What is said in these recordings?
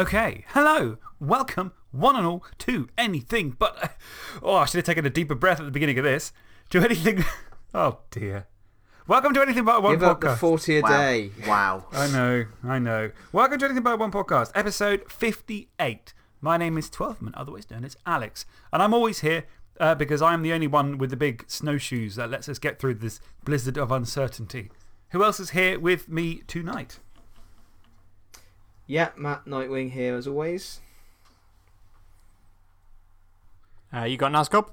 Okay, hello, welcome, one and all, to anything but. Oh, I should have taken a deeper breath at the beginning of this. To anything. Oh, dear. Welcome to Anything But One Give up the Podcast. 40 a Wow. day. Wow. I know, I know. Welcome to Anything But One Podcast, episode 58. My name is Twelfthman, otherwise known as Alex. And I'm always here uh, because I'm the only one with the big snowshoes that lets us get through this blizzard of uncertainty. Who else is here with me tonight? Yeah, Matt Nightwing here as always. Uh, you got Nazgob?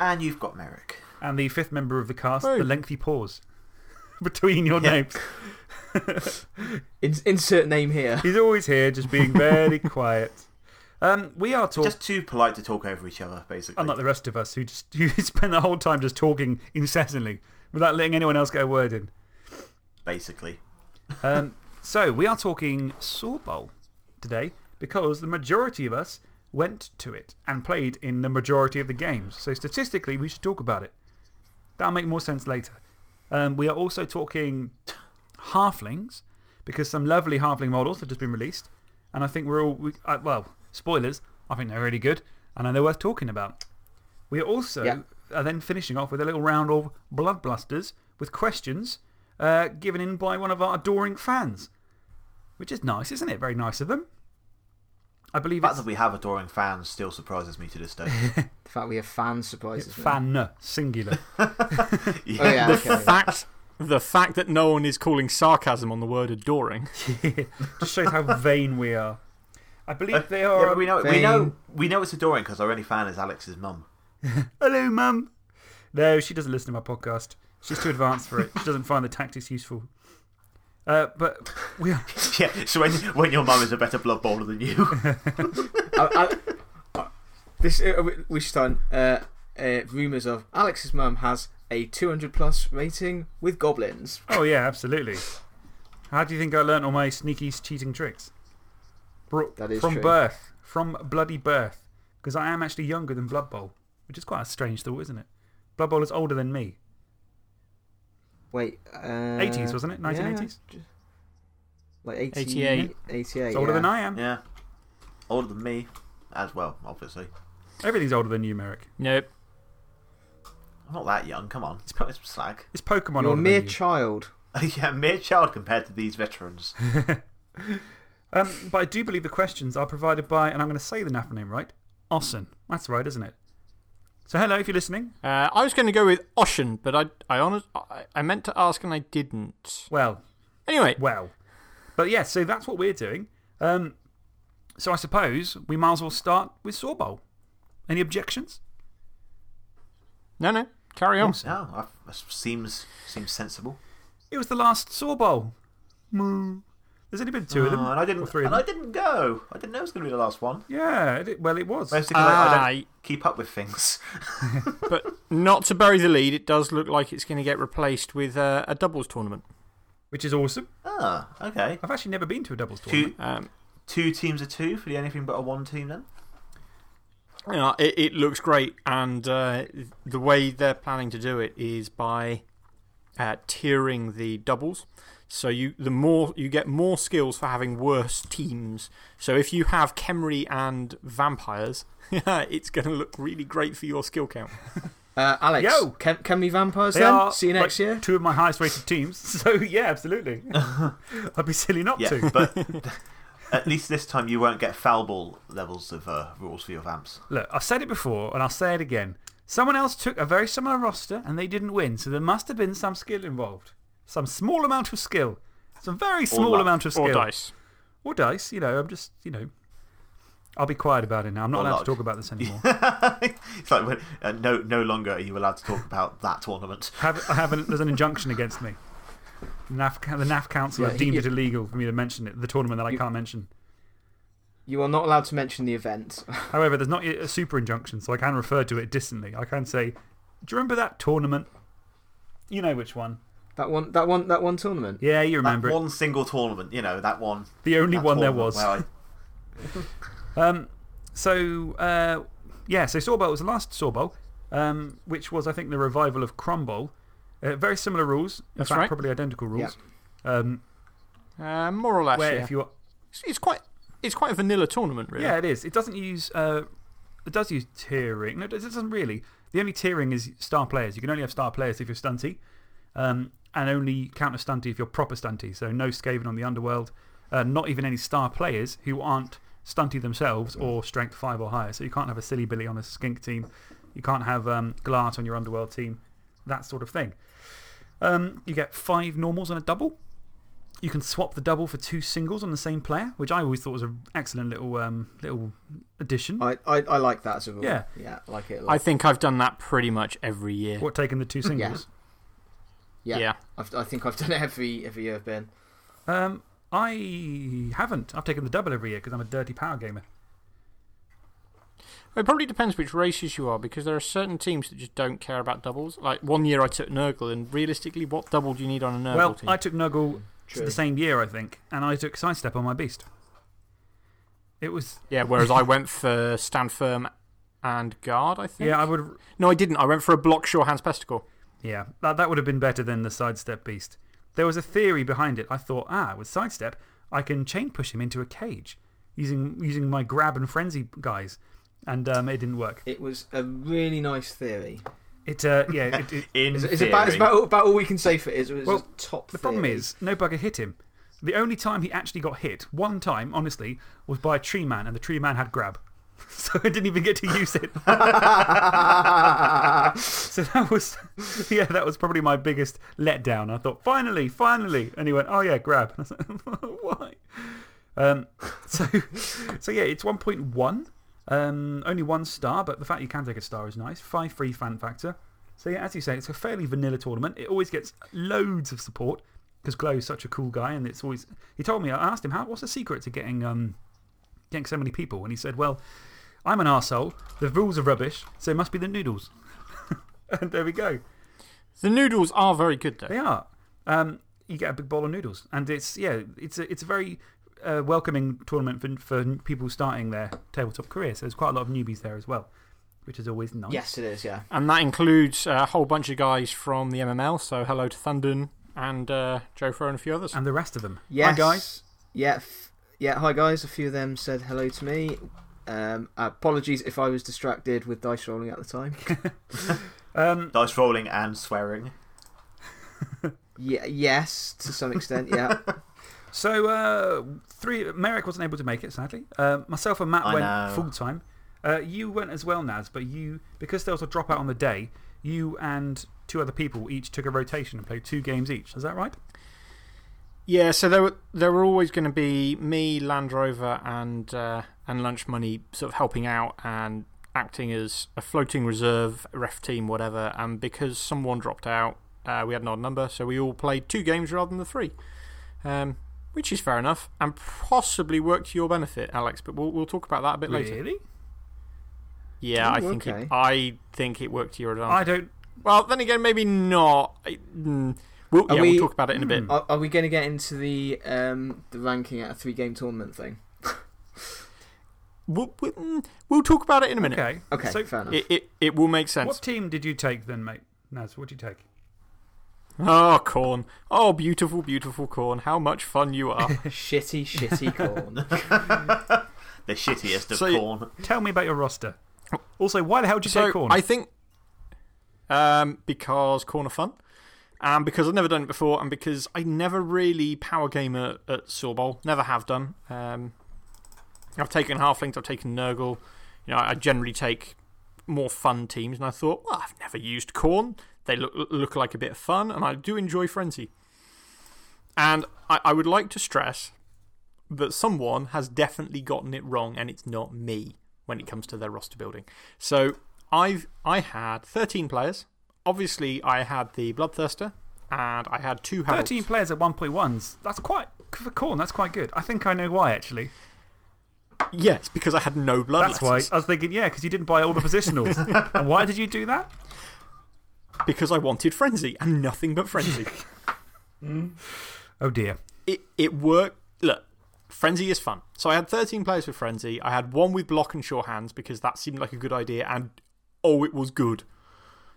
And you've got Merrick. And the fifth member of the cast, Hey. the lengthy pause between your Yeah. names. Insert name here. He's always here, just being very quiet. Um, we are talking. Just too polite to talk over each other, basically. Unlike the rest of us who just who spend the whole time just talking incessantly without letting anyone else get a word in. Basically. Um, so, we are talking Saw Bowl today because the majority of us went to it and played in the majority of the games. So, statistically, we should talk about it. That'll make more sense later. Um, we are also talking halflings because some lovely halfling models have just been released. And I think we're all, we, uh, well, spoilers, I think they're really good and they're worth talking about. We are also Yeah. are then finishing off with a little round of Blood Blusters with questions uh, given in by one of our adoring fans. Which is nice, isn't it? Very nice of them. I believe The fact that we have adoring fans still surprises me to this day. The fact we have fans surprises it's me. fan, singular. yeah. Oh, yeah, The, okay. fact, the fact that no one is calling sarcasm on the word adoring. Just shows how vain we are. I believe uh, they are. but we know, we, know, we know it's adoring because our only fan is Alex's mum. Hello, Mum. No, she doesn't listen to my podcast. She's too advanced for it. She doesn't find the tactics useful. Uh, but we are. yeah, so when, when your mum is a better blood bowler than you. I, I, this, uh, we- we should start uh, uh, rumours of Alex's mum has a 200 plus rating with goblins. Oh, yeah, absolutely. How do you think I learnt all my sneaky cheating tricks? Bro That is From true. birth. From bloody birth. Because I am actually younger than Blood Bowl, which is quite a strange thought, isn't it? Blood Bowl is older than me. Wait. Uh, 80s, wasn't it? yeah, 1980s? like 80, 88. 88. It's older yeah. than I am. yeah. Older than me as well, obviously. Everything's older than you, Merrick. Nope. I'm not that young, come on. It's, it's slag. It's Pokemon You're a mere than you. child. yeah, mere child compared to these veterans. Um, but I do believe the questions are provided by, and I'm going to say the NAF name right, Ossen. That's right, isn't it? So, hello, if you're listening. Uh, I was going to go with Oshin, but I, I, honest, I, I meant to ask and I didn't. Well, Anyway, well. But yeah, so that's what we're doing. Um, so I suppose we might as well start with Saw Bowl. Any objections? no, no, carry on. No, I, that seems, seems sensible. It was the last Saw Bowl. Moo. There's only been two of them. Oh, and I didn't, or three of and I didn't go. I didn't know it was going to be the last one. Yeah, it, well, it was. Mostly because I, I Ah, don't keep up with things. but not to bury the lead, it does look like it's going to get replaced with uh, a doubles tournament. Which is awesome. ah, okay. I've actually never been to a doubles Two, tournament. Um, two teams of two for the anything but a one team then? you know, it, it looks great, and uh, the way they're planning to do it is by uh, tiering the doubles. So you, the more, you get more skills for having worse teams. So if you have Khemri and vampires, it's going to look really great for your skill count. Uh, Alex, Yo! Can, can we vampires They then? are See you next like, year. two of my highest rated teams. So, yeah, absolutely. I'd be silly not Yeah, to. but at least this time you won't get foul ball levels of uh, rules for your vamps. Look, I've said it before and I'll say it again. Someone else took a very similar roster and they didn't win, so there must have been some skill involved. Some small amount of skill. Some very small amount of skill. Or dice. Or dice, you know. I'm just, you know. I'll be quiet about it now. I'm not Or allowed luck. to talk about this anymore. it's like when, uh, no, no longer are you allowed to talk about that tournament. have, I have an, there's an injunction against me. The NAF, the NAF Council Yeah, have deemed you- it illegal for me to mention it, the tournament that I can't mention. You are not allowed to mention the event. However, there's not yet a super injunction, so I can refer to it distantly. I can say, Do you remember that tournament? You know which one. That, one, that, one, that one tournament. Yeah, you remember that it. one single tournament, you know, that one. The only one there was. I- Um, so, uh, yeah, so Saw Bowl was the last Saw Bowl, um, which was, I think, the revival of Crumble. Uh, very similar rules. In That's fact, right. probably identical rules. Um, Uh, more or less, where yeah. if you It's, it's quite. it's quite a vanilla tournament, really. Yeah, it is. It doesn't use. Uh, it does use tiering. No, it doesn't really. The only tiering is star players. You can only have star players if you're stunty, um, and only counter stunty if you're proper stunty. So, no Skaven on the Underworld, uh, not even any star players who aren't stunty themselves or strength 5 or higher. So, you can't have a silly Billy on a skink team. You can't have um, Glart on your Underworld team. That sort of thing. Um, you get five normals on a double. You can swap the double for two singles on the same player, which I always thought was an excellent little, um, little addition. I, I, I like that as a rule. Yeah. Yeah, I like it a I lot. think I've done that pretty much every year. What, taking the two singles? yeah. Yeah. I've, I think I've done it every, every year I've been. Um, I haven't. I've taken the double every year because I'm a dirty power gamer. It probably depends which races you are because there are certain teams that just don't care about doubles. Like one year I took Nurgle, and realistically, what double do you need on a Nurgle well, team? I took Nurgle True. the same year, I think, and I took Sidestep on my Beast. It was. Yeah, whereas I went for Stand Firm and Guard, I think. Yeah, I would. No, I didn't. I went for a Block Sure Hands Pestigor. Yeah, that, that would have been better than the Sidestep Beast. There was a theory behind it. I thought, ah, with Sidestep, I can chain push him into a cage using, using my grab and frenzy guys. And um, it didn't work. It was a really nice theory. It, uh, yeah, it, it, In It's, it's, theory. about, it's about, about all we can say for it. It was Well, a top The problem is, no bugger hit him. The only time he actually got hit, one time, honestly, was by a tree man, and the tree man had grab. So I didn't even get to use it. so that was, yeah, that was probably my biggest letdown. I thought, finally, finally. And he went, oh, yeah, grab. And I was like, why? Um, so, so, yeah, it's 1.1. Um, only one star, but the fact you can take a star is nice. Five free fan factor. So, yeah, as you say, it's a fairly vanilla tournament. It always gets loads of support because Glow is such a cool guy. And it's always, he told me, I asked him, How, what's the secret to getting, um, getting so many people? And he said, Well, I'm an arsehole. The rules are rubbish, so it must be the noodles. and there we go. The noodles are very good, though. They are. Um, you get a big bowl of noodles. And it's, yeah, it's a, it's a very uh, welcoming tournament for, for people starting their tabletop career. So there's quite a lot of newbies there as well, which is always nice. Yes, it is, yeah. And that includes a whole bunch of guys from the MML. So hello to Thundon and uh, Joe Fro and a few others. And the rest of them. Yes. Hi, guys. Yeah, yeah, hi guys. A few of them said hello to me. Um, apologies if I was distracted with dice rolling at the time. Um, Dice rolling and swearing. yeah, yes, to some extent, yeah. So, uh, three, Merrick wasn't able to make it, sadly. Uh, myself and Matt I went know. full time. Uh, you went as well, Naz, but you, because there was a dropout on the day, you and two other people each took a rotation and played two games each. Is that right? Yeah, so there were, there were always going to be me, Land Rover, and, uh, and Lunch Money sort of helping out and acting as a floating reserve, ref team, whatever. And because someone dropped out, uh, we had an odd number, so we all played two games rather than the three. Um, which is fair enough and possibly worked to your benefit, Alex, but we'll, we'll talk about that a bit later. Really? Yeah, I, think okay. it, I think it worked to your advantage. I don't. Well, then again, maybe not. I- mm, we'll, yeah, we- we'll talk about it in a bit. Are, are we going to get into the um, the ranking at a three game tournament thing? We'll, we'll, mm, talk about it in a minute. Okay. Okay, So, fair enough. It, it, it will make sense. what team did you take then, mate? Naz, what did you take? Oh, Khorne. Oh, beautiful, beautiful Khorne. How much fun you are. shitty, shitty Khorne. The shittiest of So Khorne. Tell me about your roster. Also, why the hell did you so, take Khorne? I think um, because Khorne are fun, and because I've never done it before, and because I never really power game at, at Saw Bowl. Never have done. Um, I've taken Halflings, I've taken Nurgle. You know, I generally take more fun teams, and I thought, well, I've never used Khorne. They look, look like a bit of fun, and I do enjoy Frenzy. And I, I would like to stress that someone has definitely gotten it wrong, and it's not me when it comes to their roster building. So I've, I had 13 players. Obviously, I had the Bloodthirster, and I had two Heralds. 13 players at 1.1s. That's quite. For Khorne, that's quite good. I think I know why, actually. Yes, because I had no blood. That's why. I was thinking, yeah, because you didn't buy all the positionals. and why did you do that? Because I wanted Frenzy and nothing but Frenzy. Oh, dear. it, it worked. Look, Frenzy is fun. So I had 13 players with Frenzy. I had one with Block and Sure Hands because that seemed like a good idea, and oh, it was good.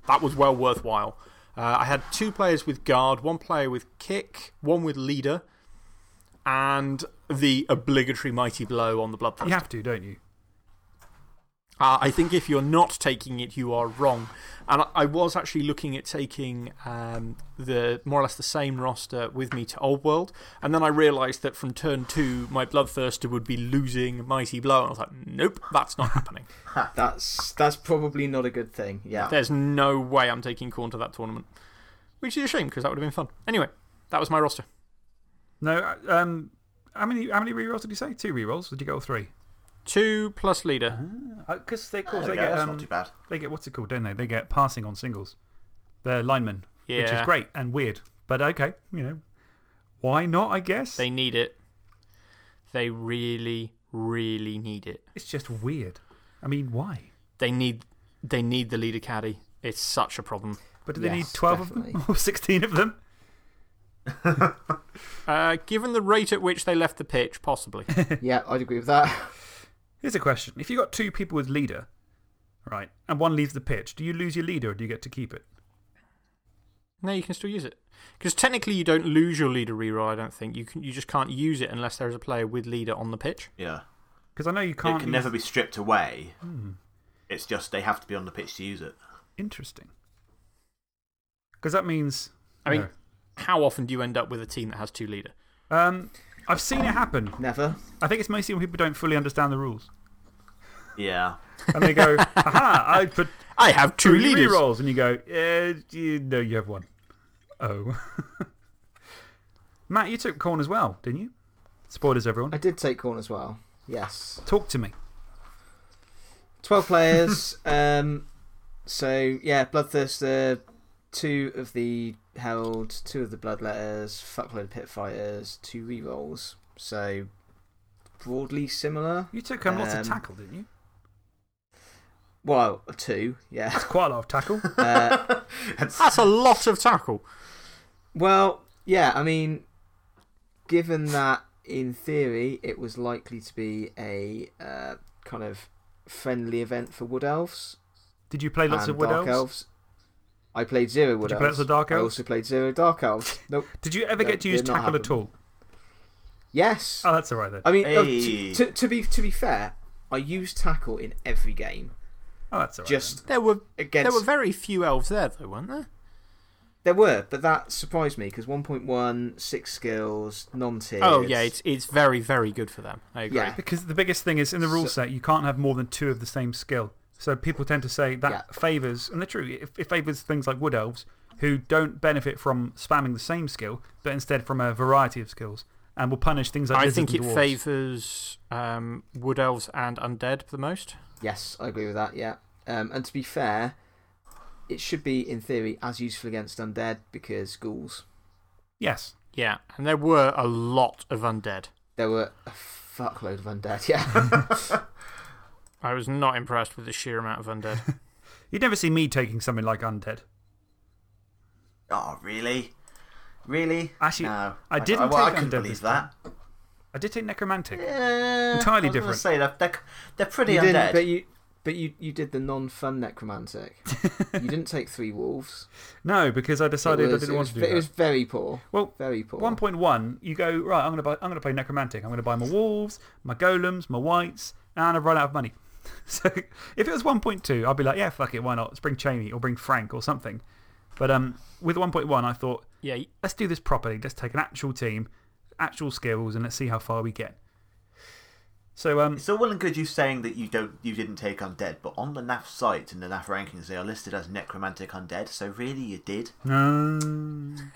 That was well worthwhile. Uh, I had two players with Guard, one player with Kick, one with Leader. And the obligatory mighty blow on the bloodthirster. You have to, don't you? Uh, I think if you're not taking it, you are wrong. And I, I was actually looking at taking um, the, more or less the same roster with me to Old World. And then I realised that from turn two, my Bloodthirster would be losing Mighty Blow. And I was like, nope, that's not happening. That's, that's probably not a good thing. Yeah. There's no way I'm taking Khorne to that tournament. Which is a shame because that would have been fun. Anyway, that was my roster. No, um, how many, how many rerolls did you say? Two rerolls? Did you go all three? Two plus leader. Because they, of course, There we they go, get, um, not too bad. they get, what's it called, don't they? They get passing on singles. They're linemen, which is great and weird. But okay, you know, why not, I guess? They need it. They really, really need it. It's just weird. I mean, why? They need, they need the leader caddy. It's such a problem. But do they need Yes, 12 of them? Or 16 of them? Uh, given the rate at which they left the pitch, possibly. yeah, I'd agree with that. Here's a question. If you've got two people with leader, right, and one leaves the pitch, do you lose your leader or do you get to keep it? no, you can still use it. Because technically, you don't lose your leader reroll, I don't think. You, can, you just can't use it unless there is a player with leader on the pitch. Yeah. Because I know you can't. It can use- never be stripped away. Hmm. It's just they have to be on the pitch to use it. Interesting. Because that means. I mean, no. How often do you end up with a team that has two leader? Um, I've seen it happen. Never. I think it's mostly when people don't fully understand the rules. Yeah. And they go, aha, I put I have two two leaders. rerolls. And you go, eh, you, no, you have one. Oh. Matt, you took Khorne as well, didn't you? Spoilers, everyone. I did take Khorne as well. Yes. Talk to me. 12 players. um, so, yeah, Bloodthirster, two of the Herald, two of the Bloodletters, fuckload of Pit Fighters, two rerolls. So, broadly similar. You took um, lots of Um, tackle, didn't you? Well, two, yeah. That's quite a lot of tackle. Uh, That's a lot of tackle. well, yeah, I mean, given that in theory it was likely to be a uh, kind of friendly event for Wood Elves, Did you play lots of Wood Dark Elves? I played zero Wood you Elves. play lots of Dark I also played zero Dark Elves. Nope. Did you ever No, get to use tackle at all? Yes. Oh, that's all right then. I mean, uh, Hey. to, to, to be to be fair, I used tackle in every game. Oh, that's all right. Just There were, against there were very few elves there, though, weren't there? there were, but that surprised me because 1.1, six skills, non-tiered. Oh, yeah, it's, it's very, very good for them. I agree. Yeah. Because the biggest thing is in the rule So- set, you can't have more than two of the same skill. So people tend to say that Yeah. favours, and they're true, it, it favours things like Wood Elves who don't benefit from spamming the same skill, but instead from a variety of skills, and will punish things like I think it and dwarves. favours um, wood elves and undead the most. Yes, I agree with that. Yeah, um, and to be fair, it should be in theory as useful against undead because ghouls. Yes. Yeah, and there were a lot of undead. There were a fuckload of undead. Yeah. I was not impressed with the sheer amount of undead. You'd never see me taking something like Undead. Oh, really? Really? Actually, no. I didn't I, well, I take couldn't Undead believe this that. I did take Necromantic. Yeah, Entirely I was gonna different. say, they're, they're, they're pretty you undead. but you. But you, you did the non-fun necromantic. you didn't take three wolves. No, because I decided was, I didn't want was, to do It that. was very poor. Well, Very poor. 1.1, you go, right, I'm going to buy, I'm going to play Necromantic. I'm going to buy my wolves, my golems, my wights, and I've run out of money. So if it was 1.2, I'd be like, yeah, fuck it, why not? Let's bring Cheney or bring Frank or something. But um, with 1.1, I thought, yeah, let's do this properly. Let's take an actual team, actual skills, and let's see how far we get. So, um, It's all well and good you saying that you, don't, you didn't take undead, but on the NAF site and the NAF rankings, they are listed as necromantic undead, so really you did? no. Ooh.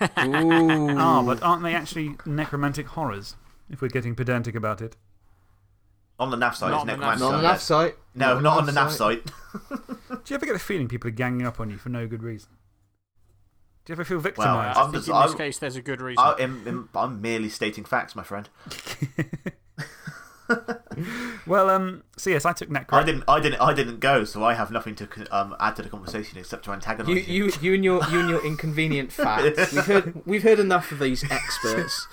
Ah, but aren't they actually necromantic horrors? If we're getting pedantic about it. On the NAF site, Not it's on the necromantic not on the left side. No, not on the NAF NAF site. Do you ever get the feeling people are ganging up on you for no good reason? Do you ever feel victimised? I'm I think just- in this I- case, there's a good reason. I, am, am, I'm merely stating facts, my friend. well, um, so yes, I took Necro. I didn't, I didn't, I didn't go, so I have nothing to um, add to the conversation except to antagonise You, you, you, and your, you and your inconvenient facts. We've heard, we've heard enough of these experts.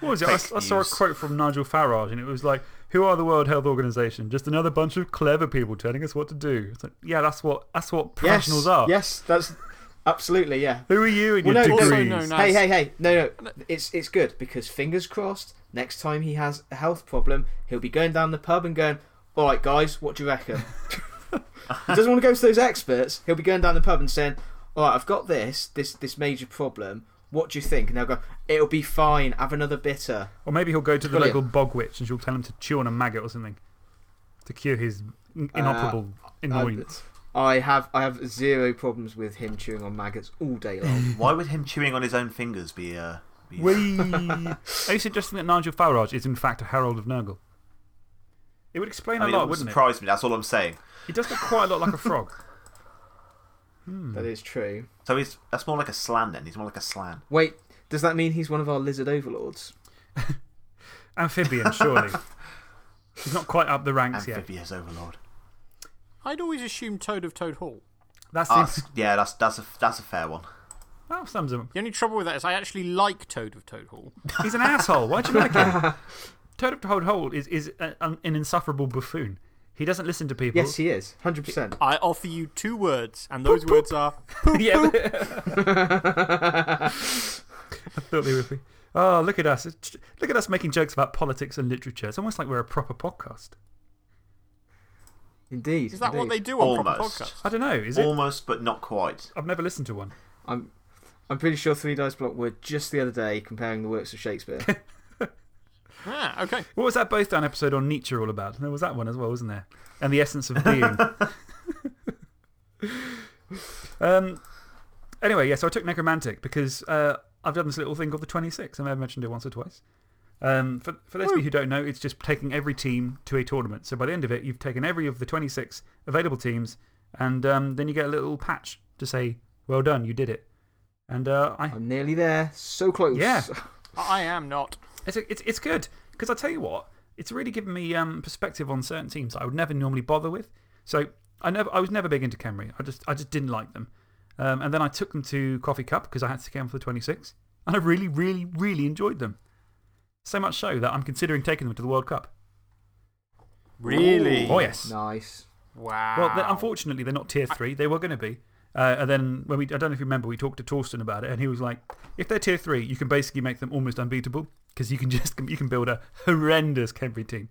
What was it? I, I saw a quote from Nigel Farage, and it was like, Who are the World Health Organization? Just another bunch of clever people telling us what to do. It's like, yeah, that's what, that's what professionals yes, are. Yes, that's absolutely, yeah. Who are you and Well, your no, degrees? also known as- Hey, hey, hey. No, no. It's, it's good because fingers crossed, Next time he has a health problem, he'll be going down the pub and going, Alright, guys, what do you reckon? he doesn't want to go to those experts. He'll be going down the pub and saying, Alright, I've got this, this, this major problem. What do you think? And they'll go, It'll be fine. Have another bitter. Or maybe he'll go to the Brilliant. local bog witch and she'll tell him to chew on a maggot or something to cure his in- inoperable annoyance. I have, I have zero problems with him chewing on maggots all day long. Why would him chewing on his own fingers be. Uh, be Wee! Are you suggesting that Nigel Farage is in fact a herald of Nurgle? It would explain I mean, a it lot, would wouldn't surprise me, that's all I'm saying. He does look quite a lot like a frog. That is true. So he's, that's more like a Slann then. He's more like a Slann. Wait, does that mean he's one of our lizard overlords? Amphibian, surely. He's not quite up the ranks yet. Amphibious overlord. I'd always assumed Toad of Toad Hall. That Ah, seems. yeah, that's, that's, a, that's a fair one. Oh, sums him. The only trouble with that is I actually like Toad of Toad Hall. He's an asshole. Why'd you like him? Toad of Toad Hall is, is a, an, an insufferable buffoon. He doesn't listen to people. Yes, he is. 100%. I offer you two words, and those words are yeah. I thought they would be. Oh, look at us. Look at us making jokes about politics and literature. It's almost like we're a proper podcast. Indeed. Is that what they do on proper Almost. podcasts? I don't know. Is it? Almost, but not quite. I've never listened to one. I'm, I'm pretty sure Three Dice Block were just the other day comparing the works of Shakespeare. Ah, okay. What was that both down episode on Nietzsche all about? There was that one as well, wasn't there? And the essence of being. um, anyway, yeah, so I took Necromantic because uh, I've done this little thing called the 26. I may have mentioned it once or twice. Um, for, for those of you who don't know, it's just taking every team to a tournament. So by the end of it, you've taken every of the 26 available teams, and um, then you get a little patch to say, well done, you did it. And uh, I, I'm nearly there. So close. Yeah. I am not. It's, it's, it's good. Because I tell you what, it's really given me um, perspective on certain teams I would never normally bother with. So I, never, I was never big into Khemri. I just, I just didn't like them. Um, and then I took them to Coffee Cup because I had to get them for the 26. And I really, really, really enjoyed them. So much so that I'm considering taking them to the World Cup. Really? Oh, yes. Nice. Wow. Well, they- unfortunately, they're not tier three. They were going to be. Uh, and then, when we, I don't know if you remember, we talked to Torsten about it, and he was like, if they're tier three, you can basically make them almost unbeatable because you can just you can build a horrendous Khemri team.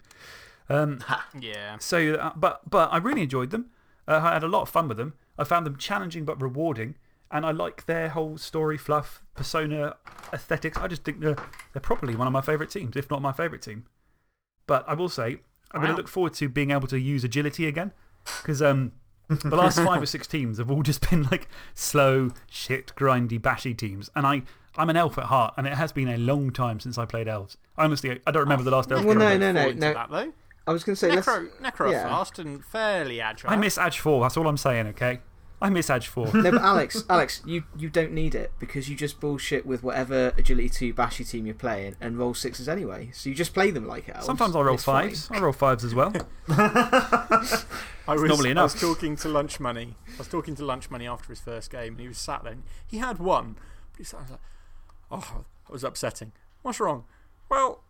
Um, Yeah. so, uh, but, but I really enjoyed them. Uh, I had a lot of fun with them. I found them challenging but rewarding, and I like their whole story, fluff, persona, aesthetics. I just think they're, they're probably one of my favourite teams, if not my favourite team. But I will say, I'm going to look forward to being able to use agility again because um, the last five or six teams have all just been like slow, shit, grindy, bashy teams. And I, I'm an elf at heart, and it has been a long time since I played elves. Honestly, I don't remember the last elf Well, I no, no, no, no. That, though. I was going to say, Necro, Necro yeah. fast and fairly agile. I miss Edge 4, that's all I'm saying, okay? I miss Edge 4. no, but Alex, Alex, you, you don't need it because you just bullshit with whatever agility two bashy team you're playing and roll sixes anyway. So you just play them like elves. Sometimes I roll It's fine. fives. I roll fives as well. I was, normally enough. I was talking to Lunch Money. I was talking to Lunch Money after his first game, and he was sat there. And he had one, but he sat there like, oh, that was upsetting. What's wrong? Well,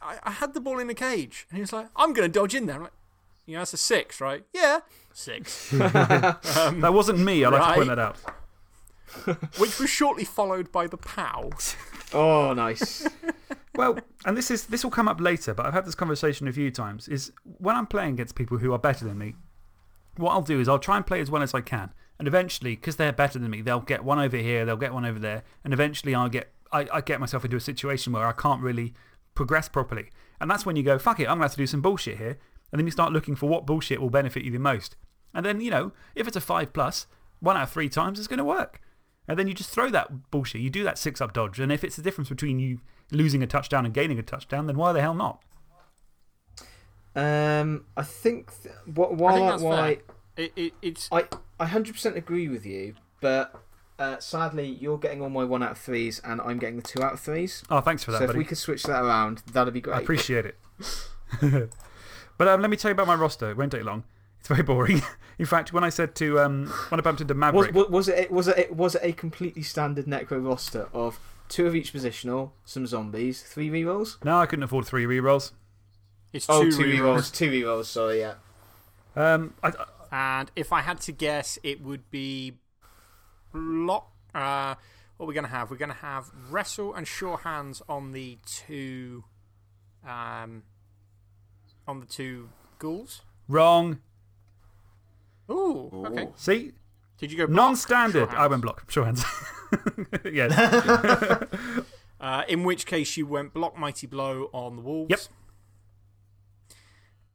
I, I had the ball in a cage, and he was like, I'm going to dodge in there. I'm like, you know, that's a six, right? Yeah, six. Um, that wasn't me, I'd like to point that out. Which was shortly followed by the POW. Oh, nice. Well, and this, is, this will come up later, but I've had this conversation a few times. Is when I'm playing against people who are better than me, what I'll do is I'll try and play as well as I can. And eventually, because they're better than me, they'll get one over here, they'll get one over there. And eventually, I'll get, I, I get myself into a situation where I can't really progress properly. And that's when you go, fuck it, I'm going to have to do some bullshit here. And then you start looking for what bullshit will benefit you the most. And then, you know, if it's a 5 plus, one out of three times, it's going to work. And then you just throw that bullshit. You do that six up dodge. And if it's the difference between you losing a touchdown and gaining a touchdown, then why the hell not? Um, I think th- wh- I think I, that's while fair. I, It, it, it's, I, I 100% agree with you, but uh, sadly, you're getting all my one out of threes and I'm getting the two out of threes. Oh, thanks for that, so if we could switch that around, that'd be great. I appreciate it. but um, let me tell you about my roster. It won't take long. It's very boring. In fact, when I said to, um, when I bumped into was, Maverick, was, was, it, was, it, was it a completely standard Necro roster of two of each positional, some zombies, three rerolls? no, I couldn't afford three rerolls. it's Oh, two two rerolls. rerolls. Two rerolls, sorry, yeah. Um, I, And if I had to guess, it would be block. Uh, what we're going to have. We're going to have wrestle and sure hands on the two. Um, on the two ghouls. Wrong. Ooh, okay. See? Did you go block, Non standard. sure I went block. Sure hands. yes. Uh, in which case, you went block mighty blow on the wolves. Yep.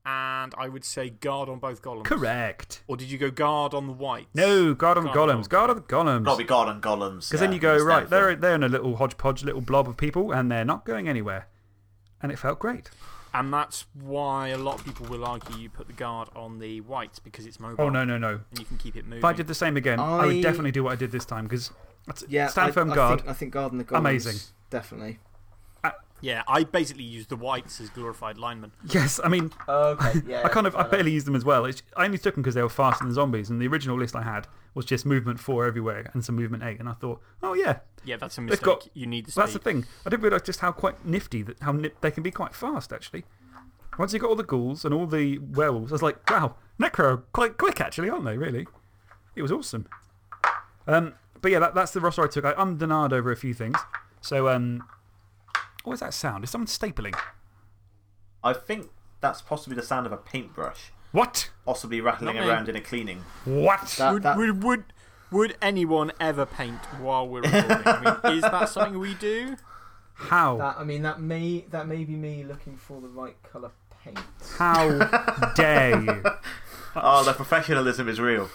And I would say guard on both golems. Correct. Or did you go guard on the wights? No, guard on the Guard on golems. Guard on the golems. Gotta be God on golems. Because then you go, right, they're, they're in a little hodgepodge, little blob of people, and they're not going anywhere. And it felt great. And that's why a lot of people will argue you put the guard on the wights because it's mobile. Oh, no, no, no. And you can keep it moving. If I did the same again, I, would definitely do what I did this time because Yeah, stand I, firm I guard. Think, I think guard and the golems. Amazing. Definitely. Yeah, I basically used the wights as glorified linemen. Yes, I mean, Okay, yeah. I kind of, I barely used them as well. It's, I only took them because they were faster than zombies, and the original list I had was just movement four everywhere and some movement eight. And I thought, oh, yeah, Yeah, that's a mistake. got- you need the that's the thing. I didn't realise just how quite nifty, that, how nip, they can be quite fast, actually. Once you got all the ghouls and all the werewolves, I was like, wow, Necro are quite quick, actually, aren't they, really? It was awesome. Um, but yeah, that, that's the roster I took. I undenied over a few things. So, um, what was that sound? Is someone stapling? I think that's possibly the sound of a paintbrush, What? possibly rattling Not me. around in a cleaning. What? That, Would, that, would, would, would anyone ever paint while we're recording? I mean, is that something we do? How? that, I mean, that may, that may be me looking for the right colour paint. How dare you? Oh, the professionalism is real.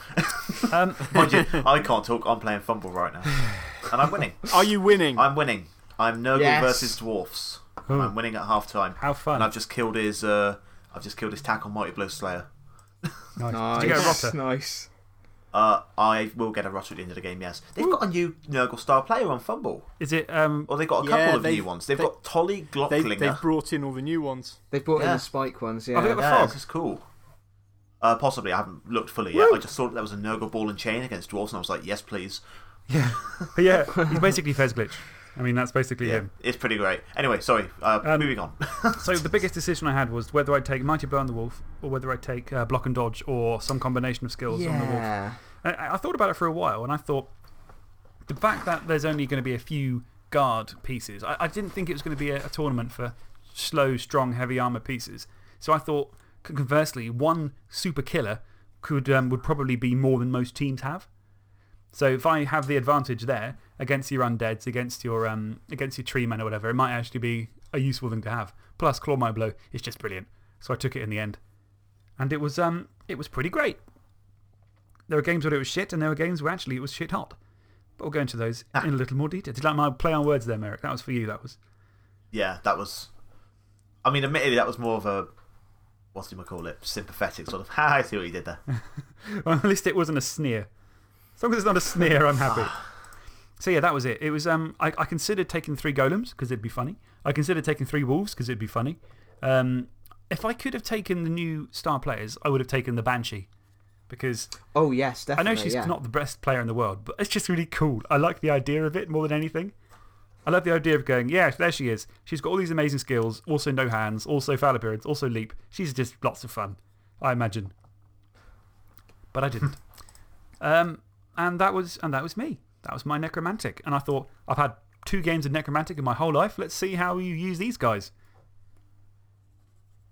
Um, Mind you, I can't talk. I'm playing FUMBBL right now. And I'm winning. Are you winning? I'm winning. I'm Nurgle Yes. versus Dwarfs. And I'm winning at half time. how fun. And I've just killed his. Uh, I've just killed his tackle Mighty Blow Slayer. nice. Nice. Did you get a rotter? Nice. Uh, I will get a rotter at the end of the game, yes. They've got a new Nurgle star player on FUMBBL. Is it. Um, Or they've got a Yeah, couple of new ones. They've they- got Tolly They've, Glocklinger. they've brought in all the new ones. They've brought in the spike ones, Oh, they yeah. got the yeah, frog. this is cool. Uh, possibly. I haven't looked fully yet. I just saw that there was a Nurgle ball and chain against Dwarves, and I was like, yes, please. yeah. yeah. He's basically Fez Glitch. I mean, that's basically Yeah, him. it's pretty great. Anyway, sorry. Uh, Um, moving on. So the biggest decision I had was whether I'd take Mighty Blow on the Wolf or whether I'd take uh, Block and Dodge or some combination of skills on the Wolf. I, I thought about it for a while and I thought the fact that there's only going to be a few guard pieces, I, I didn't think it was going to be a, a tournament for slow, strong, heavy armor pieces. So I thought, conversely, one super killer could, um, would probably be more than most teams have. So if I have the advantage there against your undeads, against your, um, against your tree men or whatever, it might actually be a useful thing to have. Plus, Claw My Blow is just brilliant. So I took it in the end. And it was, um, it was pretty great. There were games where it was shit, and there were games where actually it was shit hot. But we'll go into those in a little more detail. Did you like my play on words there, Merrick? That was for you, that was. yeah, that was. I mean, admittedly, that was more of a. What do you call it? Sympathetic sort of. Ha, I see what you did there. Well, at least it wasn't a sneer. As long as it's not a sneer, I'm happy. So, yeah, that was it. It was, um, I, I considered taking three golems because it'd be funny. I considered taking three wolves because it'd be funny. Um, if I could have taken the new star players, I would have taken the Banshee. Because Oh, yes, definitely. I know she's yeah. not the best player in the world, but it's just really cool. I like the idea of it more than anything. I love the idea of going, yeah, there she is. She's got all these amazing skills, also no hands, also foul appearance, also leap. She's just lots of fun, I imagine. But I didn't. um, and, that was, and that was me. That was my necromantic. And I thought, I've had two games of necromantic in my whole life. Let's see how you use these guys.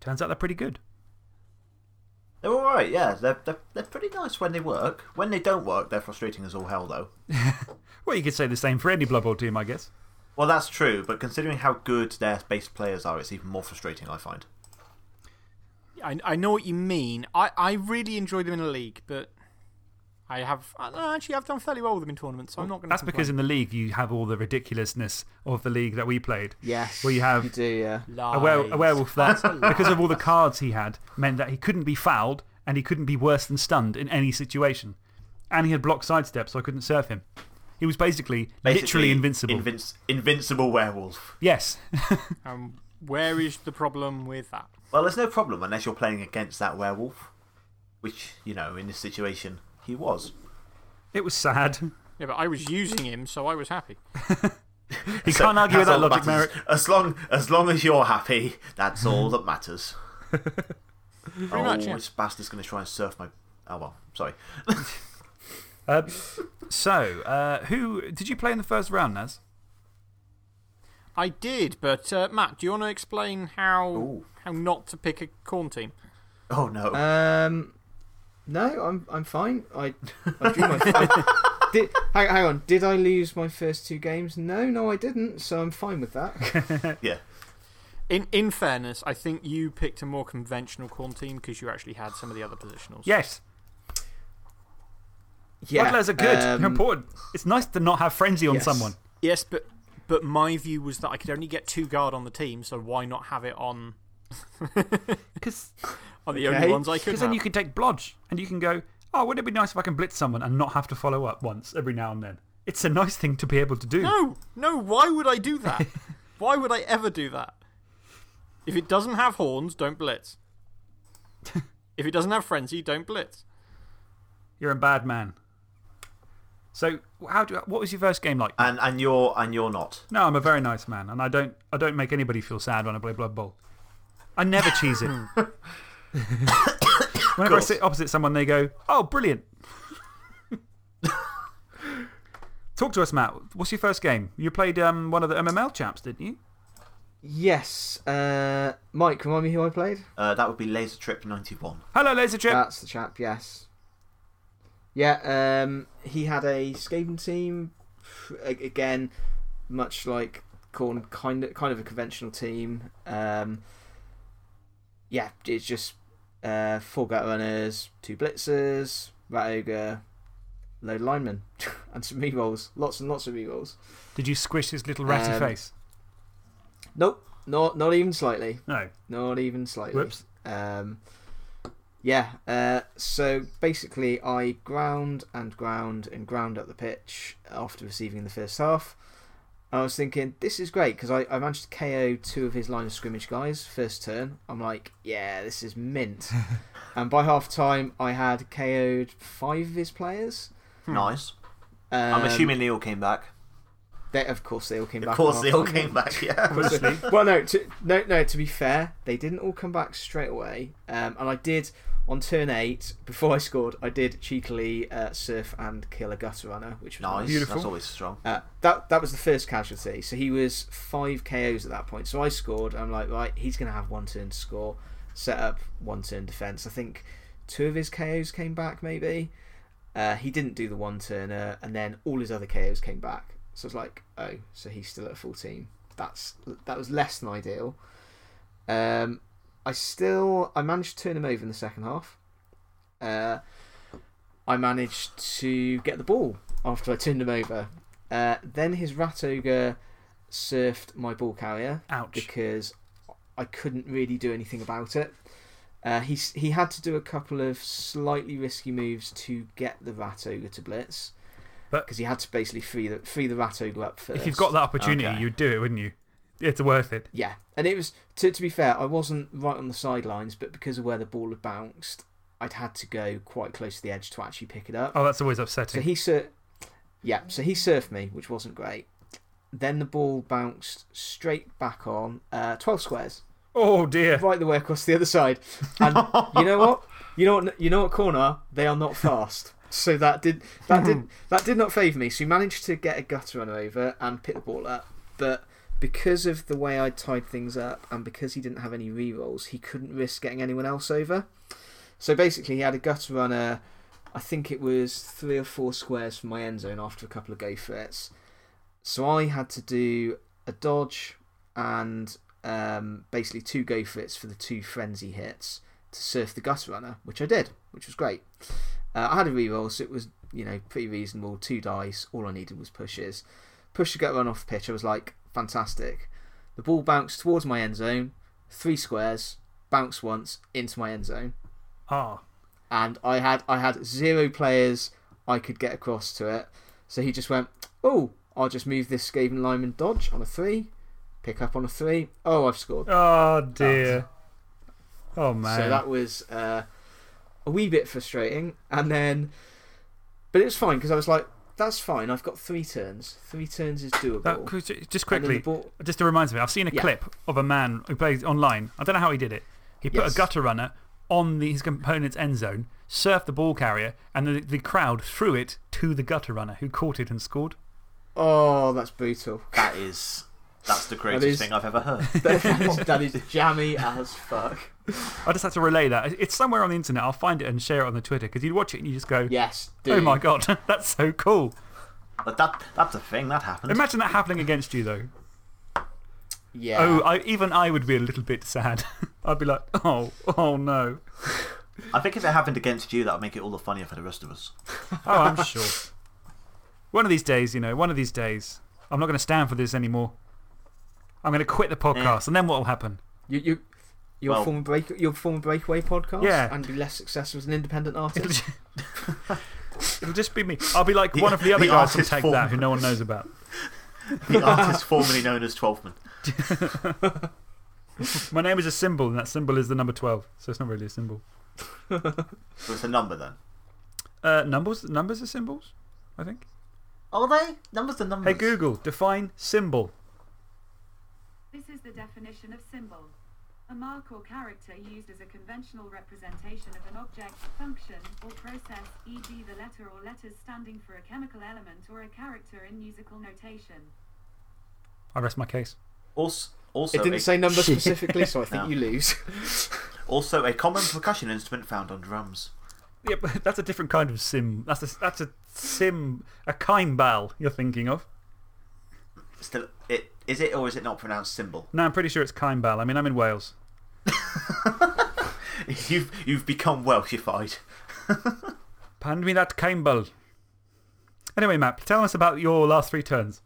Turns out they're pretty good. They're alright, yeah. They're, they're, they're pretty nice when they work. When they don't work, they're frustrating as all hell, though. Well, you could say the same for any Blood Bowl team, I guess. Well, that's true, but considering how good their base players are, it's even more frustrating, I find. I, I know what you mean. I, I really enjoy them in a league, but I have. I, actually, I've done fairly well with them in tournaments, so I'm not going to. That's because in the league you have all the ridiculousness of the league that we played. Yes. Where you have You do, yeah. a, were, a werewolf that, because of all the cards he had, meant that he couldn't be fouled and he couldn't be worse than stunned in any situation. And he had block sidestep, so I couldn't serve him. He was basically, Basically, literally invincible. Invinci- invincible werewolf. yes. Um, where is the problem with that? Well, there's no problem unless you're playing against that werewolf. Which, you know, in this situation, he was. it was sad. Yeah, but I was using him, so I was happy. He So can't argue with that logic, matters. Merrick. As long, as long as you're happy, that's all that matters. oh, much, yeah. this bastard's going to try and surf my. Oh, well, sorry. Um, so, uh, who did you play in the first round, Naz? I did, but uh, Matt, do you want to explain how, Ooh. how not to pick a Khorne team? Oh no. Um, no, I'm I'm fine. I, I drew my. I, did, hang, hang on, did I lose my first two games? No, no, I didn't. So I'm fine with that. yeah. In, in fairness, I think you picked a more conventional Khorne team because you actually had some of the other positionals. Yes. yeah, Bloodletters are good. um, important. It's nice to not have frenzy on yes. someone. Yes, but, but my view was that I could only get two guard on the team, so why not have it on, Because on the Okay. only ones I could Because then you can take Blodge and you can go, oh, wouldn't it be nice if I can blitz someone and not have to follow up once every now and then? It's a nice thing to be able to do. No, no, why would I do that? why would I ever do that? If it doesn't have horns, don't blitz. if it doesn't have frenzy, don't blitz. You're a bad man. So, how do, what was your first game like? And and you're and you're not. No, I'm a very nice man, and I don't, I don't make anybody feel sad when I play Blood Bowl. I never cheese it. Whenever I sit opposite someone, they go, oh, brilliant. Talk to us, Matt. What's your first game? You played um, one of the MML chaps, didn't you? Yes. Uh, Mike, remind me who I played? Uh, that would be Laser Trip ninety one. Hello, Laser Trip. That's the chap, yes. Yeah, um, he had a Skaven team. Again, much like Khorne, kind of, kind of a conventional team. Um, yeah, it's just uh, four gut runners, two blitzers, rat ogre, load linemen, and some rerolls. Lots and lots of rerolls. Did you squish his little ratty Um, face? Nope, not not even slightly. No. Not even slightly. Whoops. Um, yeah, uh, so basically, I ground and ground and ground up the pitch after receiving in the first half. I was thinking, this is great because I, I managed to KO two of his line of scrimmage guys first turn. I'm like, yeah, this is mint. and by half time, I had KO'd five of his players. Nice. Um, I'm assuming they all came back. They, of course, they all came back. Of course, they all half-time. came back. Yeah. Obviously. well, no, to, no, no. To be fair, they didn't all come back straight away. Um, and I did on turn eight before I scored. I did cheekily uh, surf and kill a gutter runner, which was Nice. Beautiful. That's always strong. Uh, that that was the first casualty. So he was five KOs at that point. So I scored. I'm like, right, he's going to have one turn to score. Set up one turn defense. I think two of his KOs came back. Maybe uh, he didn't do the one turner, and then all his other KOs came back. So I was like, oh, so he's still at a full team. That's that was less than ideal. Um, I still I managed to turn him over in the second half. Uh, I managed to get the ball after I turned him over. Uh, then his rat ogre surfed my ball carrier Ouch. because I couldn't really do anything about it. Uh, he he had to do a couple of slightly risky moves to get the rat ogre to blitz, But- because he had to basically free the free the rat ogre up first. If you've got that opportunity, Okay. you'd do it, wouldn't you? It's worth it. Yeah, and it was to to be fair, I wasn't right on the sidelines, but because of where the ball had bounced, I'd had to go quite close to the edge to actually pick it up. Oh, that's always upsetting. So he sur- yeah, so he surfed me, which wasn't great. Then the ball bounced straight back on uh, twelve squares, oh, dear. right the way across the other side. And you know what? You know what? You know what? Corner, they are not fast. So that did that did that did not favour me. So he managed to get a gutter runner over and pick the ball up, but because of the way I tied things up and because he didn't have any rerolls, he couldn't risk getting anyone else over. So basically, he had a gutter runner. I think it was three or four squares from my end zone after a couple of go threats. So I had to do a dodge and um, basically two go fits for the two frenzy hits to surf the gutter runner, which I did, which was great. Uh, I had a reroll, so it was you know pretty reasonable. Two dice, all I needed was pushes. Push the gut run off the pitch. I was like, fantastic. The ball bounced towards my end zone, three squares, bounced once into my end zone, Ah. and I had I had zero players I could get across to it. So he just went, oh, I'll just move this Skaven lineman dodge on a three, pick up on a three. Oh, I've scored. Oh, dear. Oh, man. So that was uh, a wee bit frustrating. And then, but it was fine because I was like, that's fine. I've got three turns. Three turns is doable. That- just quickly, ball- just to remind me, I've seen a Yeah. clip of a man who plays online. I don't know how he did it. He put Yes. a gutter runner on the, his opponent's end zone, surfed the ball carrier, and the, the crowd threw it to the gutter runner who caught it and scored. Oh, that's brutal. That is. That's the greatest is- thing I've ever heard. that, is, that is jammy as fuck. I just had to relay that. It's somewhere on the internet. I'll find it and share it on the Twitter because you'd watch it and you just go, Yes, do. oh my god, that's so cool. But that, that's a thing, that happened. Imagine that happening against you, though. Yeah. Oh, I, even I would be a little bit sad. I'd be like, oh, oh no. I think if it happened against you, that would make it all the funnier for the rest of us. Oh, I'm sure. One of these days, you know, one of these days, I'm not going to stand for this anymore. I'm going to quit the podcast, and then what will happen? You, you, you'll, Well- form a break, you'll form a breakaway podcast Yeah. and be less successful as an independent It'll, artist. it'll just be me. I'll be like one of the other the guys from Take form. That who no one knows about. The artist formerly known as Twelfthman. My name is a symbol, and that symbol is the number 12, so it's not really a symbol. So it's a number then. Uh, numbers, numbers are symbols, I think. Are they? Numbers are numbers. Hey Google, define symbol. This is the definition of symbol. A mark or character used as a conventional representation of an object, function, or process, e.g., the letter or letters standing for a chemical element or a character in musical notation. I rest my case. Also, also, it didn't a, say number specifically, so I think No. you lose. also a common percussion instrument found on drums. Yeah, but that's a different kind of sim. That's a, that's a sim, a kimbal you're thinking of. Still, it is it or is it not pronounced symbol? No, I'm pretty sure it's kimbal. I mean, I'm in Wales. You've you've become Welshified. Hand me that kimbal. Anyway, Matt, tell us about your last three turns.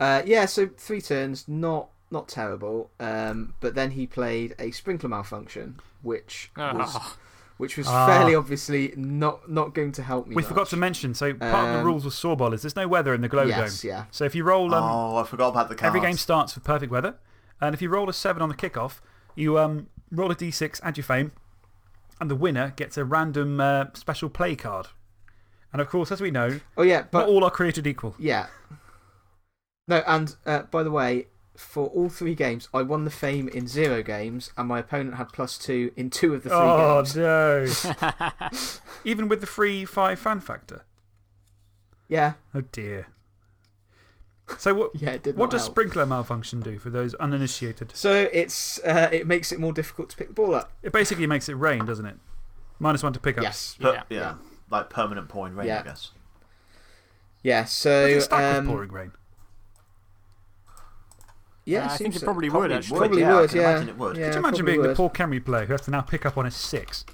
Uh, yeah, so three turns, not not terrible. Um, but then he played a sprinkler malfunction, which was, Ah. which was Ah. fairly obviously not, not going to help me. We forgot to mention, so part of the Um, rules with Sawball is there's no weather in the Glow Yes, Dome. yeah. So if you roll. Um, oh, I forgot about the cards. Every game starts with perfect weather. And if you roll a 7 on the kickoff, you um, roll a d6, add your fame, and the winner gets a random uh, special play card. And of course, as we know, Oh, yeah, not but all are created equal. yeah. No, and uh, by the way, for all three games, I won the fame in zero games, and my opponent had plus two in two of the three Oh, games. Oh, no. Even with the free 5 fan factor. Yeah, Oh, dear. So, what, yeah, did what not does help. sprinkler malfunction do for those uninitiated? So it's uh, it makes it more difficult to pick the ball up. It basically makes it rain, doesn't it? Minus 1 to pick up. Yes. Per- Yeah. yeah. Yeah. like permanent pouring rain, Yeah. I guess. Yeah. So Does it um, with pouring rain? yeah, Uh, I seems think it so. probably, Probably would, actually. Probably yeah, I would. can yeah. imagine it would. Yeah, Could you imagine probably being the would. poor Khemri player who has to now pick up on a 6?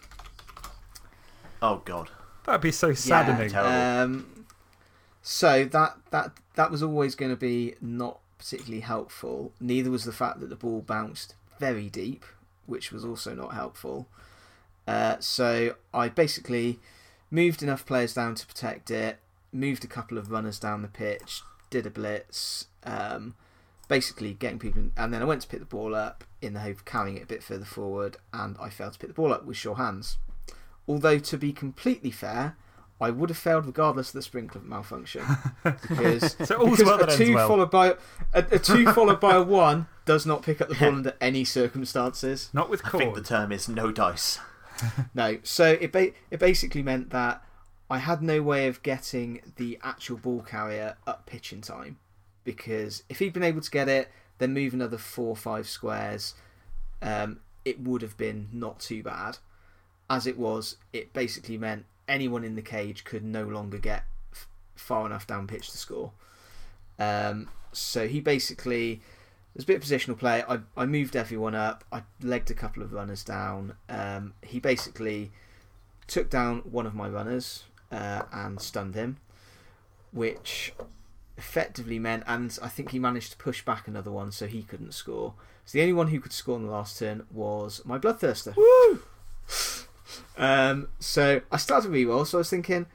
Oh god. That'd be so Yeah, saddening. terrible. Um, so that that that was always going to be not particularly helpful. Neither was the fact that the ball bounced very deep, which was also not helpful. Uh, so I basically moved enough players down to protect it, moved a couple of runners down the pitch, did a blitz, um, basically getting people. In, and then I went to pick the ball up in the hope of carrying it a bit further forward, and I failed to pick the ball up with sure hands. Although, to be completely fair, I would have failed regardless of the sprinkler malfunction. Because, So all's because well that a ends two, well. followed by, a, a two followed by a one does not pick up the ball under any circumstances. Not with I think the term is no dice. No. So it, ba- it basically meant that I had no way of getting the actual ball carrier up pitch in time. Because if he'd been able to get it, then move another four or five squares, um, it would have been not too bad. As it was, it basically meant anyone in the cage could no longer get far enough down pitch to score. Um, so he basically, there's a bit of positional play. I, I moved everyone up. I legged a couple of runners down. Um, he basically took down one of my runners uh, and stunned him, which effectively meant, and I think he managed to push back another one so he couldn't score. So the only one who could score in the last turn was my Bloodthirster. Woo! Um, so I started reroll, so I was thinking,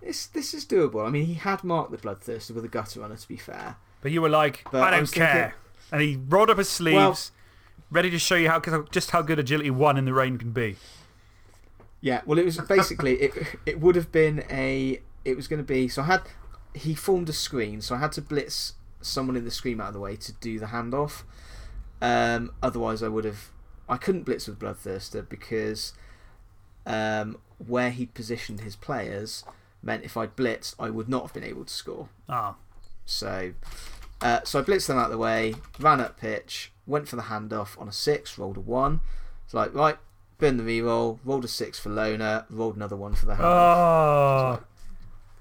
this this is doable. I mean, he had marked the Bloodthirster with a gutter runner, to be fair. But you were like, But I I don't was care. And he rolled up his sleeves, Well- ready to show you how, just how good agility 1 in the rain can be. Yeah, well, it was basically it. It would have been a. It was going to be so. I had he formed a screen, so I had to blitz someone in the screen out of the way to do the handoff. Um, otherwise, I would have I couldn't blitz with Bloodthirster because um, where he'd positioned his players meant if I'd blitzed, I would not have been able to score. Ah, So, uh, so I blitzed them out of the way, ran up pitch, went for the handoff on a six, rolled a one. It's like, right, burn the reroll, rolled a six for Loner, rolled another one for the handoff.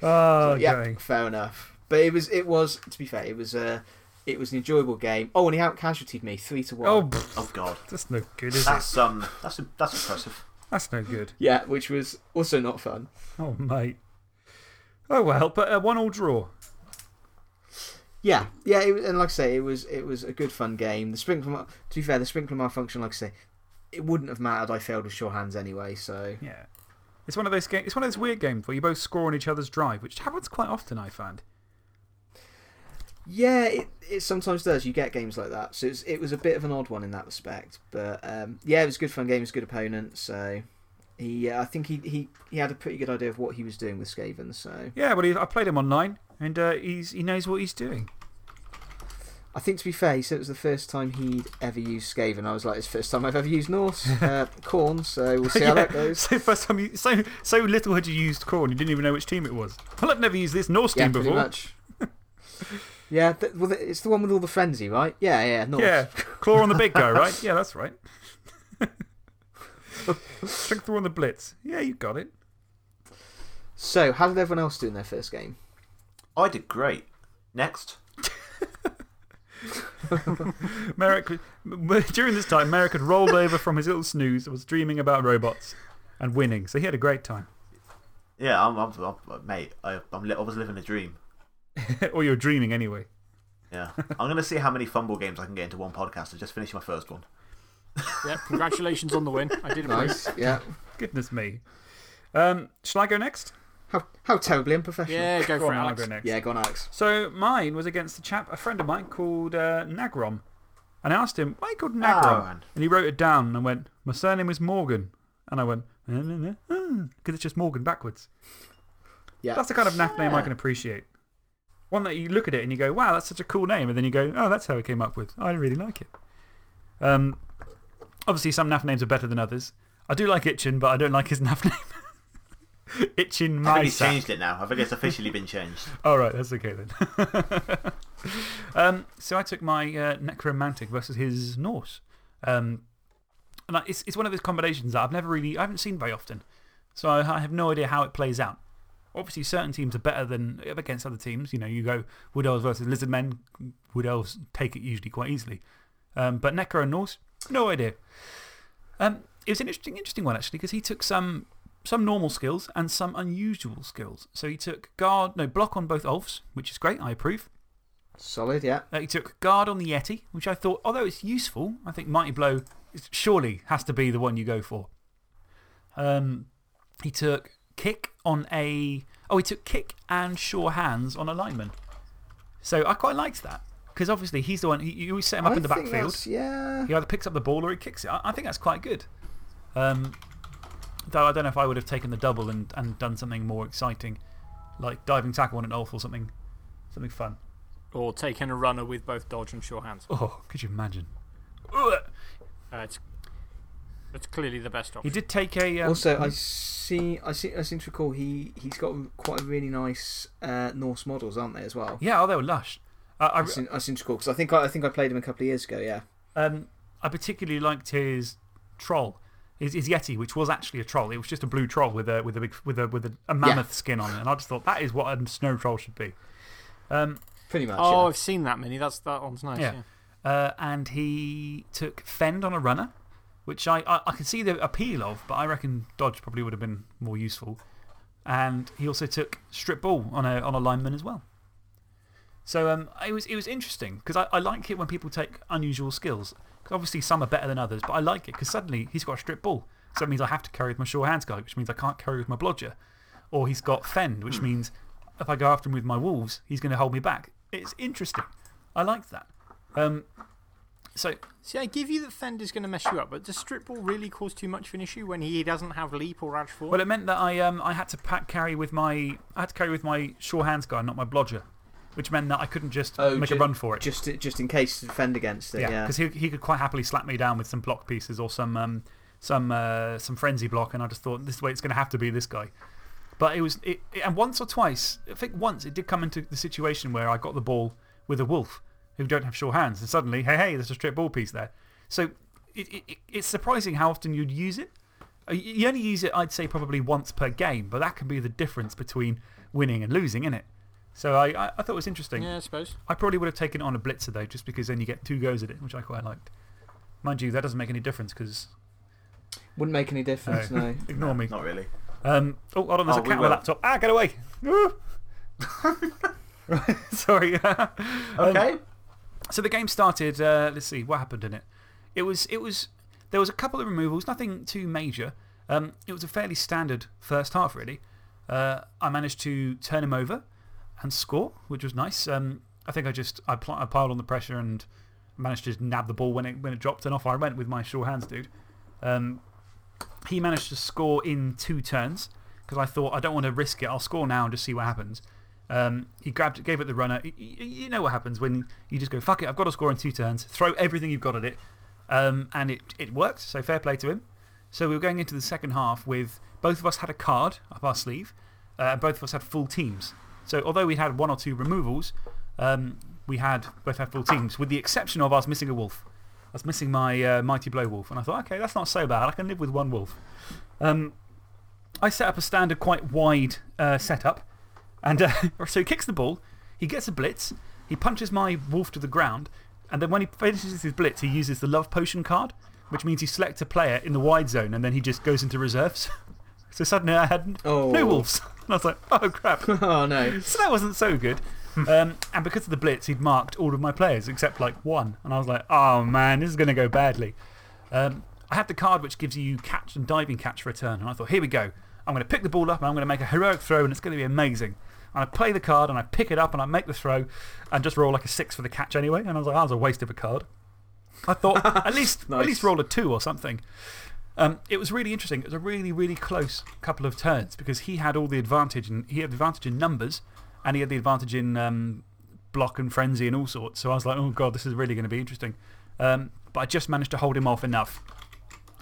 oh, oh, yeah, okay. fair enough. But it was, it was to be fair, it was, uh, it was an enjoyable game. Oh, and he out casualtied me 3 to 1. Oh, pff, Oh God, that's no good, is that's um, that's that's impressive. That's no good. Yeah, which was also not fun. Oh, mate. Oh, well, but a one all draw. Yeah, yeah, it, and like I say, it was it was a good fun game. The sprinkler, to be fair, the sprinkler malfunction, like I say, it wouldn't have mattered. I failed with sure hands anyway, so Yeah. It's one of those games. It's one of those weird games where you both score on each other's drive, which happens quite often, I find. Yeah, it, it sometimes does. You get games like that, so it was a bit of an odd one in that respect. But um, yeah, it was a good fun game. It was a good opponent, so he, uh, I think he, he he had a pretty good idea of what he was doing with Skaven. So Yeah, well, he, I played him online, and uh, he's, he knows what he's doing. I think to be fair, he said it was the first time he'd ever used Skaven. I was like, it's the first time I've ever used Norse uh, Khorne, so we'll see how that goes. So, first time you, so, so little had you used Khorne, you didn't even know which team it was. Well, I've never used this Norse Yeah, team pretty before. much. yeah, th well, th- it's the one with all the frenzy, right? Yeah, yeah, Norse. Yeah, claw on the big guy, right? Yeah, that's right. Strength through on the blitz. Yeah, you got it. So, how did everyone else do in their first game? I did great. Next, Merrick, during this time, Merrick had rolled over from his little snooze and was dreaming about robots and winning. So he had a great time. yeah, I'm, I'm, I'm mate. I, I'm li I was living a dream. or you're dreaming anyway. Yeah, I'm gonna see how many FUMBBL games I can get into one podcast. I just finished my first one. Yeah, congratulations on the win. I did approve. Nice, yeah. Goodness me. Um, shall I go next? How, how terribly unprofessional. Yeah, go Go for on, it, I'll Alex. go next. Yeah, go on, Alex. So mine was against a chap, a friend of mine called uh, Nagrom. And I asked him, why are you called Nagrom? Ah, and he wrote it down and went, My surname is Morgan. And I went, uh, uh, uh, Because it's just Morgan backwards. Yeah. That's the kind of NAF name I can appreciate. One that you look at it and you go, wow, that's such a cool name. And then you go, oh, that's how it came up with. I really like it. Um, obviously, some NAF names are better than others. I do like Itchin, but I don't like his NAF name. Itchin I think he's changed it now. I think it's officially been changed. All right, that's okay then. um, so I took my uh, Necromantic versus his Norse. Um, and I, it's, it's one of those combinations that I've never really, I haven't seen very often. So I, I have no idea how it plays out. Obviously, certain teams are better than against other teams. You know, you go Wood Elves versus Lizard Men, Wood Elves take it usually quite easily. Um, but Necro and Norse, no idea. Um, it was an interesting, interesting one actually because he took some, some normal skills and some unusual skills. So he took guard, no, block on both Ulfs, which is great, I approve. Solid, yeah. Uh, he took guard on the Yeti, which I thought, although it's useful, I think Mighty Blow is, surely has to be the one you go for. Um, he took kick on a. Oh, he took kick and sure hands on a lineman. So I quite liked that. Because obviously he's the one, he, you always set him up I in the backfield. Yeah. He either picks up the ball or he kicks it. I, I think that's quite good. Um, though I don't know if I would have taken the double and, and done something more exciting, like diving tackle on an Ulf or something, something fun. Or taking a runner with both dodge and sure hands. Oh, could you imagine? Ugh. Uh, it's, it's clearly the best option. He did take a. Um, Also, I see, I see, I seem to recall he, he's got quite a really nice uh, Norse models, aren't they, as well? Yeah, oh, they were lush. Uh, I, I seem, I seem to recall, because I think I, I think I played him a couple of years ago, yeah. um, I particularly liked his troll, his, his Yeti, which was actually a troll. It was just a blue troll with a, with a, big, with a, with a, a mammoth skin on it. And I just thought that is what a snow troll should be. Um, Pretty much, Oh, yeah. I've seen that many. That's, that one's nice. Yeah. Yeah. Uh, and he took Fend on a runner, which I, I, I can see the appeal of, but I reckon Dodge probably would have been more useful. And he also took Strip Ball on a, on a lineman as well. So um, it, was, it was interesting because I, I like it when people take unusual skills. obviously, some are better than others, but I like it because suddenly he's got a Strip Ball. So that means I have to carry with my sure hands guy, which means I can't carry with my blodger. Or he's got Fend, which means if I go after him with my wolves, he's going to hold me back. It's interesting. I like that. Um, so, See, I give you that Fender's going to mess you up, but does strip ball really cause too much of an issue when he doesn't have leap or edge form? well, it meant that I, um, I had to pack, carry with my, I had to carry with my sure hands guy, not my blodger. which meant that I couldn't just Oh, make a run for it. Just, just in case to defend against it. Yeah, Yeah. because he, he could quite happily slap me down with some block pieces or some, um, some, uh, some frenzy block, and I just thought, this is the way it's going to have to be this guy. But it was, it, it- and once or twice, I think once it did come into the situation where I got the ball with a wolf who don't have sure hands, and suddenly, hey, hey, there's a straight ball piece there. So it, it, it- it's surprising how often you'd use it. Uh, You you only use it, I'd say, probably once per game, but that can be the difference between winning and losing, innit? So I, I, I thought it was interesting. Yeah, I suppose. I probably would have taken it on a blitzer, though, just because then you get two goes at it, which I quite liked. Mind you, that doesn't make any difference because. Wouldn't make any difference, no. Ignore me. Not really. Um, oh, hold on, there's Oh, a cat on the will. laptop. Ah, get away! Sorry. Okay. So the game started. Uh, let's see, what happened in it? It was, it was, there was a couple of removals, nothing too major. Um, it was a fairly standard first half, really. Uh, I managed to turn him over and score, which was nice. Um, I think I just I, pl I piled on the pressure and managed to nab the ball when it, when it dropped, and off I went with my sure hands, dude. Um, he managed to score in two turns because I thought I don't want to risk it. I'll score now and just see what happens. Um, he grabbed it, gave it the runner. You know what happens when you just go, fuck it, I've got to score in two turns, throw everything you've got at it. Um, and it, it worked, so fair play to him. So we were going into the second half with both of us had a card up our sleeve, uh, and both of us had full teams. So although we had one or two removals, um, we had both had full teams, with the exception of us missing a wolf. I was missing my uh, Mighty Blow Wolf, and I thought, okay, that's not so bad. I can live with one wolf. Um, I set up a standard, quite wide uh, setup. And uh, so he kicks the ball, he gets a blitz, he punches my wolf to the ground, and then when he finishes his blitz, he uses the love potion card, which means he selects a player in the wide zone and then he just goes into reserves. so suddenly I had Oh. no wolves. And I was like, oh crap. oh, no. So that wasn't so good. um, and because of the blitz, he'd marked all of my players except like one. And I was like, oh man, this is going to go badly. Um, I had the card which gives you catch and diving catch for a turn. And I thought, here we go. I'm going to pick the ball up and I'm going to make a heroic throw and it's going to be amazing. And I play the card and I pick it up and I make the throw and just roll like a six for the catch anyway. And I was like, that was a waste of a card. I thought, at least, at least roll a two or something. Um, it was really interesting. It was a really, really close couple of turns because he had all the advantage and he had the advantage in numbers and he had the advantage in um, block and frenzy and all sorts. So I was like, oh god, this is really going to be interesting. Um, but I just managed to hold him off enough.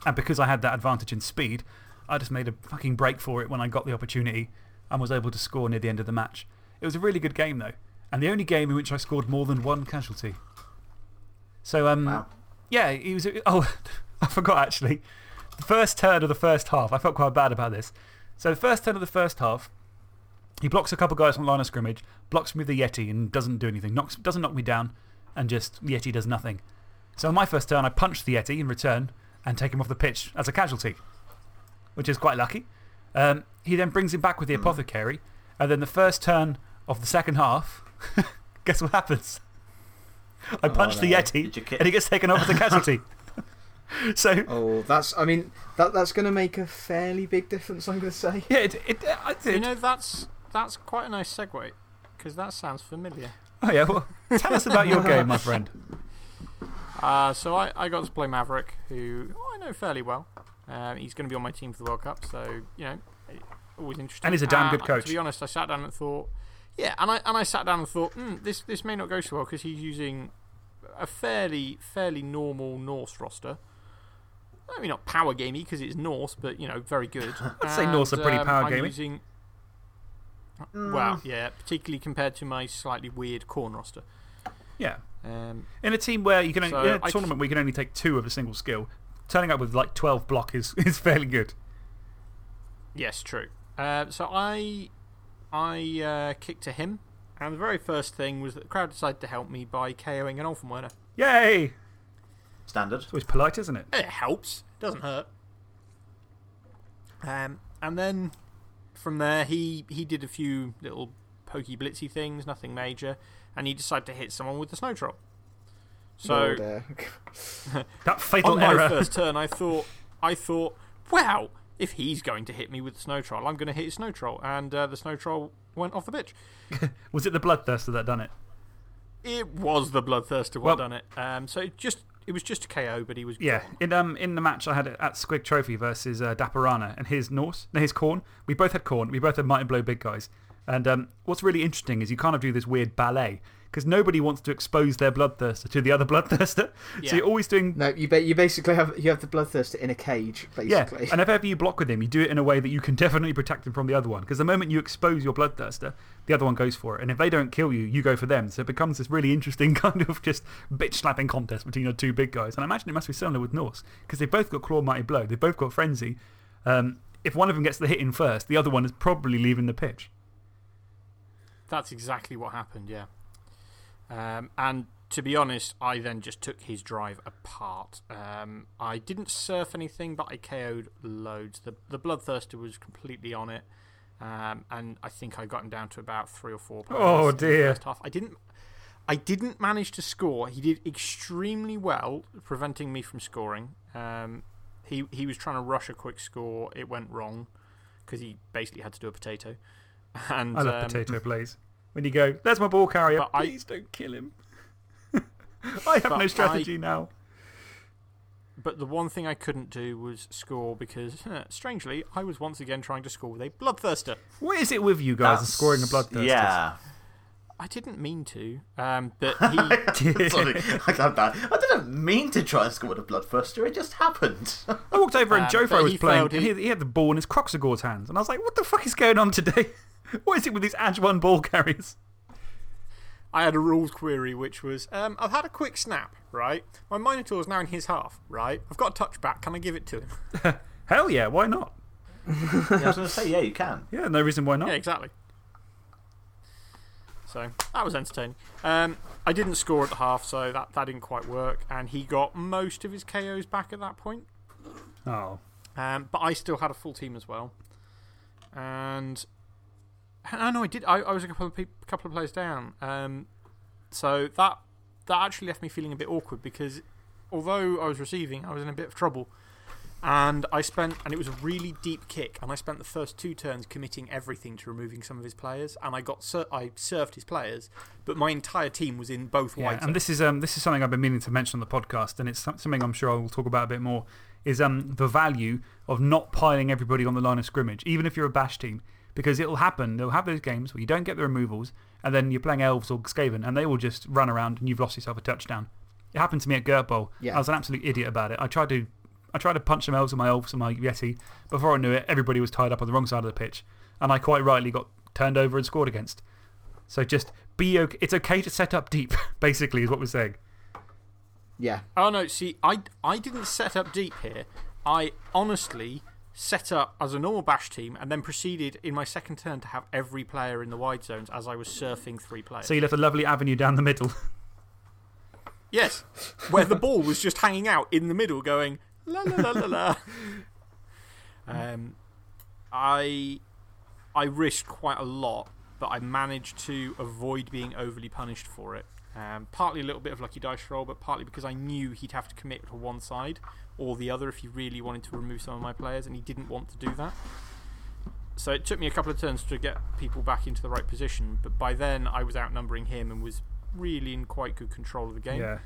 And because I had that advantage in speed, I just made a fucking break for it when I got the opportunity and was able to score near the end of the match. It was a really good game, though. And the only game in which I scored more than one casualty. So, um, Wow. yeah, he was. Oh, I forgot actually. The first turn of the first half, I felt quite bad about this. So, the first turn of the first half, he blocks a couple guys from line of scrimmage, blocks me with the Yeti and doesn't do anything. Knocks, doesn't knock me down, and just Yeti does nothing. So, on my first turn, I punch the Yeti in return and take him off the pitch as a casualty, which is quite lucky. Um, he then brings him back with the apothecary, and then the first turn of the second half, guess what happens? I punch the no. Yeti, Did you ki- and he gets taken off as a casualty. so, Oh, that's, I mean, that, that's going to make a fairly big difference, I'm going to say. yeah, it, it, I did. You know, that's, that's quite a nice segue because that sounds familiar. oh, yeah, well, tell us about your game, my friend. Uh, so I, I got to play Maverick, who I know fairly well. Um, he's going to be on my team for the World Cup, so, you know, always interesting. And he's a damn good Uh, coach. To be honest, I sat down and thought, yeah, and I, and I sat down and thought, hmm, this, this may not go so well because he's using a fairly, fairly normal Norse roster. I mean, not power gamey because it's Norse, but, you know, very good. I'd say Norse are pretty um, power I'm gamey. Using, Well, yeah, particularly compared to my slightly weird Khorne roster. Yeah. Um, In a team where you can only, So in a I- tournament where you can only take two of a single skill, turning up with like 12 block is, is fairly good. Yes, true. Uh, so I, I uh, kicked to him, and the very first thing was that the crowd decided to help me by KOing an Ulfwerener. Yay! Standard. It's always polite, isn't it? It helps. It doesn't hurt. Um, and then from there, he, he did a few little pokey blitzy things, nothing major, and he decided to hit someone with the snow troll. So Oh. That fatal on my error. first turn, I thought, I thought, wow, if he's going to hit me with the snow troll, I'm going to hit his snow troll, and uh, the snow troll went off the pitch. Was it the Bloodthirster that done it? It was the bloodthirster Well- what done it. Um, so it just it was just a KO, but he was Yeah. In, um, in the match I had it at Squig Trophy versus uh, Dapperana and his Norse, no, his Khorne. We both had Khorne. We both had Mighty Blow Big Guys. And um, what's really interesting is you kind of do this weird ballet because nobody wants to expose their bloodthirster to the other bloodthirster. So you're always doing No, you, ba you basically have, you have the bloodthirster in a cage, basically. Yeah, basically. and if ever you block with him, you do it in a way that you can definitely protect him from the other one. Because the moment you expose your bloodthirster, the other one goes for it. And if they don't kill you, you go for them. So it becomes this really interesting kind of just bitch slapping contest between the two big guys. And I imagine it must be similar with Norse. Because they've both got Claw Mighty Blow, they've both got Frenzy. Um, if one of them gets the hit in first, the other one is probably leaving the pitch. That's exactly what happened, yeah. Um, and to be honest, I then just took his drive apart. Um, I didn't surf anything, but I KO'd loads. The, the Bloodthirster was completely on it. Um, and I think I got him down to about three or four players Oh, dear. half. I didn't, I didn't manage to score. He did extremely well, preventing me from scoring. Um, he, he was trying to rush a quick score. It went wrong because he basically had to do a potato. And, I love um, potato plays. When you go, there's my ball carrier, But I- please don't kill him. I have But no I- strategy now. But the one thing I couldn't do was score because, strangely, I was once again trying to score with a Bloodthirster. What is it with you guys and scoring a bloodthirster? Yeah. I didn't mean to, um, but he. Sorry, I got that. I didn't mean to try and score with a bloodthirster. It just happened. I walked over and Um, Jofro was he playing, failed and he, it. he had the ball in his Kroxigor's hands. And I was like, what the fuck is going on today? what is it with these Edge 1 ball carriers? I had a rules query which was um, I've had a quick snap, right? My Minotaur is now in his half, right? I've got a touchback. Can I give it to him? Hell yeah, why not? yeah, I was going to say, yeah, you can. Yeah, no reason why not. Yeah, exactly. So that was entertaining. Um, I didn't score at the half, so that, that didn't quite work. And he got most of his KOs back at that point. Oh. Um, but I still had a full team as well. And. Oh, no, I did. I, I was a couple of, peop couple of players down. Um, so that, that actually left me feeling a bit awkward because although I was receiving, I was in a bit of trouble. And I spent, and it was a really deep kick, and I spent the first two turns committing everything to removing some of his players. And I got sur I surfed his players, but my entire team was in both Yeah, white. and this is, um, this is something I've been meaning to mention on the podcast, and it's something I'm sure I will talk about a bit more. Is um, the value of not piling everybody on the line of scrimmage, even if you're a bash team. Because it'll happen, they'll have those games where you don't get the removals, and then you're playing Elves or Skaven, and they will just run around and you've lost yourself a touchdown. It happened to me at Gert Bowl. Yeah. I was an absolute idiot about it. I tried to, I tried to punch some Elves and my Elves and my Yeti. Before I knew it, everybody was tied up on the wrong side of the pitch, and I quite rightly got turned over and scored against. So just be okay. It's okay to set up deep, basically, is what we're saying. Yeah. Oh, no, see, I, I didn't set up deep here. I honestly set up as a normal bash team and then proceeded in my second turn to have every player in the wide zones as I was surfing three players. So you left a lovely avenue down the middle. Yes, where the ball was just hanging out in the middle going la la la la la. Um, I, I risked quite a lot, but I managed to avoid being overly punished for it. Um, partly a little bit of lucky dice roll, but partly because I knew he'd have to commit to one side or the other if he really wanted to remove some of my players, and he didn't want to do that. So it took me a couple of turns to get people back into the right position, but by then I was outnumbering him and was really in quite good control of the game. Yeah.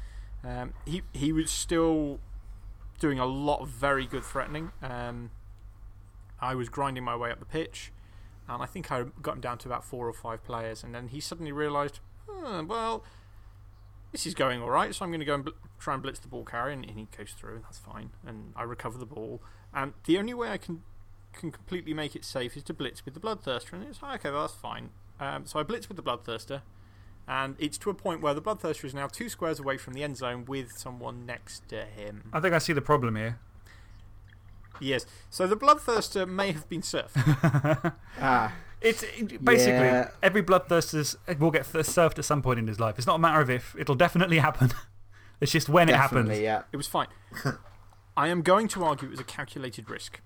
Um, he, he was still doing a lot of very good threatening. Um, I was grinding my way up the pitch, and I think I got him down to about four or five players, and then he suddenly realised, "Hmm, well, this is going all right, so I'm going to go and bl- try and blitz the ball carrier, and, and he goes through, and that's fine. And I recover the ball, and the only way I can can completely make it safe is to blitz with the bloodthirster, and it's okay, well, that's fine. Um, so I blitz with the bloodthirster, and it's to a point where the bloodthirster is now two squares away from the end zone with someone next to him. I think I see the problem here. Yes. So the bloodthirster may have been surfed. Ah. It's it- basically Yeah. every bloodthirster will get th- surfed at some point in his life. It's not a matter of if, it'll definitely happen. it's just when it happens. Yeah. It was fine. I am going to argue it was a calculated risk.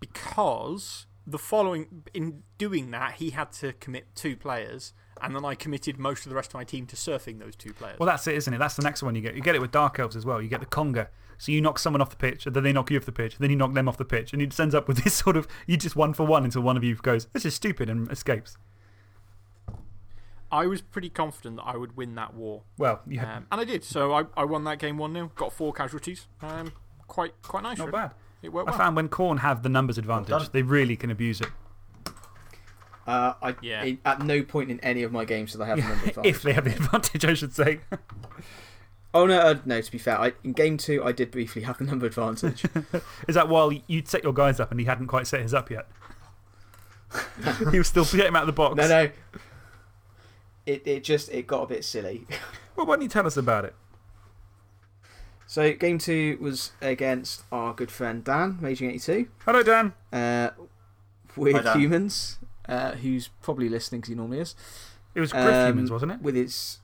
Because the following, in doing that, he had to commit two players, and then I committed most of the rest of my team to surfing those two players. Well, that's it, isn't it? That's the next one you get. You get it with Dark Elves as well. You get the Conga. So you knock someone off the pitch, and then they knock you off the pitch, and then you knock them off the pitch, and it just ends up with this sort of you just one for one until one of you goes, This is stupid, and escapes. I was pretty confident that I would win that war. Well, you had, Um, and I did. So I, I won that game 1 0, got four casualties. Um, quite, quite nice. not really. bad. It worked I well. found when Khorne have the numbers advantage, done. they really can abuse it. Uh, I, Yeah. in- at no point in any of my games did I have the number advantage. if they have the advantage, I should say. Oh, no, uh, no, to be fair, I, in game two, I did briefly have the number advantage. Is that while you'd set your guys up and he hadn't quite set his up yet? he was still getting out of the box. no, no. It, it just it got a bit silly. Well, why don't you tell us about it? So, game two was against our good friend Dan, Raging82, Hello, Dan. uh, Hi, Dan. humans, uh, who's probably listening because he normally is. It was Griff Um, Humans, wasn't it? With its.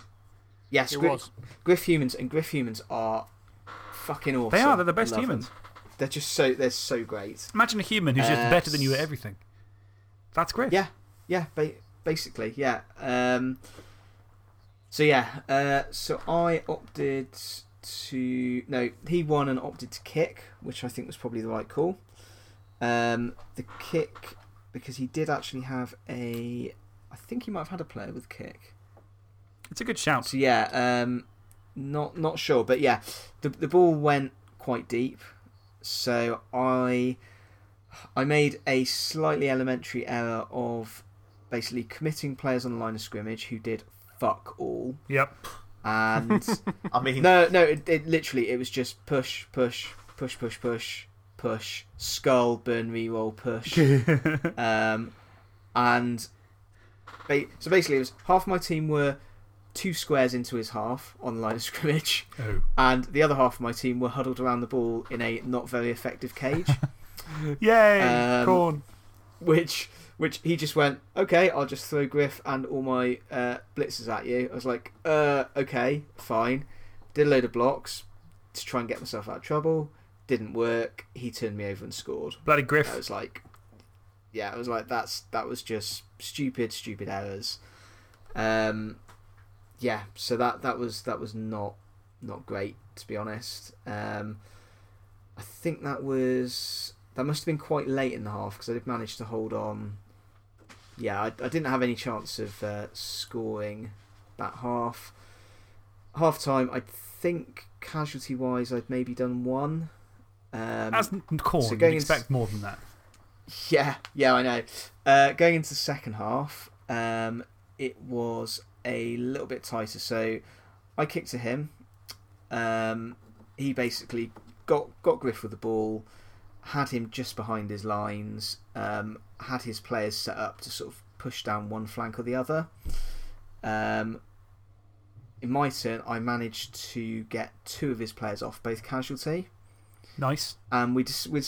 Yes, It Griff, humans, and Griff humans are fucking awesome. They are. They're the best humans. them. They're just so, they're so great. Imagine a human who's just Uh, better than you at everything. That's Griff. Yeah, yeah, ba- basically, yeah. Um, so yeah, uh, so I opted to no, he won and opted to kick, which I think was probably the right call. Um, the kick because he did actually have a, I think he might have had a player with kick. It's a good shout. So yeah, um, not not sure, but yeah, the the ball went quite deep, so I I made a slightly elementary error of basically committing players on the line of scrimmage who did fuck all, Yep. and I mean, no no it, it literally it was just push push push push push push skull burn reroll push. Um, and ba- so basically, it was half my team were two squares into his half on the line of scrimmage, oh. and the other half of my team were huddled around the ball in a not very effective cage, Yay! Um, Khorne. which which he just went, okay, I'll just throw Griff and all my uh, blitzers at you. I was like, uh, okay, fine. Did a load of blocks to try and get myself out of trouble. Didn't work. He turned me over and scored. Bloody Griff. I was like, yeah, I was like, that's that was just stupid, stupid errors. Um, yeah, so that that was that was not not great to be honest. Um, I think that was that must have been quite late in the half because I did manage to hold on. Yeah, I, I didn't have any chance of uh, scoring that half. Half time, I think casualty wise, I'd maybe done one. Um, As Khorne, so going into- expect more than that. yeah, yeah, I know. Uh, going into the second half, um, it was a little bit tighter. So I kicked to him. Um, he basically got got Griff with the ball, had him just behind his lines, um, had his players set up to sort of push down one flank or the other. Um, in my turn, I managed to get two of his players off, both casualty Nice. and we dis- we,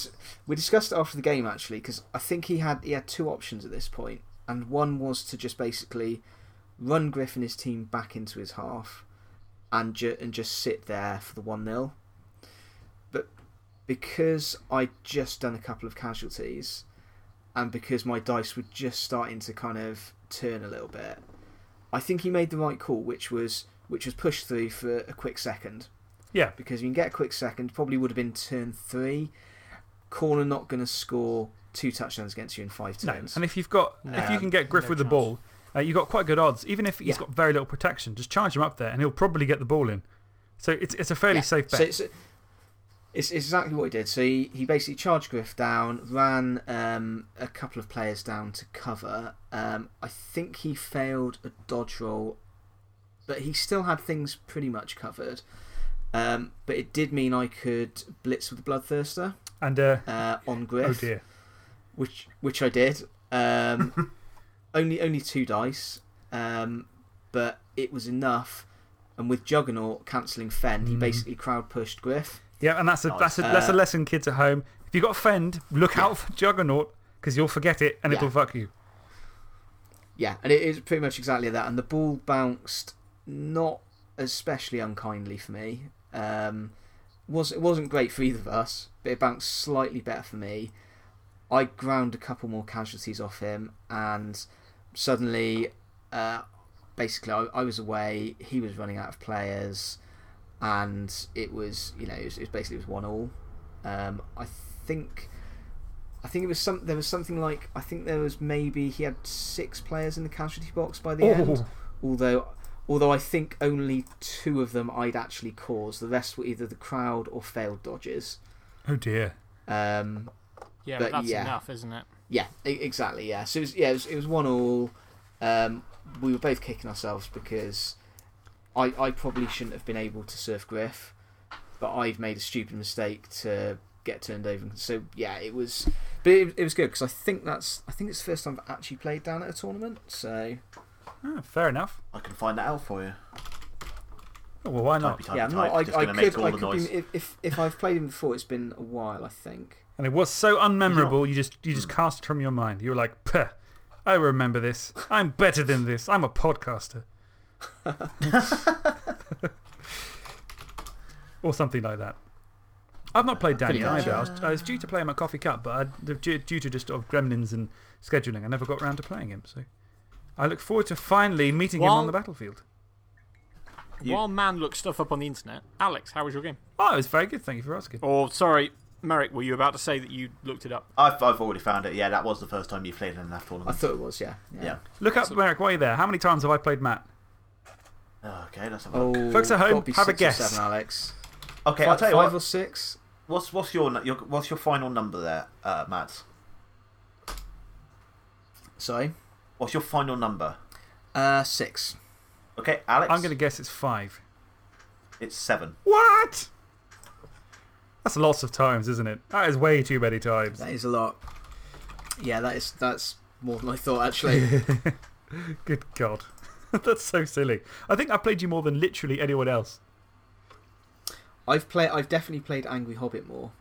we discussed it after the game actually because I think he had he had two options at this point, and one was to just basically run Griff and his team back into his half, and ju- and just sit there for the one 0 But because I'd just done a couple of casualties, and because my dice were just starting to kind of turn a little bit, I think he made the right call, which was which was push through for a quick second Yeah. because you can get a quick second. Probably would have been turn three. Corner not going to score two touchdowns against you in five No. turns. And if you've got, if you can get Griff no with the ball, uh, you've got quite good odds. Even if he's Yeah. got very little protection, just charge him up there and he'll probably get the ball in. So it's, it's a fairly Yeah. safe bet. So it's, it's exactly what he did. So he, he basically charged Griff down, ran um, a couple of players down to cover. Um, I think he failed a dodge roll, but he still had things pretty much covered. Um, but it did mean I could blitz with the Bloodthirster and, uh, uh, on Griff. oh dear. which which I did. Um, only only two dice, um, but it was enough. And with Juggernaut cancelling Fend, he Mm. basically crowd pushed Griff. Yeah, and that's a, that's a, that's a Uh, lesson, kids at home. If you've got Fend, look Yeah. out for Juggernaut because you'll forget it and Yeah. it'll fuck you. Yeah, and it is pretty much exactly that. And the ball bounced not especially unkindly for me. Um, was it wasn't great for either of us, but it bounced slightly better for me. I ground a couple more casualties off him, and suddenly, uh, basically, I, I was away. He was running out of players, and it was you know it was, it was basically it was one all. Um, I think. I think it was some. There was something like I think there was maybe he had six players in the casualty box by the end. Oh, Although, although I think only two of them I'd actually caused. The rest were either the crowd or failed dodges. oh dear. Um, Yeah, But but, that's yeah. enough, isn't it? Yeah, e- exactly. Yeah. So it was, yeah, it was, it was one all. Um, we were both kicking ourselves because I, I probably shouldn't have been able to surf Griff, but I've made a stupid mistake to get turned over. So yeah, it was, but it, it was good because I think that's I think it's the first time I've actually played down at a tournament. So Ah, fair enough. I can find that out for you. Oh, well, why not? Typey, typey, yeah, I'm type, not, I, just I gonna could I could be if, if if I've played him before, it's been a while. I think. And it was so unmemorable, you just, you just hmm. cast it from your mind. You were like, Puh, I remember this. I'm better than this. I'm a podcaster. or something like that. I've not played Danny either. I was, I was due to play him at Coffee Cup, but I, due, due to just sort of gremlins and scheduling, I never got round to playing him. So I look forward to finally meeting him on the battlefield. You- While man looks stuff up on the internet, Alex, how was your game? Oh, it was very good. Thank you for asking. Oh, sorry, Merrick, were you about to say that you looked it up? I've, I've already found it. Yeah, that was the first time you played in an AF I thought it was. Yeah. yeah. Look up, Merrick, while you're there. How many times have I played Matt? Okay, let's have a look. Oh, Folks at home, have a guess. Seven, Alex. Okay, Fi- I'll tell you five what. or six. What's, what's, your, your, what's your final number there, uh, Matt? Sorry. What's your final number? Uh, six. Okay, Alex? I'm going to guess it's five. It's seven. What? That's lots of times, isn't it? That is way too many times. That is a lot. Yeah, that is that's more than I thought actually. Good God. That's so silly. I think I've played you more than literally anyone else. I've played. I've definitely played Angry Hobbit more.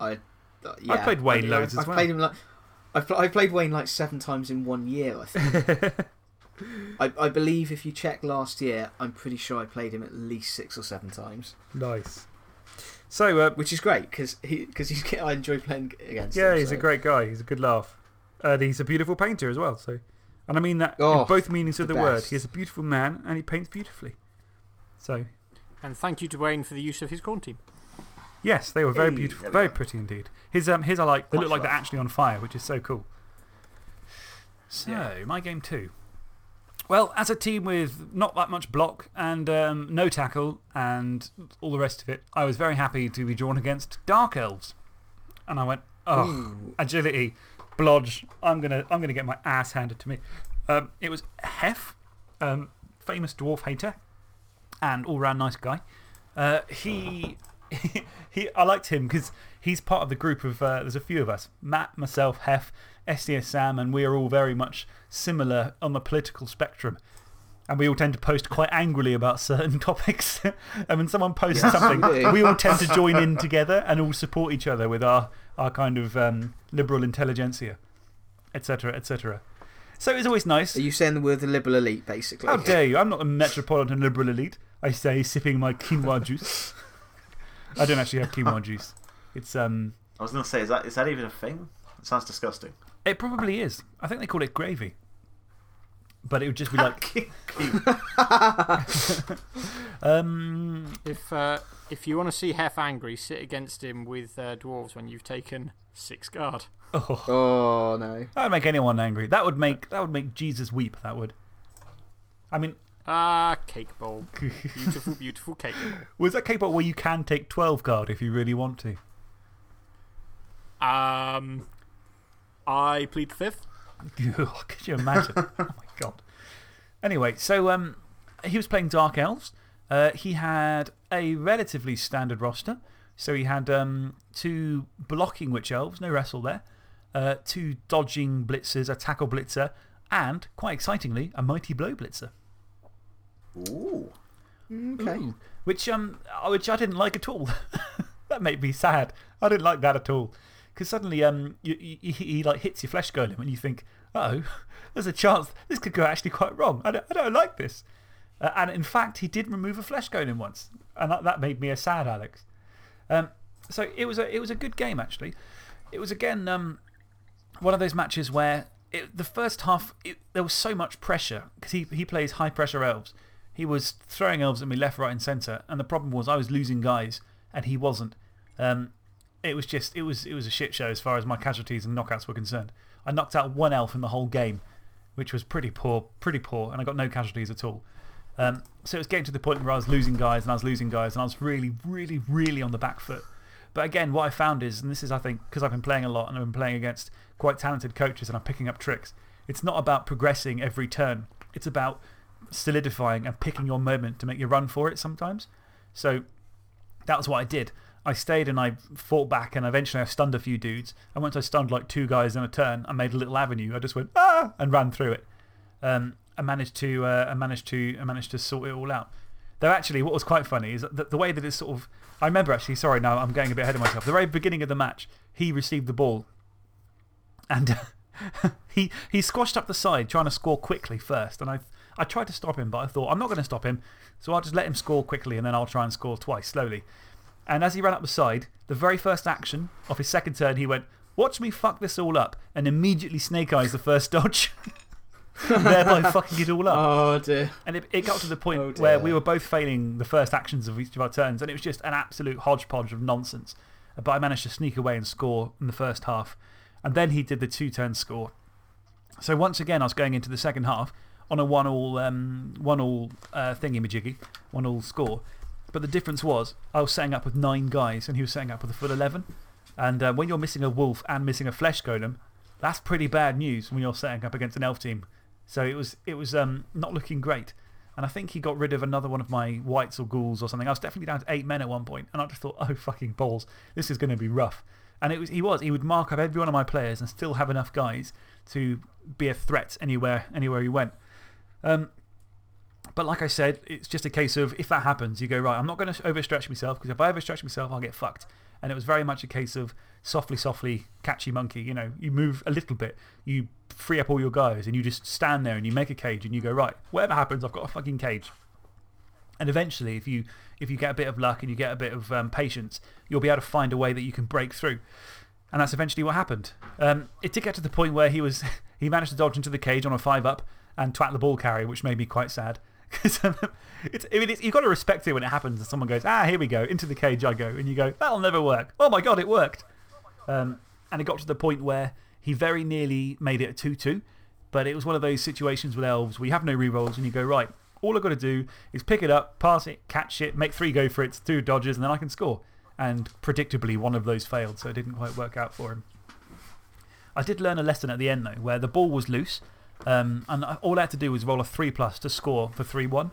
I. Uh, yeah, played Wayne I mean, loads I've, as I've well. Played him like. I've, pl- I've played Wayne like seven times in one year. I think. I, I believe if you check last year, I'm pretty sure I played him at least six or seven times, Nice. So, uh, which is great because he because he's I enjoy playing against. yeah, him, he's so. a great guy. He's a good laugh. Uh, he's a beautiful painter as well. So, And I mean that Oh, in both meanings of the the word. best. He is a beautiful man and he paints beautifully. So, And thank you to Wayne for the use of his Khorne team. yes, they were very Hey, beautiful. Very pretty indeed. His, um, his are like, they Much look like they're actually on fire, which is so cool. So, Yeah. my game two. Well, as a team with not that much block and um, no tackle and all the rest of it, I was very happy to be drawn against Dark Elves. And I went, oh, Ooh. agility, blodge. I'm going to I'm gonna get my ass handed to me. Um, it was Hef, um, famous dwarf hater and all round nice guy. Uh, he, he, I liked him because he's part of the group of, uh, there's a few of us Matt, myself, Hef, SDS Sam, and we are all very much similar on the political spectrum. And we all tend to post quite angrily about certain topics. and when someone posts Yes, something, we all tend to join in together and all support each other with our, our kind of um, liberal intelligentsia, etc., etc. So it's always nice. Are you saying the word the liberal elite, basically? How dare you? I'm not a metropolitan liberal elite. I say, sipping my quinoa juice. I don't actually have quinoa juice. It's, um, I was going to say, is that, is that even a thing? It sounds disgusting. it probably is. I think they call it gravy. But it would just be like. um, If, uh, if you want to see Hef angry, sit against him with uh, dwarves when you've taken six guard. oh, Oh, no. that would make anyone angry. That would make, that would make Jesus weep, that would. I mean, Ah, cake bowl. Beautiful, beautiful cake bowl. was that capable where you can take 12 guard if you really want to? Um, I plead the fifth. Could you imagine? oh my god. Anyway, so um, he was playing Dark Elves. Uh, he had a relatively standard roster. So he had um, two blocking Witch Elves, no wrestle there, uh, two dodging Blitzers, a tackle Blitzer, and, quite excitingly, a Mighty Blow Blitzer. Ooh. Okay. Ooh, which, um, uh, which I didn't like at all. that made me sad. I didn't like that at all. Because suddenly um, you, you, he, like hits your flesh golem and you think, oh, there's a chance this could go actually quite wrong. I don't, I don't like this. Uh, and in fact, he did remove a flesh golem once. And that, that made me a sad Alex. Um, so it was, a, it was a good game, actually. It was, again, um, one of those matches where it, the first half, it, there was so much pressure because he, he plays high pressure elves. He was throwing elves at me left, right, and centre. And the problem was I was losing guys and he wasn't. Um, it was just, it was, it was a shit show as far as my casualties and knockouts were concerned. I knocked out one elf in the whole game, which was pretty poor, pretty poor, and I got no casualties at all. Um, so it was getting to the point where I was losing guys and I was losing guys and I was really, really, really on the back foot. But again, what I found is, and this is, I think, because I've been playing a lot and I've been playing against quite talented coaches and I'm picking up tricks, it's not about progressing every turn. It's about solidifying and picking your moment to make you run for it sometimes. So that was what I did. I stayed and I fought back and eventually I stunned a few dudes. And once I stunned like two guys in a turn, I made a little avenue. I just went, ah, and ran through it. Um, I managed to, uh, I managed to, I managed to sort it all out. Though actually, what was quite funny is that the way that it's sort of, I remember actually, sorry, now I'm getting a bit ahead of myself. The very beginning of the match, he received the ball and he, he squashed up the side trying to score quickly first. And I, I tried to stop him, but I thought, I'm not going to stop him. So I'll just let him score quickly and then I'll try and score twice slowly. And as he ran up the side, the very first action of his second turn, he went, Watch me fuck this all up, and immediately snake eyes the first dodge, thereby fucking it all up. Oh, dear. And it, it got to the point Oh, where we were both failing the first actions of each of our turns, and it was just an absolute hodgepodge of nonsense. But I managed to sneak away and score in the first half. And then he did the two turn score. So once again, I was going into the second half on a one all, um, one all uh, thingy majiggy, one all score. But the difference was I was setting up with nine guys and he was setting up with a full 11. And uh, when you're missing a wolf and missing a flesh golem, that's pretty bad news when you're setting up against an elf team. So it was, it was um, not looking great. And I think he got rid of another one of my wights or ghouls or something. I was definitely down to eight men at one point, and I just thought, oh, fucking balls, this is going to be rough. And it was, he was. He would mark up every one of my players and still have enough guys to be a threat anywhere, anywhere he went. Um, but like I said, it's just a case of if that happens, you go, right, I'm not going to overstretch myself because if I overstretch myself, I'll get fucked. And it was very much a case of softly, softly, catchy monkey. You know, you move a little bit, you free up all your guys, and you just stand there and you make a cage and you go, right, whatever happens, I've got a fucking cage. And eventually, if you, if you get a bit of luck and you get a bit of um, patience, you'll be able to find a way that you can break through. And that's eventually what happened. Um, it did get to the point where he, was, he managed to dodge into the cage on a five up and twat the ball carrier, which made me quite sad. Because um, it's, I mean, it's, you've got to respect it when it happens and someone goes, ah, here we go, into the cage I go. And you go, that'll never work. Oh my God, it worked. Um, and it got to the point where he very nearly made it a 2 2. But it was one of those situations with elves where you have no rerolls and you go, right, all I've got to do is pick it up, pass it, catch it, make three go for it, two dodges, and then I can score. And predictably, one of those failed, so it didn't quite work out for him. I did learn a lesson at the end, though, where the ball was loose. Um, and all I had to do was roll a 3 plus to score for 3 1.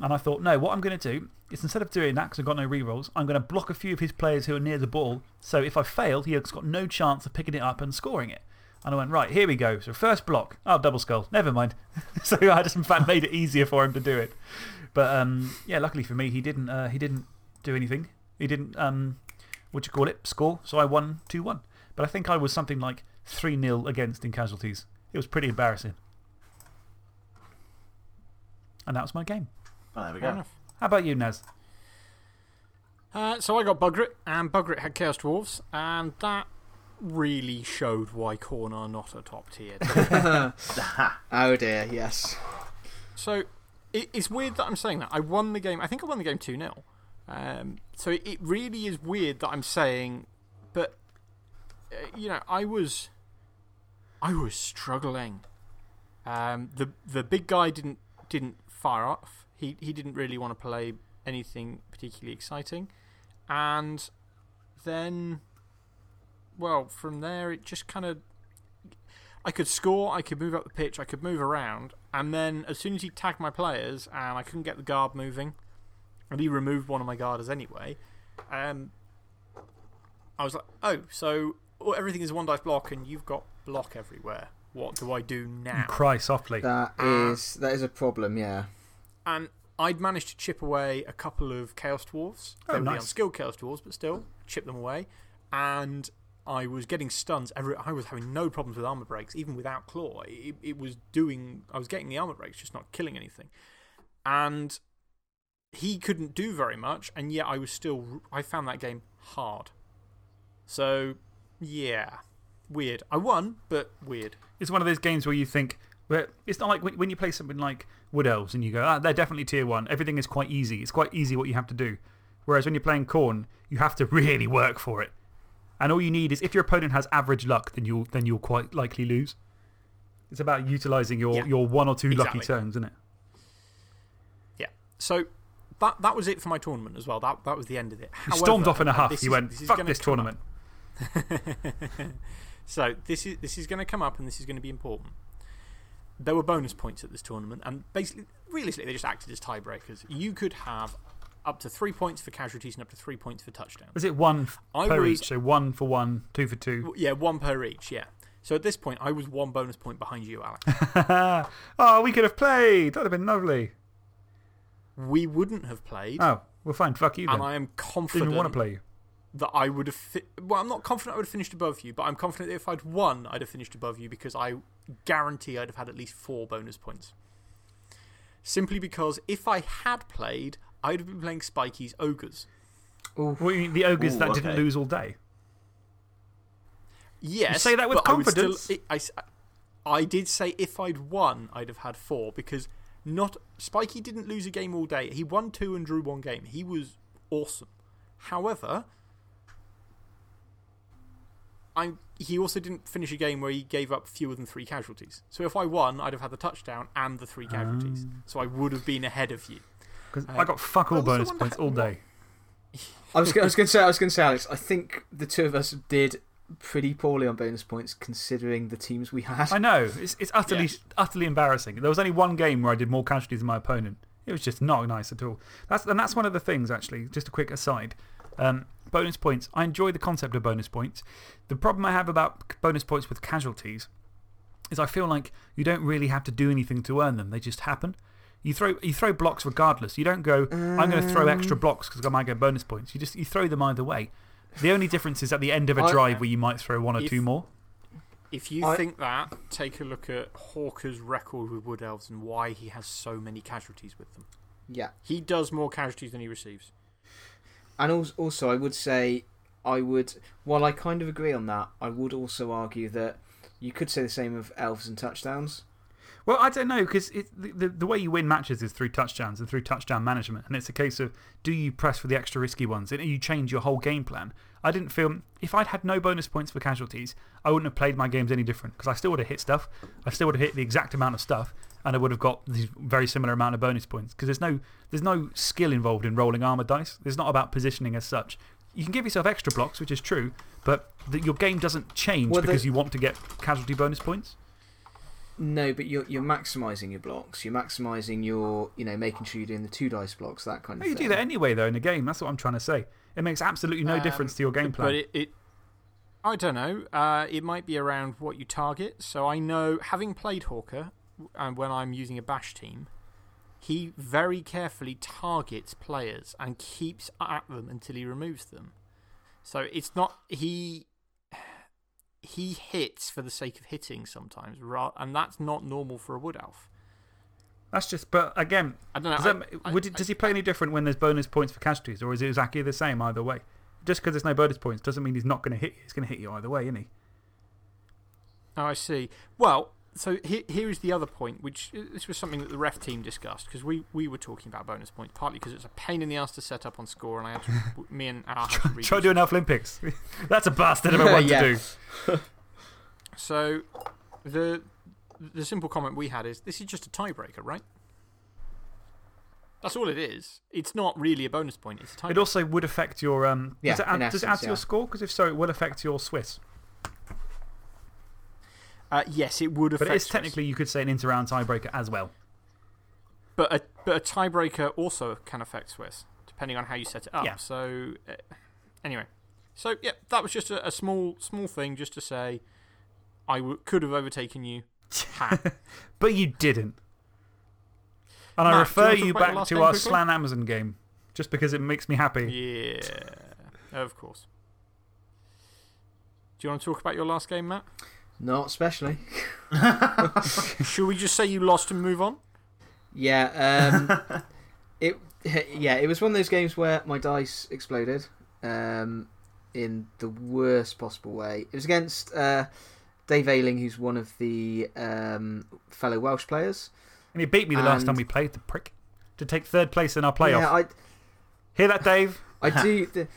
And I thought, no, what I'm going to do is instead of doing that, because I've got no rerolls, I'm going to block a few of his players who are near the ball. So if I fail, he has got no chance of picking it up and scoring it. And I went, right, here we go. So first block. Oh, double skull. Never mind. so I just, in fact, made it easier for him to do it. But um, yeah, luckily for me, he didn't, uh, he didn't do anything. He didn't, um, what do you call it, score. So I won 2 1. But I think I was something like 3 0 against in casualties. It was pretty embarrassing. And that was my game. Well, there we Fair go. enough. How about you, Naz? Uh, so I got Bugrit, and Bugrit had Chaos Dwarves, and that really showed why Khorne are not a top tier. Oh, dear, yes. so it, it's weird that I'm saying that. I won the game, I think I won the game 2 0. Um, so it, it really is weird that I'm saying, but, uh, you know, I was. I was struggling. Um, the, the big guy didn't, didn't fire off. He, he didn't really want to play anything particularly exciting. And then, well, from there, it just kind of. I could score, I could move up the pitch, I could move around, and then as soon as he tagged my players and I couldn't get the guard moving, and he removed one of my guarders anyway, um, I was like, oh, so everything is one dice block and you've got block everywhere. What do I do now? Cry softly. That ah. is, that is a problem, yeah. And I'd managed to chip away a couple of Chaos Dwarves. Oh, they were the nice. unskilled Chaos Dwarves, but still, chip them away. And I was getting stuns. Every, I was having no problems with armor breaks, even without Claw. It, it was doing. I was getting the armor breaks, just not killing anything. And he couldn't do very much, and yet I was still. I found that game hard. So, yeah. Weird. I won, but weird. It's one of those games where you think, where it's not like when, when you play something like Wood Elves and you go, ah, they're definitely tier one. Everything is quite easy. It's quite easy what you have to do. Whereas when you're playing Khorne, you have to really work for it. And all you need is if your opponent has average luck, then you'll, then you'll quite likely lose. It's about utilising your, Yeah. your one or two lucky turns, isn't it? Yeah. So that, that was it for my tournament as well. That, that was the end of it. You stormed off in a huff. this You went, fuck this tournament. So, this is, this is going to come up and this is going to be important. There were bonus points at this tournament, and basically, realistically, they just acted as tiebreakers. You could have up to three points for casualties and up to three points for touchdowns. Was it one I per was- each? So one for one, two for two. Yeah, one per each, yeah. So at this point, I was one bonus point behind you, Alex. oh, we could have played. That would have been lovely. we wouldn't have played, Oh, well, fine. Fuck you then. and I am Didn't confident even want to play you. That I would have. Fi- well, I'm not confident I would have finished above you, but I'm confident that if I'd won, I'd have finished above you because I guarantee I'd have had at least four bonus points. Simply because if I had played, I'd have been playing Spikey's Ogres. What do you mean, the ogres Ooh, that didn't lose all day? Yes. say that with but I would confidence. Still, I, s- I did say if I'd won, I'd have had four because not Spikey didn't lose a game all day. He won two and drew one game. He was awesome. However, I, he also didn't finish a game where he gave up fewer than three casualties. So if I won, I'd have had the touchdown and the three casualties. So I would have been ahead of you. Because Uh, I got fuck all bonus points all day. I was, I was going to say, I was going to say, Alex. I think the two of us did pretty poorly on bonus points considering the teams we had. I know. It's, it's utterly, Yeah. utterly embarrassing. There was only one game where I did more casualties than my opponent. It was just not nice at all. That's, and that's one of the things, actually. Just a quick aside. Um, bonus points. I enjoy the concept of bonus points. The problem I have about bonus points with casualties is I feel like you don't really have to do anything to earn them, they just happen. You throw, you throw blocks regardless. You don't go, I'm going to throw extra mm. blocks because I might get bonus points. You, just, you throw them either way. The only difference is at the end of a drive where you might throw one or If- two more. If you I- think that, take a look at Hawker's record with Wood Elves and why he has so many casualties with them. Yeah. He does more casualties than he receives. And also, I would say, I would, while I kind of agree on that, I would also argue that you could say the same of elves and touchdowns. Well, I don't know because the, the, the way you win matches is through touchdowns and through touchdown management. And it's a case of do you press for the extra risky ones and you change your whole game plan. I didn't feel if I'd had no bonus points for casualties, I wouldn't have played my games any different because I still would have hit stuff. I still would have hit the exact amount of stuff and I would have got the very similar amount of bonus points because there's no, there's no skill involved in rolling armor dice. It's not about positioning as such. You can give yourself extra blocks, which is true, but the, your game doesn't change Well, the- because you want to get casualty bonus points. No, but you're, you're maximising your blocks. You're maximising your, you know, making sure you're doing the two dice blocks, that kind of No, you thing. do that anyway, though, in a game. That's what I'm trying to say. It makes absolutely no Um, difference to your game plan. But it, it I don't know. Uh, it might be around what you target. So I know, having played Hawker, and when I'm using a bash team, he very carefully targets players and keeps at them until he removes them. So it's not. He. He hits for the sake of hitting sometimes, and that's not normal for a Wood Elf. That's just, but again, I don't know. does, I- that, I- would it, does he play any different when there's bonus points for casualties, or is it exactly the same either way? Just because there's no bonus points doesn't mean he's not going to hit you. He's going to hit you either way, isn't he? Oh, I see. Well, so he, here is the other point, which uh, this was something that the ref team discussed because we, we were talking about bonus points, partly because it's a pain in the ass to set up on score, and I had to, me and Al had to read Try this. doing Olympics. That's a bastard of a one Yeah. to do. So the the simple comment we had is this is just a tiebreaker, right? That's all it is. It's not really a bonus point. It's a tiebreaker. It also would affect your. Um, Yeah, does, it add, in does it add essence, to your score? Because if so, it will affect your Swiss. Uh, yes, it would affect. But affect. it is Swiss. technically, you could say, an inter round tiebreaker as well. But a, but a tiebreaker also can affect Swiss, depending on how you set it up. Yeah. So, uh, anyway. So, yeah, that was just a, a small, small thing just to say I w- could have overtaken you. But you didn't. And I Matt, do refer you you, wanna talk back to our quickly? Slann Amazon game, just because it makes me happy. yeah, of course. Do you want to talk about your last game, Matt? Not especially. Should we just say you lost and move on? Yeah, um, it, yeah, it was one of those games where my dice exploded um, in the worst possible way. It was against uh, Dave Ailing, who's one of the um, fellow Welsh players. And he beat me the last time we played, the prick. To take third place in our playoff. Yeah, I, Hear that, Dave? I do. The,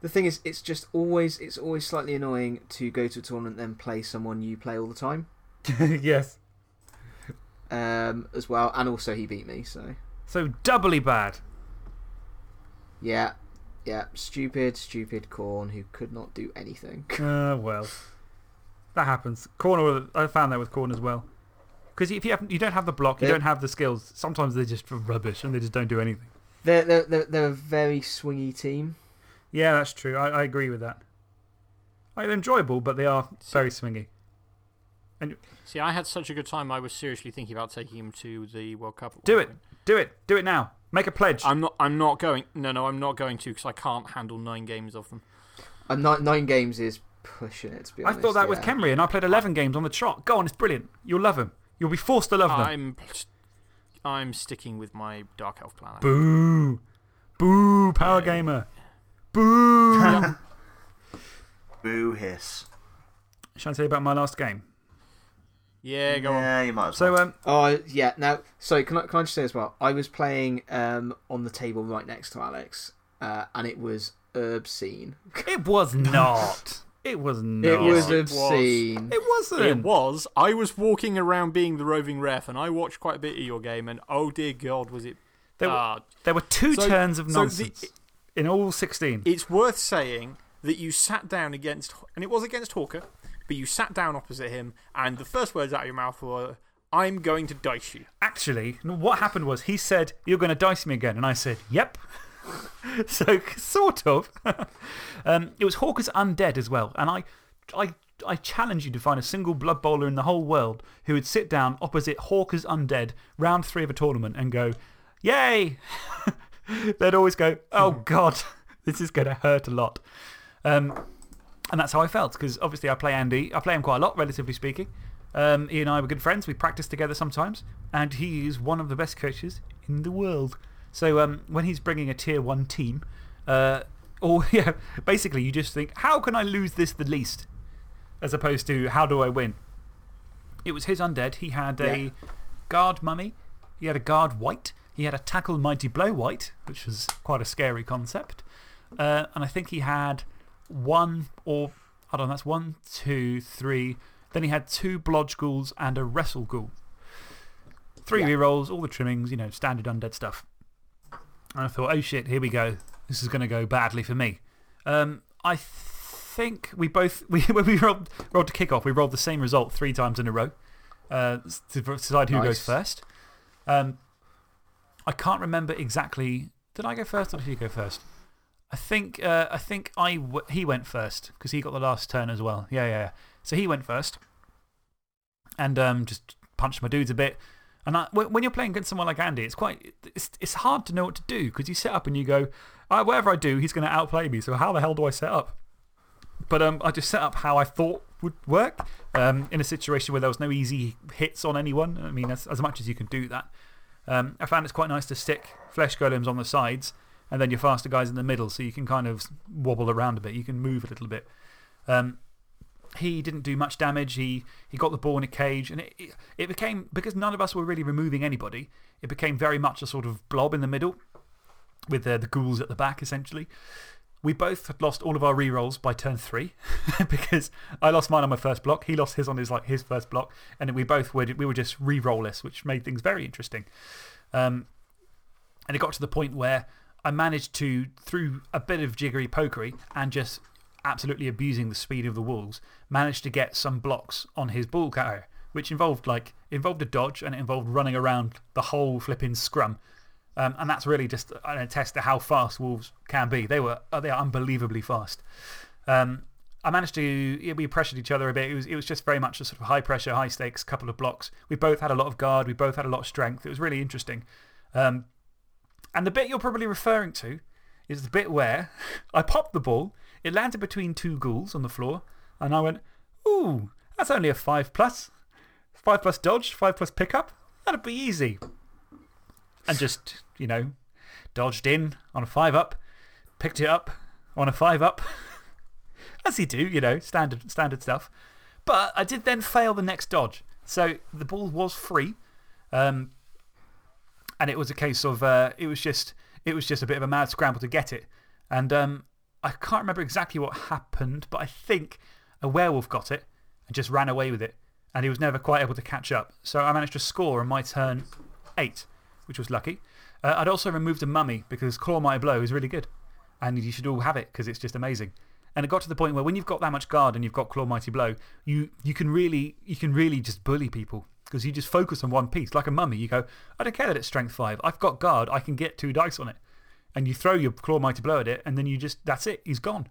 the thing is, it's just always it's always slightly annoying to go to a tournament and then play someone you play all the time yes. um, as well. And also, he beat me, so So doubly bad. Yeah, yeah. Stupid, stupid Khorne who could not do anything. Uh, well. That happens. Corner, I found that with Khorne as well. Because if you, have, you don't have the block, you Yeah. don't have the skills, sometimes they're just rubbish and they just don't do anything. They're, they're, they're, they're a very swingy team. Yeah, that's true. I, I agree with that. Like, They're enjoyable, but they are very swingy. And, See, I had such a good time, I was seriously thinking about taking him to the World Cup. Do it. point. Do it. Do it now. Make a pledge. I'm not, I'm not going. No, no, I'm not going to because I can't handle nine games of them. Uh, and nine, nine games is pushing it, to be I honest. thought that with yeah. Khemri, and I played 11 games on the trot. Go on, it's brilliant. You'll love him. You'll be forced to love them. I'm, I'm sticking with my Dark Elf plan. Boo. Boo, Power Yeah. Gamer. Boo. Boo hiss. Shall I tell you about my last game? Yeah, go on. Yeah, you might as So, well. um, Oh, yeah. Now, sorry, can I, can I just say as well? I was playing um, on the table right next to Alex, uh, and it was obscene. it was not. It was not. It was it was. obscene. It wasn't. It was. I was walking around being the roving ref, and I watched quite a bit of your game, and oh dear God, was it. There were, ah, there were two So- turns of so the- nonsense in all 16. it's worth saying that you sat down against, and it was against Hawker, but you sat down opposite him, and the first words out of your mouth were, I'm going to dice you. Actually, what happened was he said, You're going to dice me again. And I said, Yep. so, sort of. um, it was Hawker's Undead as well. And I, I, I challenge you to find a single Blood Bowler in the whole world who would sit down opposite Hawker's Undead, round three of a tournament, and go, Yay! They'd always go, Oh, God, this is going to hurt a lot. Um, and that's how I felt, because obviously I play Andy. I play him quite a lot, relatively speaking. Um, he and I were good friends. We practice together sometimes. And he is one of the best coaches in the world. So um, when he's bringing a tier one team, uh, or yeah, basically you just think, how can I lose this the least? As opposed to, how do I win? It was his undead. He had a Yeah. guard mummy, he had a guard wight, he had a tackle mighty blow wight, which was quite a scary concept. Uh, and I think he had one or, hold on, that's one, two, three. Then he had two Blodge Ghouls and a Wrestle Ghoul. Three Yeah. rerolls, all the trimmings, you know, standard undead stuff. And I thought, oh shit, here we go. This is going to go badly for me. Um, I think we both, we, when we rolled, rolled to kick off, we rolled the same result three times in a row uh, to decide who goes first. Um, I can't remember exactly. Did I go first or did he go first? I think, uh, I think I he went first because he got the last turn as well. Yeah, yeah, yeah. So he went first and um, just punched my dudes a bit. And I, when you're playing against someone like Andy, it's, quite, it's, it's hard to know what to do because you set up and you go, "Ah, whatever I do, he's going to outplay me. So how the hell do I set up? But um, I just set up how I thought would work um, in a situation where there was no easy hits on anyone. I mean, as, as much as you can do that. Um, I found it's quite nice to stick flesh golems on the sides and then your faster guys in the middle so you can kind of wobble around a bit. You can move a little bit. Um, he didn't do much damage. He, he got the ball in a cage, and it, it, it became, because none of us were really removing anybody, it became very much a sort of blob in the middle with uh, the ghouls at the back, essentially. We both had lost all of our rerolls by turn three because I lost mine on my first block. He lost his on his, like, his first block. And then we both were, we were just rerollless, which made things very interesting. Um, and it got to the point where I managed to, through a bit of jiggery pokery and just absolutely abusing the speed of the wolves, managed to get some blocks on his ball carrier, which involved, like, involved a dodge and it involved running around the whole flipping scrum. Um, and that's really just a test to how fast wolves can be. They, were, uh, they are unbelievably fast. Um, I managed to, we pressured each other a bit. It was, it was just very much a sort of high pressure, high stakes couple of blocks. We both had a lot of guard, we both had a lot of strength. It was really interesting. Um, and the bit you're probably referring to is the bit where I popped the ball, it landed between two ghouls on the floor, and I went, Ooh, that's only a 5 plus. 5 plus dodge, 5 plus pickup. That'd be easy. And just, you know, dodged in on a 5 up, picked it up on a 5 up. As you do, you know, standard, standard stuff. But I did then fail the next dodge. So the ball was free. Um, and it was a case of uh, it, was just, it was just a bit of a mad scramble to get it. And um, I can't remember exactly what happened, but I think a werewolf got it and just ran away with it. And he was never quite able to catch up. So I managed to score on my turn eight, which was lucky. Uh, I'd also removed a mummy because Claw Mighty Blow is really good. And you should all have it because it's just amazing. And it got to the point where when you've got that much guard and you've got Claw Mighty Blow, you, you, can, really, you can really just bully people because you just focus on one piece. Like a mummy, you go, I don't care that it's strength five. I've got guard, I can get two dice on it. And you throw your Claw Mighty Blow at it, and then you just, that's it, he's gone.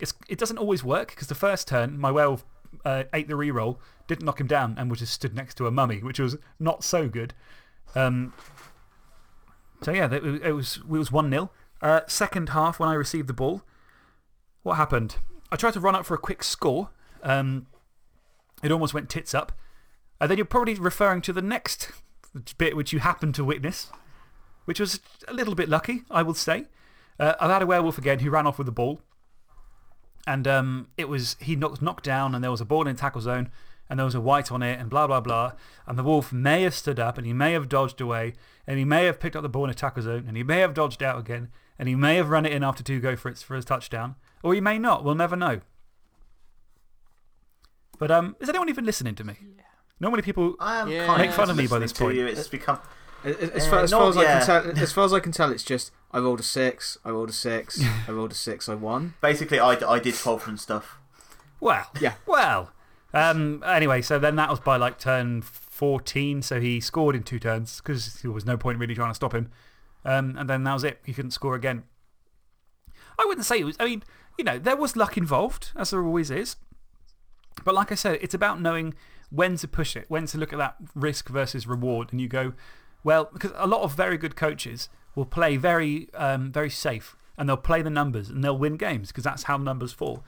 It's, it doesn't always work because the first turn, my werewolf uh, ate the reroll, didn't knock him down, and was just stood next to a mummy, which was not so good. Um, so, yeah, it, was, it was 1 0. Uh, second half, when I received the ball, what happened? I tried to run up for a quick score. Um, it almost went tits up. And then you're probably referring to the next bit which you happened to witness, which was a little bit lucky, I will say. Uh, I had a werewolf again who ran off with the ball. And um, it was, he knocked, knocked down, and there was a ball in tackle zone, and there was a wight on it, and blah, blah, blah. And the wolf may have stood up, and he may have dodged away, and he may have picked up the ball in a tackle zone, and he may have dodged out again, and he may have run it in after two go for it for his touchdown, or he may not. We'll never know. But um, is anyone even listening to me? Normally people I am Yeah. Make fun of me by this point. You. It's become. As, as Uh, far, as, not far as, I can tell, as far as I can tell, it's just I rolled a six, I rolled a six, I rolled a six, I won. Basically, I, I did Fulford and stuff. Well, Yeah. Well, um, anyway, so then that was by like turn 14. So he scored in two turns because there was no point really trying to stop him. Um, and then that was it. He couldn't score again. I wouldn't say it was, I mean, you know, there was luck involved, as there always is. But like I said, it's about knowing when to push it, when to look at that risk versus reward. And you go, well, because a lot of very good coaches will play very, um, very safe and they'll play the numbers and they'll win games because that's how numbers fall.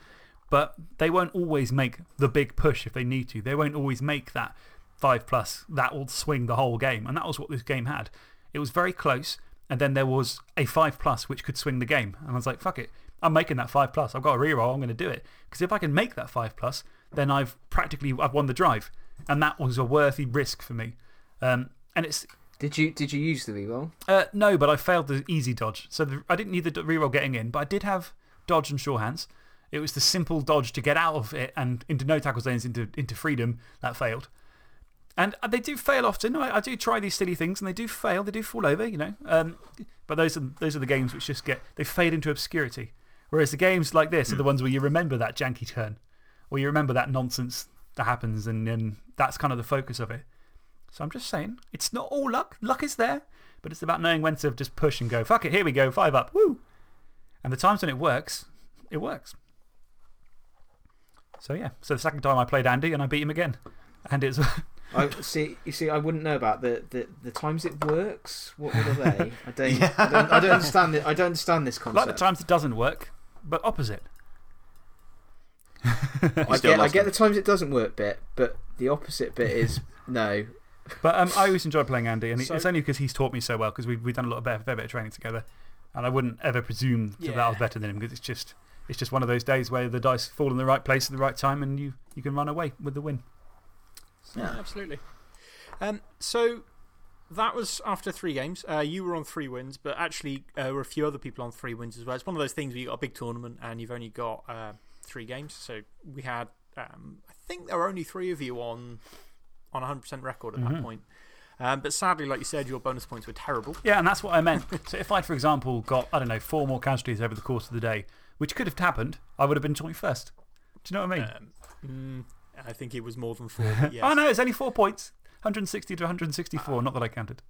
But they won't always make the big push if they need to. They won't always make that five plus. That will swing the whole game. And that was what this game had. It was very close. And then there was a five plus which could swing the game. And I was like, fuck it. I'm making that five plus. I've got a reroll. I'm going to do it. Because if I can make that five plus, then I've practically I've won the drive. And that was a worthy risk for me. Um, and it's Did you, did you use the reroll? uh, no, but I failed the easy dodge. So the, I didn't need the reroll getting in, but I did have dodge and sure hands. It was the simple dodge to get out of it and into no tackle zones, into, into freedom that failed. And uh, they do fail often. I, I do try these silly things and they do fail. They do fall over, you know. Um, but those are, those are the games which just get, they fade into obscurity. Whereas the games like this are the ones where you remember that janky turn, or you remember that nonsense that happens, and, and that's kind of the focus of it. So I'm just saying, it's not all luck. Luck is there, but it's about knowing when to just push and go, fuck it, here we go, five up, woo. And the times when it works, it works. So yeah, so the second time I played Andy and I beat him again. And it's, I, see, you see, I wouldn't know about the, the, the times it works. What, what are they? I don't, Yeah. I don't, I don't understand it. I don't understand this concept. like the times it doesn't work, but opposite. I get, I get the times it doesn't work bit, but the opposite bit is no. But um, I always enjoy playing Andy, and So- it's only because he's taught me so well, because we've, we've done a lot of better, fair bit of training together. And I wouldn't ever presume that I was better than him, because it's just, it's just one of those days where the dice fall in the right place at the right time and you, you can run away with the win. Yeah, absolutely. Um, so that was after three games. Uh, you were on three wins, but actually, uh, there were a few other people on three wins as well. It's one of those things where you've got a big tournament and you've only got uh, three games. So we had, um, I think there were only three of you on, on 100% record at that Mhm. point. Um, but sadly, like you said, your bonus points were terrible. Yeah, and that's what I meant. so if I'd, for example, got, I don't know, four more casualties over the course of the day, which could have happened, I would have been joint first. Do you know what I mean? Um, mm, I think it was more than four. But yes. Oh, no, it's only four points 160 to 164, not that I counted.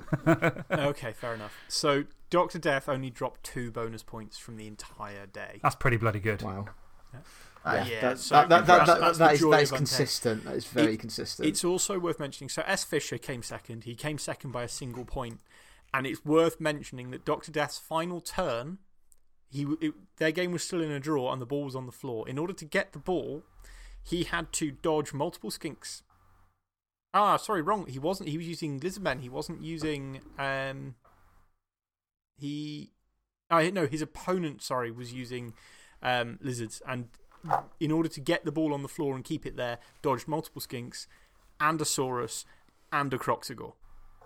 okay, fair enough. So Dr. Death only dropped two bonus points from the entire day. That's pretty bloody good. Wow. Ah, Yeah, that, so that, that, that, that's- that, that's is, joy that is of Untamed. consistent. That is very It- consistent. It's also worth mentioning. So S. Fisher came second. He came second by a single point. And it's worth mentioning that Dr. Death's final turn, he, it, their game was still in a draw and the ball was on the floor. In order to get the ball, he had to dodge multiple skinks. Ah, sorry, wrong. He wasn't. He was using Lizardmen. He wasn't using. Um, he. Oh, no, his opponent, sorry, was using um, lizards. And in order to get the ball on the floor and keep it there, dodged multiple skinks, and a saurus, and a Kroxigor.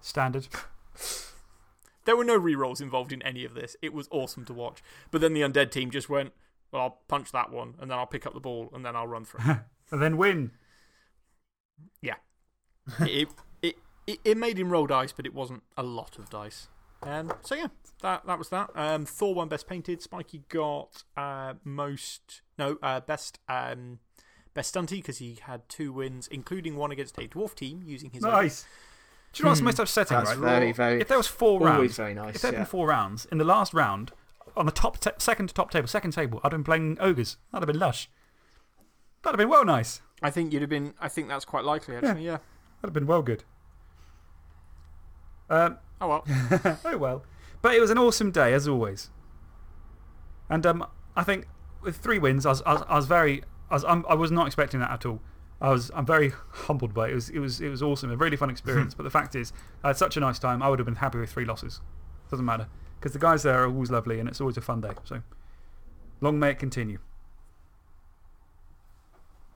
Standard. There were no rerolls involved in any of this. It was awesome to watch. But then the undead team just went, well, I'll punch that one, and then I'll pick up the ball, and then I'll run through. And then win. it, it, it, it made him roll dice, but it wasn't a lot of dice. Um, so, yeah, that, that was that. Um, Thor won Best Painted. Spikey got uh, most. No, uh, Best um, best Stunty because he had two wins, including one against a dwarf team using his. Nice. Do you know what's most upsetting, That's right? very, very. If there was four always rounds, very nice. if there had yeah. been four rounds, in the last round, on the top second to top table, second table, I'd have been playing ogres. That'd have been lush. That'd have been well nice. I think you'd have been. I think that's quite likely, actually, yeah. That'd have been well good. Um, Oh, well. oh well. But it was an awesome day, as always. And um, I think with three wins, I was, I was, I was very. I was, I was not expecting that at all. I was, I'm very humbled by it. It was, it, was, it was awesome, a really fun experience. but the fact is, I had such a nice time, I would have been happy with three losses. Doesn't matter. Because the guys there are always lovely and it's always a fun day. So long may it continue.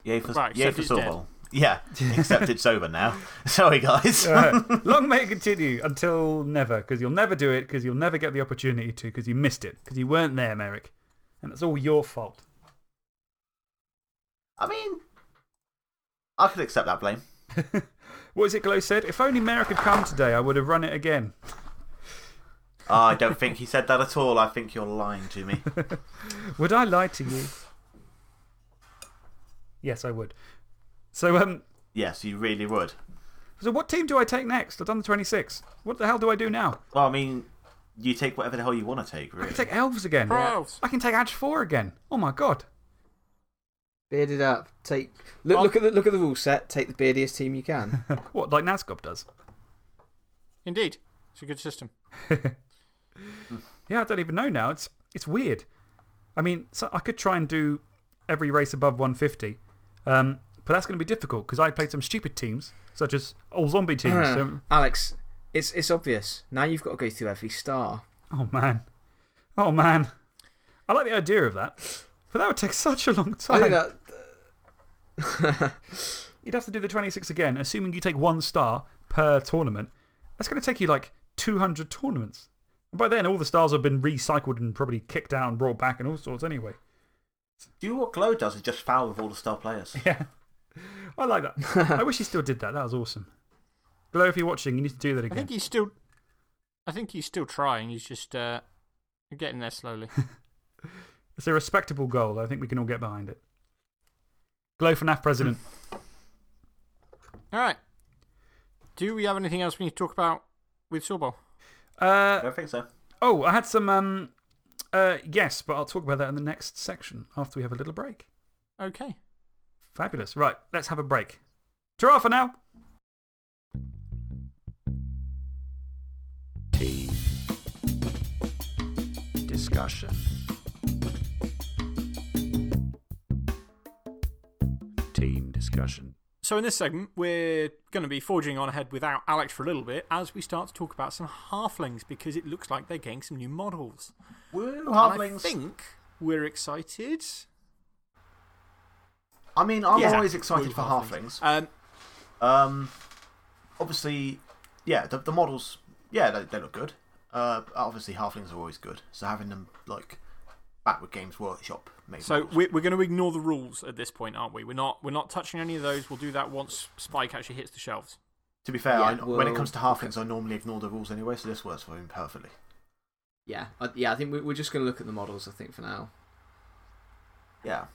Yay for, Right, yay for it's dead. Sorbol. Yeah, except it's over now. Sorry, guys. Uh, long may it continue until never, because you'll never do it, because you'll never get the opportunity to, because you missed it, because you weren't there, Merrick. And it's all your fault. I mean, I could accept that blame. what is it Glow said? If only Merrick had come today, I would have run it again. I don't think he said that at all. I think you're lying to me. Would I lie to you? Yes, I would. So, um, yes, you really would. so what team do I take next? I've done the 26. What the hell do I do now? Well, I mean, you take whatever the hell you want to take, I really. can take elves again. Elves. I can take Edge 4 again. Oh my god. Bearded up. Take look, look at the look at the rule set. Take the beardiest team you can. What, like Nazgob does? Indeed. It's a good system. Yeah, I don't even know now. It's, it's weird. I mean, so I could try and do every race above 150, um, but that's going to be difficult because I played some stupid teams, such as all zombie teams. so, Alex, it's it's obvious. Now you've got to go through every star. oh man. Oh man. I like the idea of that, but that would take such a long I time. think that. You'd have to do the 26 again, assuming you take one star per tournament. That's going to take you like 200 tournaments. And by then, all the stars have been recycled and probably kicked out and brought back and all sorts anyway. Do you know what Glow does? Is just foul with all the star players. Yeah. I like that. I wish he still did that. That was awesome. Glow, if you're watching, you need to do that again. I think he's still. I think he's still trying. He's just uh, getting there slowly. It's a respectable goal. I think we can all get behind it. Glow for NAF president. All right. Do we have anything else we need to talk about with Sorbol? I Uh, don't think so. oh, I had some. Um, uh, yes, but I'll talk about that in the next section after we have a little break. Okay. Fabulous. Right, let's have a break. Ta for now. Team discussion. Discussion. So, in this segment, we're going to be forging on ahead without Alex for a little bit as we start to talk about some halflings because it looks like they're getting some new models. Woo, And I think we're excited. I mean, I'm Yeah. always excited Woo, for halflings. Um, Um, obviously, yeah, the, the models, yeah, they, they look good. Uh, obviously, halflings are always good. So having them, like, back with Games Workshop makes so, we're, we're going to ignore the rules at this point, aren't we? We're not, we're not touching any of those. We'll do that once Spike actually hits the shelves. To be fair, Yeah, I, when it comes to halflings, I normally ignore the rules anyway, so this works for him perfectly. Yeah, I, yeah. I think we, we're just going to look at the models. I think for now. Yeah.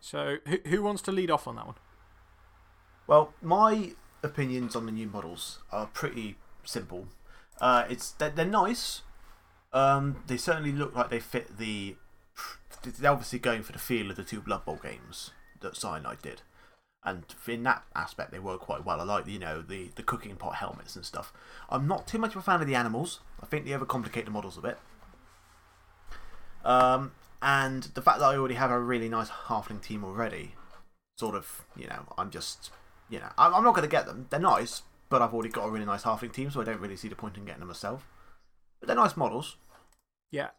So, who, who wants to lead off on that one? Well, my opinions on the new models are pretty simple. Uh, it's they're, they're nice. Um, they certainly look like they fit the. They're obviously going for the feel of the two Blood Bowl games that Cyanide did, and in that aspect they work quite well. I like you know the the cooking pot helmets and stuff. I'm not too much of a fan of the animals. I think they overcomplicate the models a bit. Um, and the fact that I already have a really nice halfling team already, sort of, you know, I'm just, you know, I'm, I'm not going to get them. They're nice, but I've already got a really nice halfling team, so I don't really see the point in getting them myself. But they're nice models. Yeah.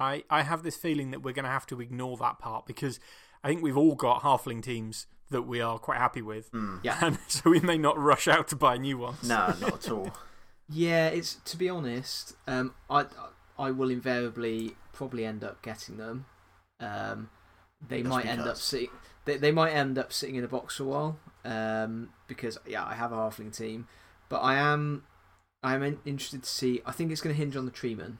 I, I have this feeling that we're going to have to ignore that part because I think we've all got halfling teams that we are quite happy with. Yeah. And so we may not rush out to buy new ones. No, not at all. Yeah, it's to be honest. Um, I I will invariably probably end up getting them. Um, they Just might end up because. seeing they, they might end up sitting in a box for a while um, because, yeah, I have a halfling team. But I am, I am interested to see. I think it's going to hinge on the treeman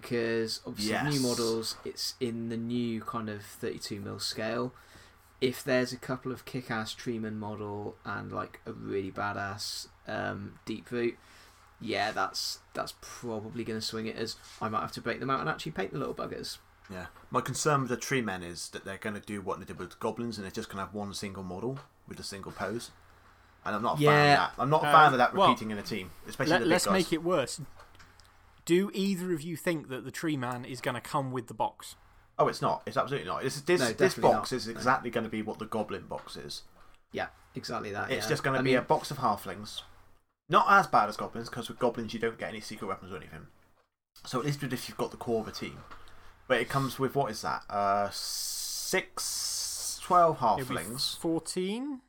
because obviously Yes. new models, it's in the new kind of 32 mil scale. If there's a couple of kick ass treeman model and like a really badass um, Deeproot, yeah, that's that's probably going to swing it as I might have to break them out and actually paint the little buggers. Yeah. My concern with the tree men is that they're going to do what they did with goblins, and they're just going to have one single model with a single pose. And I'm not a fan Yeah. of that. I'm not a Uh, fan of that well, repeating in a team, especially Let, the big Let's guys. make it worse. Do either of you think that the tree man is going to come with the box? Oh, it's not. It's absolutely not. This, this, No, this box not. is No. exactly going to be what the goblin box is. Yeah, exactly that. It's yeah. just going to be mean, a box of halflings. Not as bad as goblins, because with goblins you don't get any secret weapons or anything. So at least if you've got the core of a team. But it comes with, what is that? Uh, six, 12 It'll be halflings. 14?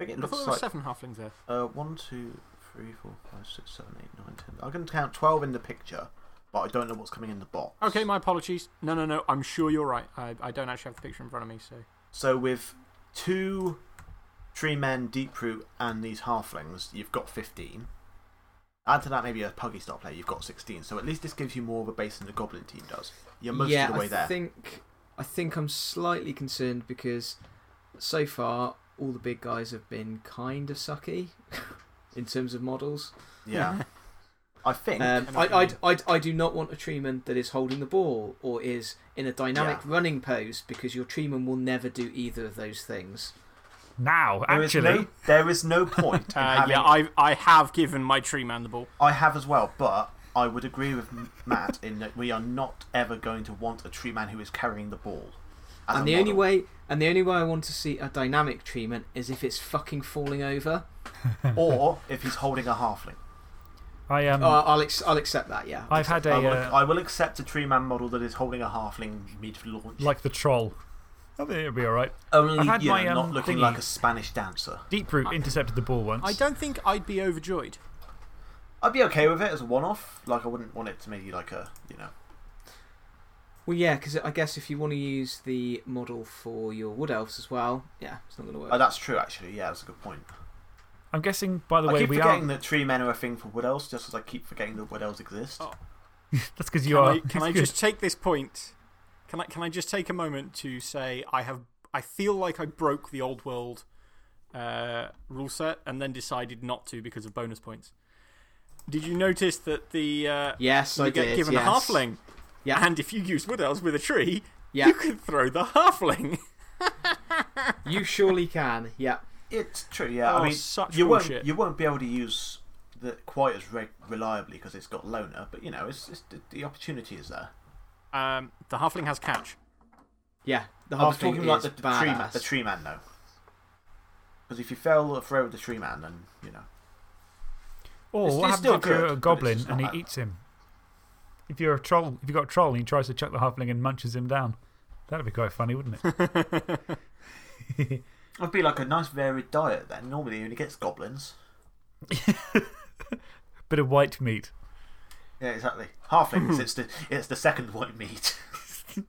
I think it I looks thought there were like seven halflings there. Uh, one, two, three, four, five, six, seven, eight, nine, ten. I can count twelve in the picture, but I don't know what's coming in the box. Okay, my apologies. No, no, no. I'm sure you're right. I, I don't actually have the picture in front of me, so. So with two tree men, Deeproot, and these halflings, you've got fifteen. Add to that maybe a puggy start player, you've got sixteen. So at least this gives you more of a base than the goblin team does. You're most yeah, of the way I there. think I think I'm slightly concerned because so far all the big guys have been kind of sucky in terms of models. Yeah. I think. Um, I I, I. I, I do not want a treeman that is holding the ball or is in a dynamic running pose because your treeman will never do either of those things. Now, there is actually, no, there is no point Uh, having yeah, I, I have given my tree man the ball. I have as well, but I would agree with Matt in that we are not ever going to want a tree man who is carrying the ball. As and a the only way and the only way I want to see a dynamic treatment is if it's fucking falling over. or if he's holding a halfling. I um, Oh, I'll ex- I'll accept that. Yeah. I've had a I will, uh, I will accept a tree man model that is holding a halfling mid launch. like the troll. I think it'll be all right. Only I've had you my, know, not um, looking thingy. like a Spanish dancer. Deeproot intercepted the ball once. I don't think I'd be overjoyed. I'd be okay with it as a one off. Like, I wouldn't want it to be like a, you know. Well, yeah, because I guess if you want to use the model for your wood elves as well, yeah, it's not going to work. Oh, that's true, actually. Yeah, that's a good point. I'm guessing, by the I way, keep we forgetting are. that tree men are a thing for wood elves, just as I keep forgetting that wood elves exist. Oh. That's because you Can are. I, can I good. just take this point? Can I, can I just take a moment to say I have. I feel like I broke the old world uh, rule set and then decided not to because of bonus points. Did you notice that the. Uh, yes, you I get did. given yes. a halfling? Yeah. And if you use wood elves with a tree, Yeah. you can throw the halfling. You surely can. Yeah. It's true, yeah. Oh, I mean, such you bullshit. won't you won't be able to use the quite as re- reliably because it's got loner, but you know, it's, it's the, the opportunity is there. Um, the halfling has catch. Yeah. The I was talking is about the, the tree man, badass. the tree man though, because if you fail a throw with the tree man, then you know. Or It's- what it's happens still if you're a goblin and he not eats him? If you're a troll, if you've got a troll and he tries to chuck the halfling and munches him down, that'd be quite funny, wouldn't it? It'd be like a nice varied diet then. Normally, he only gets goblins. Bit of white meat. Yeah, exactly. Halflings, it's the it's the second white meat.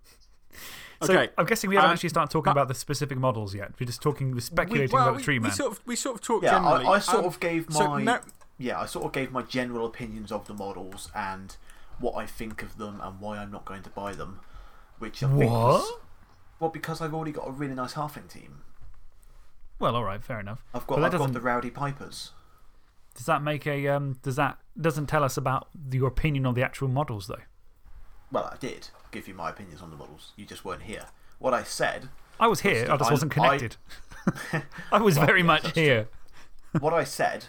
So Okay. I'm guessing we haven't Um, actually started talking but- about the specific models yet. We're just talking, we're We, speculating well, about the tree we man. sort of, we sort of talked yeah, generally. I, I sort Um, of gave my so Mer- yeah, I sort of gave my general opinions of the models and what I think of them and why I'm not going to buy them. Which I think was, What? well, because I've already got a really nice halfling team. Well, all right, fair enough. I've got I've got the rowdy pipers. Does that make a. Um, does that. Doesn't tell us about your opinion on the actual models, though? Well, I did give you my opinions on the models. You just weren't here. What I said, I was here, I just I- wasn't connected. I, was Well, very much here. what I said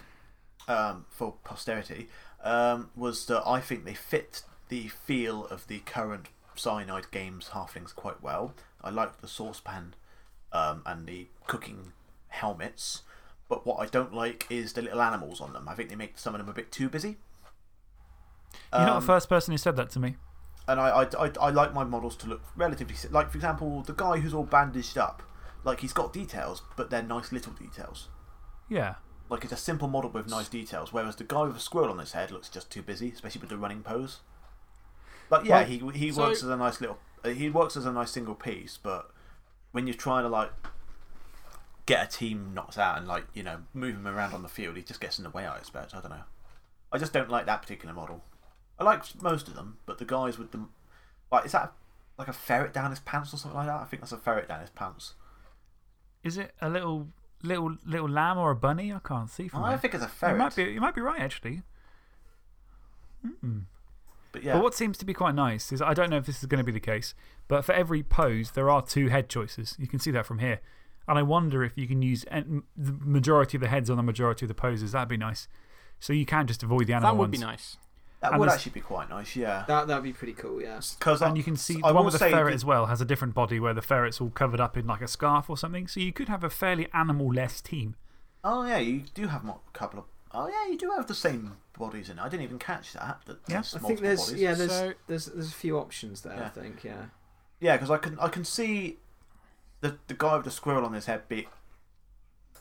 um, for posterity um, was that I think they fit the feel of the current Cyanide Games halflings quite well. I like the saucepan um, and the cooking helmets, but what I don't like is the little animals on them. I think they make some of them a bit too busy. You're not Um, the first person who said that to me. and I, I, I, I like my models to look relatively like, for example, the guy who's all bandaged up. Like he's got details, but they're nice little details. Yeah. Like it's a simple model with nice details, whereas the guy with a squirrel on his head looks just too busy, especially with the running pose. But yeah, Well, he he so- works as a nice little uh, he works as a nice single piece, but when you're trying to like get a team knocked out and like, you know, move him around on the field, he just gets in the way, I expect. I don't know. I just don't like that particular model. I like most of them, but the guys with the. Like, is that like a ferret down his pants or something like that? I think that's a ferret down his pants. Is it a little, little, little lamb or a bunny? I can't see from I think it's a You ferret. might, be, you might be right, actually. Hmm. But yeah. But what seems to be quite nice is I don't know if this is going to be the case, but for every pose, there are two head choices. You can see that from here. And I wonder if you can use the majority of the heads on the majority of the poses. That'd be nice. So you can just avoid the animal ones. That would ones. be nice. That and would actually be quite nice, yeah. That that'd be pretty cool, yeah. Because And you can see I the one with the ferret that- as well has a different body where the ferret's all covered up in like a scarf or something. So you could have a fairly animal less team. Oh, yeah, you do have a couple of. Oh, yeah, you do have the same bodies in it. I didn't even catch that. that Yeah. there's I think there's, bodies. yeah, there's, So- there's, there's a few options there, I think, yeah. Yeah, because I can, I can see the, the guy with the squirrel on his head be.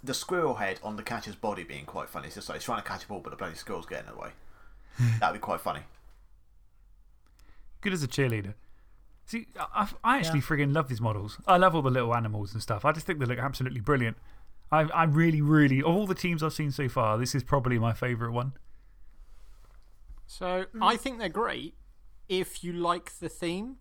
The squirrel head on the catcher's body being quite funny. It's just like he's trying to catch a ball, but the bloody squirrel's getting in the way. That'd be quite funny. Good as a cheerleader. See, I, I actually friggin' love these models. I love all the little animals and stuff. I just think they look absolutely brilliant. I, I really, really, of all the teams I've seen so far, this is probably my favourite one. So I think they're great if you like the theme.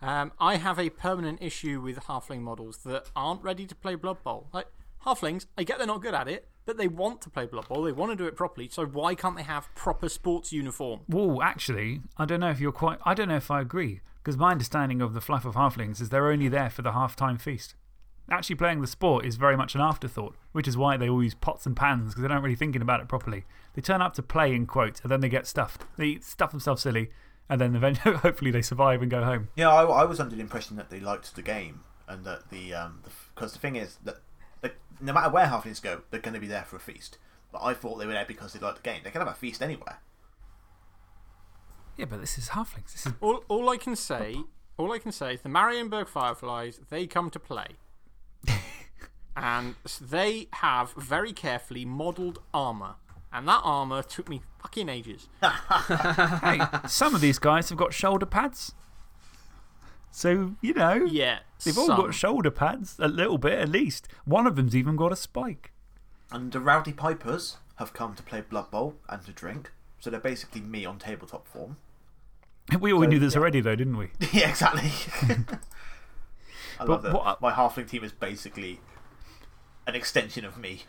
Um, I have a permanent issue with halfling models that aren't ready to play Blood Bowl. Like, halflings, I get they're not good at it, but they want to play Blood Bowl. They want to do it properly. So why can't they have proper sports uniform? Well, actually, I don't know if you're quite. I don't know if I agree. Because my understanding of the fluff of halflings is they're only there for the half-time feast. Actually, playing the sport is very much an afterthought, which is why they all use pots and pans because they're not really thinking about it properly. They turn up to play, in quotes, and then they get stuffed. They stuff themselves silly, and then eventually, hopefully they survive and go home. Yeah, I, I was under the impression that they liked the game and that the. Um, because the, thing is that the, no matter where halflings go, they're going to be there for a feast. But I thought they were there because they liked the game. They can have a feast anywhere. Yeah, but this is halflings. This is All, all I can say, all I can say is the Marienburg Fireflies, they come to play. and they have very carefully modelled armour. And that armour took me fucking ages. hey, some of these guys have got shoulder pads. So, you know, Yeah. they've all got shoulder pads, a little bit at least. One of them's even got a spike. And the Rowdy Pipers have come to play Blood Bowl and to drink. So they're basically me on tabletop form. We all So, knew this yeah. already, though, didn't we? yeah, exactly. I love that. what I- My halfling team is basically an extension of me.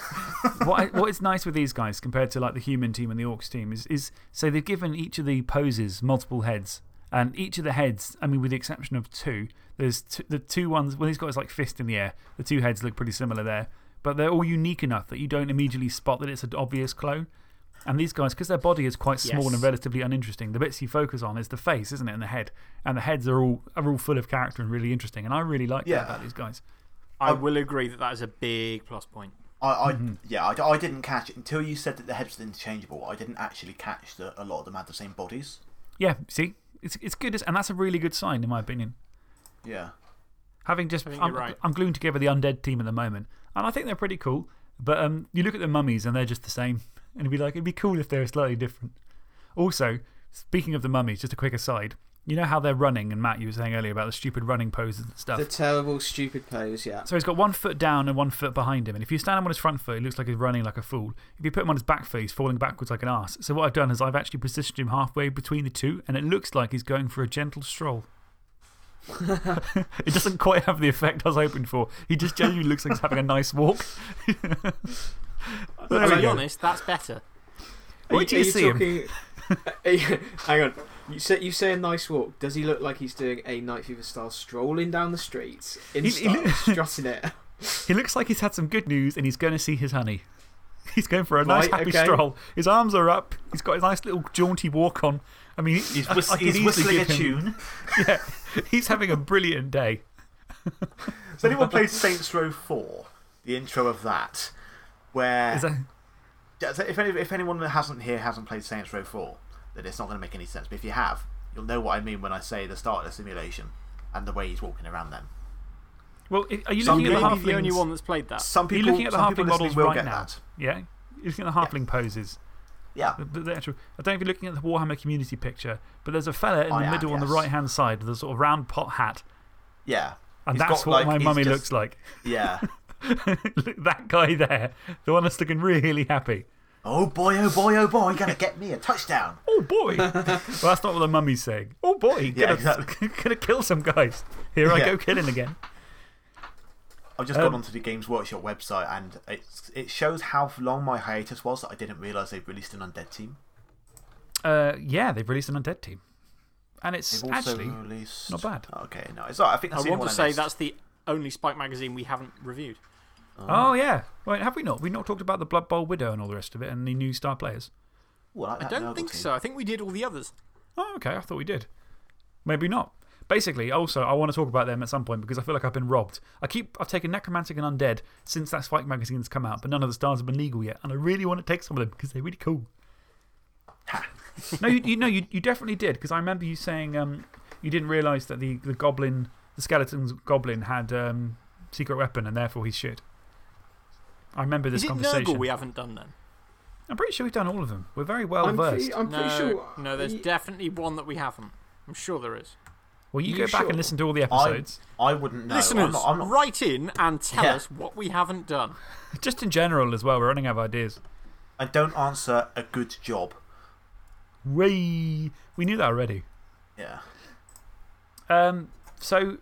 what, I, what is nice with these guys compared to like the human team and the orcs team is, is so they've given each of the poses multiple heads. And each of the heads, I mean, with the exception of two, there's two, the two ones, well, he's got his like fist in the air. The two heads look pretty similar there. But they're all unique enough that you don't immediately spot that it's an obvious clone. And these guys, because their body is quite small Yes. and relatively uninteresting, the bits you focus on is the face, isn't it? And the head. And the heads are all, are all full of character and really interesting. And I really like Yeah. that about these guys. I will agree that that is a big plus point. I, I Mm-hmm. yeah, I, I didn't catch it until you said that the heads were interchangeable. I didn't actually catch that a lot of them had the same bodies. Yeah, see? It's, it's good. And that's a really good sign, in my opinion. Yeah. Having just, I think I'm, you're right. I'm gluing together the undead team at the moment. And I think they're pretty cool. But um, you look at the mummies and they're just the same. And it'd be like, it'd be cool if they were slightly different. Also, speaking of the mummies, just a quick aside. You know how they're running, and Matt, you were saying earlier about the stupid running poses and stuff. The terrible, stupid pose, yeah. So he's got one foot down and one foot behind him. And if you stand him on his front foot, he looks like he's running like a fool. If you put him on his back foot, he's falling backwards like an ass. So what I've done is I've actually positioned him halfway between the two, and it looks like he's going for a gentle stroll. it doesn't quite have the effect I was hoping for. He just genuinely looks like he's having a nice walk. But to be honest, that's better. Wait Are till you are see talking, are you- hang on. You say, you say a nice walk. Does he look like he's doing a Night Fever style strolling down the streets in He- he style, look- strutting it? He looks like he's had some good news and he's going to see his honey. He's going for a nice, happy okay. stroll. His arms are up. He's got his nice little jaunty walk on. I mean, He's, I- whist- I could he's easily whistling a him- tune. Yeah, he's having a brilliant day. Has anyone played Saints Row 4? The intro of that. Where. Is that, If, any, if anyone that hasn't here hasn't played Saints Row 4, then it's not going to make any sense. But if you have, you'll know what I mean when I say the start of the simulation and the way he's walking around them. well, are you Some looking at the Maybe halflings? the only one that's played that. Some Are you people, looking at the some halfling people models will right get now? that. Yeah? You're looking at the halfling poses. Yeah. The, the, the actual, I don't know if you're looking at the Warhammer community picture, but there's a fella in I the am, middle on the right hand side with a sort of round pot hat. Yeah. And He's that's got, what like, my mummy just- looks like. Yeah. That guy there, the one that's looking really happy. Oh boy, oh boy, oh boy, gonna get me a touchdown. Oh boy! well, that's not what the mummy's saying. Oh boy, Yeah, gonna, exactly. gonna kill some guys. Here I Yeah. go killing again. I've just Um, gone onto the Games Workshop website and it's, it shows how long my hiatus was that I didn't realise they'd released an Undead team. Uh, yeah, they've released an undead team. And it's They've actually. released. not bad. Okay, no, it's alright. I think I the want only to one I say missed. that's the only Spike magazine we haven't reviewed. Oh, yeah. Wait, have we not? We've not talked about the Blood Bowl Widow and all the rest of it and the new star players. Ooh, I, I don't Nurgle think so. I think we did all the others. Oh, okay. I thought we did. Maybe not. Basically, also, I want to talk about them at some point because I feel like I've been robbed. I keep, I've taken Necromantic and Undead since that Spike magazine's come out, but none of the stars have been legal yet. And I really want to take some of them because they're really cool. no, you, you, no you, you definitely did because I remember you saying um, you didn't realise that the, the goblin, the skeleton's goblin had um, secret weapon and therefore he's shit. I remember this Is it conversation. Nurgle we haven't done then? I'm pretty sure we've done all of them. We're very well I'm versed. pretty, I'm pretty sure. no, there's y- definitely one that we haven't. I'm sure there is. well, you, you go back sure? and listen to all the episodes. I wouldn't know. Listeners, I'm not, I'm not, write in and tell Yeah. us what we haven't done. Just in general as well, we're running out of ideas. I don't answer a good job. We, we knew that already. Yeah. Um, so,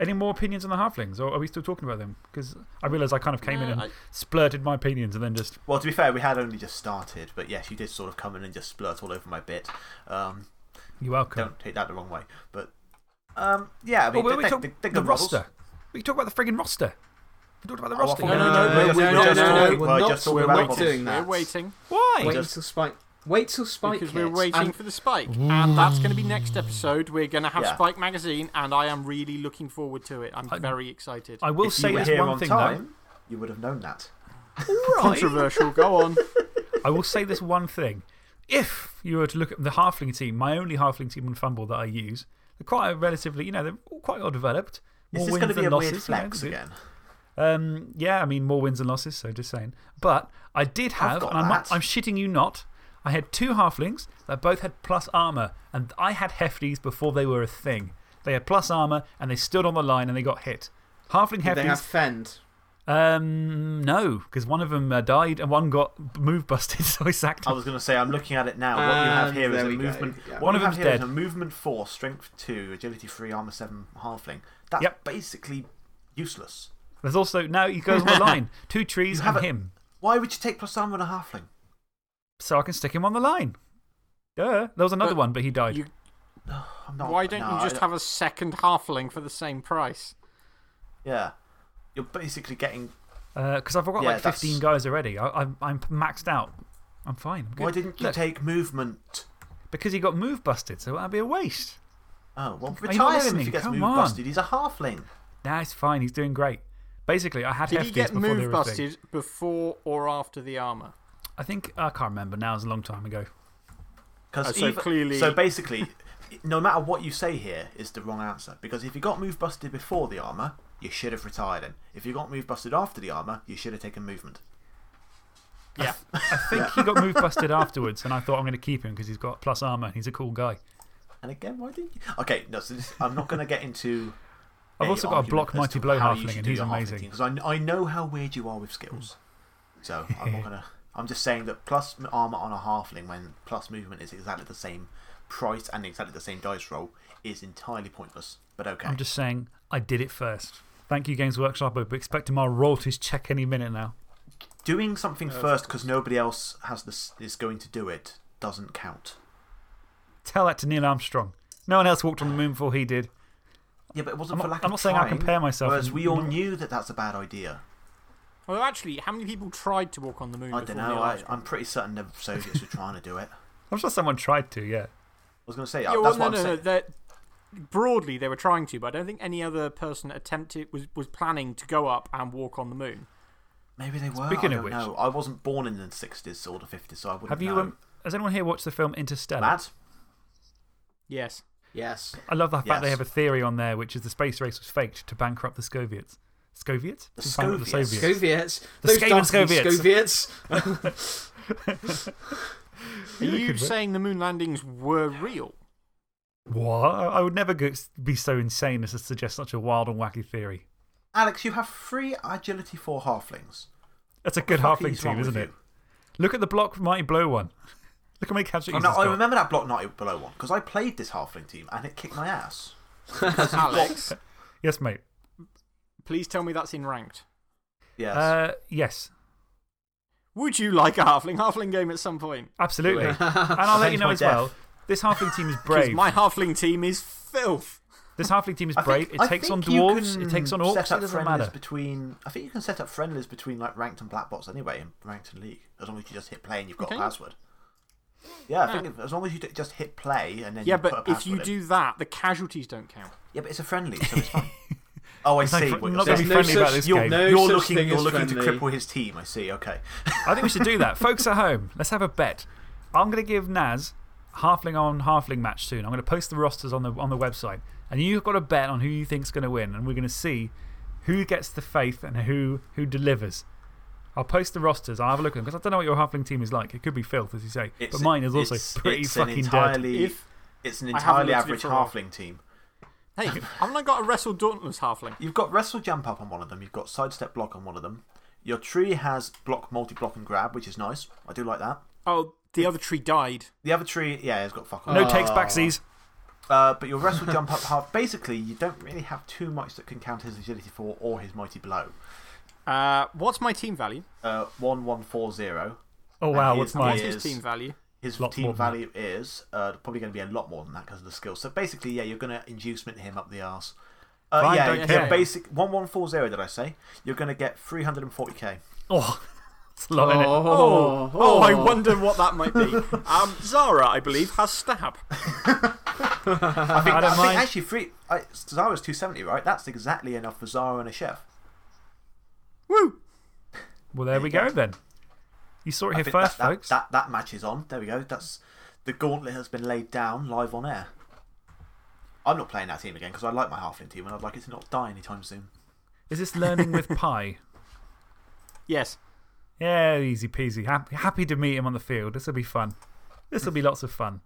any more opinions on the halflings, or are we still talking about them? Because I realise I kind of came in and I- splurted my opinions and then just. Well, to be fair, we had only just started, but yes, you did sort of come in and just splurt all over my bit. Um, You're welcome. don't take that the wrong way. But um, yeah, I Well, mean, we they, we they, talk they, they're the roster. We talk about the frigging roster. We talked about the Oh, I roster. thought you we know? were- no, we're no, just- no, we're no, just no, talking- we're we're not- just talking we're about not models. doing We're that. waiting. Why? Wait Just- till Spike. Wait till Spike Because we're waiting and for the Spike. And that's going to be next episode. We're going to have Yeah. Spike Magazine, and I am really looking forward to it. I'm I- very excited. I will if say this one on thing, time, you would have known that. though. Controversial, go on. I will say this one thing. If you were to look at the halfling team, my only halfling team on FUMBBL that I use, they're quite a relatively, you know, they're quite well developed. Is More this wins going to be than a losses. weird you know, flex again? Um, yeah, I mean, more wins and losses, so just saying. But I did have, and I'm, not. I'm shitting you not, I had two halflings that both had plus armor, and I had hefties before they were a thing. They had plus armor, and they stood on the line and they got hit. Halfling Did they have hefties. fend? Um, no, because one of them uh, died and one got move busted, so I sacked I was going to say, I'm looking at it now. What you have here is a we go, movement. yeah. What One of have them's here is dead. a movement 4, strength 2, agility 3, armor 7, halfling. That's Yep. basically useless. There's also, now he goes on the line. Two trees You have and a- him. Why would you take plus armor and a halfling? So I can stick him on the line. Duh. There was another But one, but he died. you- I'm not, Why don't no, you I just have a second halfling for the same price? Yeah. You're basically getting. Uh, because I've got Yeah, like 15 that's- guys already. I, I'm, I'm maxed out. I'm fine. I'm. Why didn't you Look, take movement? Because he got move busted, so that'd be a waste. Oh, well, Are you retire him if he gets Come move on. busted. He's a halfling. Nah, it's fine. He's doing great. Basically, I had Did he get move were busted before or after the armour? I think, I can't remember now. It was a long time ago. Because Oh, so clearly- So basically, no matter what you say here is the wrong answer. Because if you got move busted before the armor, you should have retired him. If you got move busted after the armor, you should have taken movement. Yeah. I think he got move busted afterwards, and I thought I'm going to keep him because he's got plus armor and he's a cool guy. And again, why didn't you? Okay, no, so this, I'm not going to get into. I've also got a block Mighty Blow halfling, and he's amazing. Because I, I know how weird you are with skills. So I'm not going to. I'm just saying that plus armor on a halfling when plus movement is exactly the same price and exactly the same dice roll is entirely pointless. But okay. I'm just saying, I did it first. Thank you, Games Workshop. I'll be expecting my royalties check any minute now. Doing something first because nobody else has this, is going to do it doesn't count. Tell that to Neil Armstrong. No one else walked on the moon before he did. Yeah, but it wasn't I'm for not- lack I'm of not saying I trying, compare myself Whereas we all knew that that's a bad idea. Well, actually, how many people tried to walk on the moon I don't know. I, I'm pretty certain the Soviets were trying to do it. I'm sure someone tried to, yeah. I was going to say, Yeah, uh, well, that's no, what no, I'm no. saying. they're- Broadly, they were trying to, but I don't think any other person attempted, was, was planning to go up and walk on the moon. Maybe they were. Speaking I of don't which- know. I wasn't born in the 60s or the 50s, so I wouldn't Have you, know. um, has anyone here watched the film Interstellar? Lad? Yes. Yes. I love the fact they have a theory on there, which is the space race was faked to bankrupt the Soviets. Soviets? The To bankrupt The Soviets. Soviets. Soviets. The Those Skaven dastardly Soviets. Soviets. Are you saying the moon landings were real? What? I I would never go, be so insane as to suggest such a wild and wacky theory. Alex, you have three agility for halflings. That's a good halfling is team, isn't you? it? Look at the block Mighty Blow one. Look how many Oh, no, I got. remember that block Mighty Blow one because I played this halfling team and it kicked my ass. Alex, Yes, mate. Please tell me that's in ranked. Yes. Uh, yes, Would you like a halfling halfling game at some point? absolutely. And I'll let you know my as well. This halfling team is brave. My halfling team is filth. This halfling team is I brave. think- it I takes on dwarves, it takes on set orcs, up it doesn't friendlies matter. Between, I think you can set up friendlies between like ranked and Black Box anyway in ranked and league, as long as you just hit play and you've got Okay. a password. Yeah, I Yeah. think if, as long as you just hit play and then Yeah, you put a but if you in. do that, the casualties don't count. Yeah, but it's a friendly, so it's fine. oh, I It's no see. fr- what not you're gonna be saying. no about this You're, game. no you're looking, you're as looking to cripple his team. I see. Okay. I think we should do that. Folks at home, let's have a bet. I'm going to give Naz halfling on halfling match soon. I'm going to post the rosters on the, on the website. And you've got a bet on who you think's going to win. And we're going to see who gets the faith and who, who delivers. I'll post the rosters. I'll have a look at them because I don't know what your halfling team is like. It could be filth, as you say. It's- but mine is also it's- pretty it's an fucking dead. entirely, If It's an entirely looked at it average for a while. halfling team. Hey, haven't I got a Wrestle Dauntless halfling? You've got wrestle jump up on one of them. You've got sidestep block on one of them. Your tree has block, multi block, and grab, which is nice. I do like that. Oh, the other tree died. The other tree, yeah, it's got fuck all. No takes backsies. Uh, but your wrestle jump up half. Basically, you don't really have too much that can count his agility four or his mighty blow. Uh, what's my team value? Uh, one one four zero. Oh, wow. What's his- mine? What's It his is. team value? His Lots team more than that. value is uh, probably going to be a lot more than that because of the skills. So basically, yeah, you're going to inducement him up the arse. Uh, Fine, yeah, don't your basic 1140, did I say? You're going to get 340k. Oh, it's a lot in it. Oh, oh, I wonder what that might be. um, Zara, I believe, has stab. I think, I I don't think mind. actually, free, I, Zara's 270, right? That's exactly enough for Zara and a chef. Woo! Well, there we go then. You saw it here first, that, that, folks. That, that match is on. There we go. That's The gauntlet has been laid down live on air. I'm not playing that team again because I like my halfling team and I'd like it to not die anytime soon. Is this learning with Pi? Yes. Yeah, easy peasy. Happy, happy to meet him on the field. This will be fun. This will be lots of fun.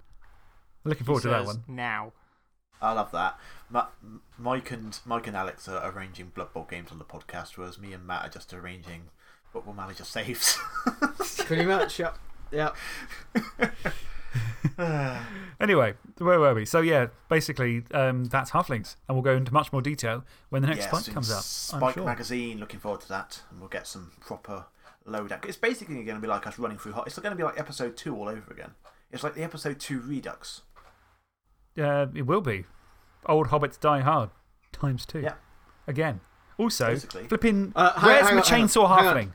Looking forward to that one. Now. I love that. Ma- Mike and Mike and Alex are arranging Blood Bowl games on the podcast, whereas me and Matt are just arranging Football Manager saves. Pretty much, yep. Yep. Anyway, where were we? So, yeah, basically, um, that's Halflings. And we'll go into much more detail when the next Yeah, fight comes out. I'm Spike sure. magazine. Looking forward to that, and we'll get some proper loadout. It's basically going to be like us running through. Hot. It's going to be like episode two all over again. It's like the episode two Redux. Uh, it will be. Old Hobbits Die Hard, times two. Yeah. Again. Also, Basically. flipping. Uh, hang- where's hang my on, hang chainsaw hang on. halfling?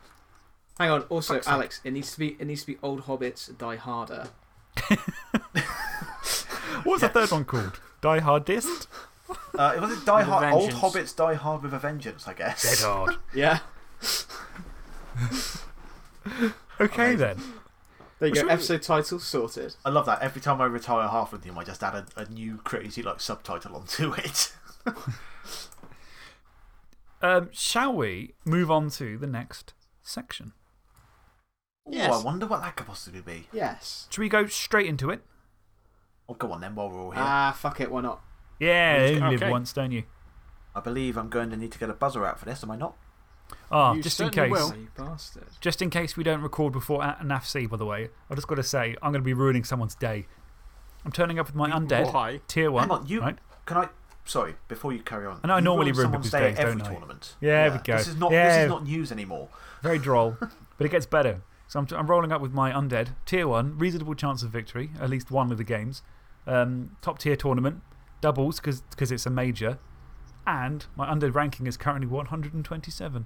Hang on. Also, Fuck's. Alex, it needs to be it needs to be old hobbits die harder. What's the third one called? Die Hardest? Uh, it was it Die Hard. Old. Hobbits Die Hard with a Vengeance, I guess. Dead Hard. Yeah. Okay, Amazing. then. There you go. Episode title sorted. I love that. Every time I retire a halfling team, I just add a, a new crazy like subtitle onto it. Um, shall we move on to the next section? Yes. Oh, I wonder what that could possibly be. Yes. Should we go straight into it? Oh, go on then, while we're all here. Ah, fuck it. Why not? Yeah, Let's you go- live okay. once, don't you? I believe I'm going to need to get a buzzer out for this. Am I not? Ah, You just in case. will. Oh, you bastard. Just in case we don't record before A- NAFC, by the way, I've just got to say, I'm going to be ruining someone's day. I'm turning up with my undead, Why? tier 1. Hang on, you right? can I? Sorry, before you carry on. I know I normally ruin people's day days, every don't I? tournament. Yeah, there we go. This is not. Yeah. This is not news anymore. Very droll, but it gets better. So I'm, I'm rolling up with my undead, tier 1, reasonable chance of victory, at least one of the games. Um, top tier tournament, doubles because it's a major, and my undead ranking is currently 127.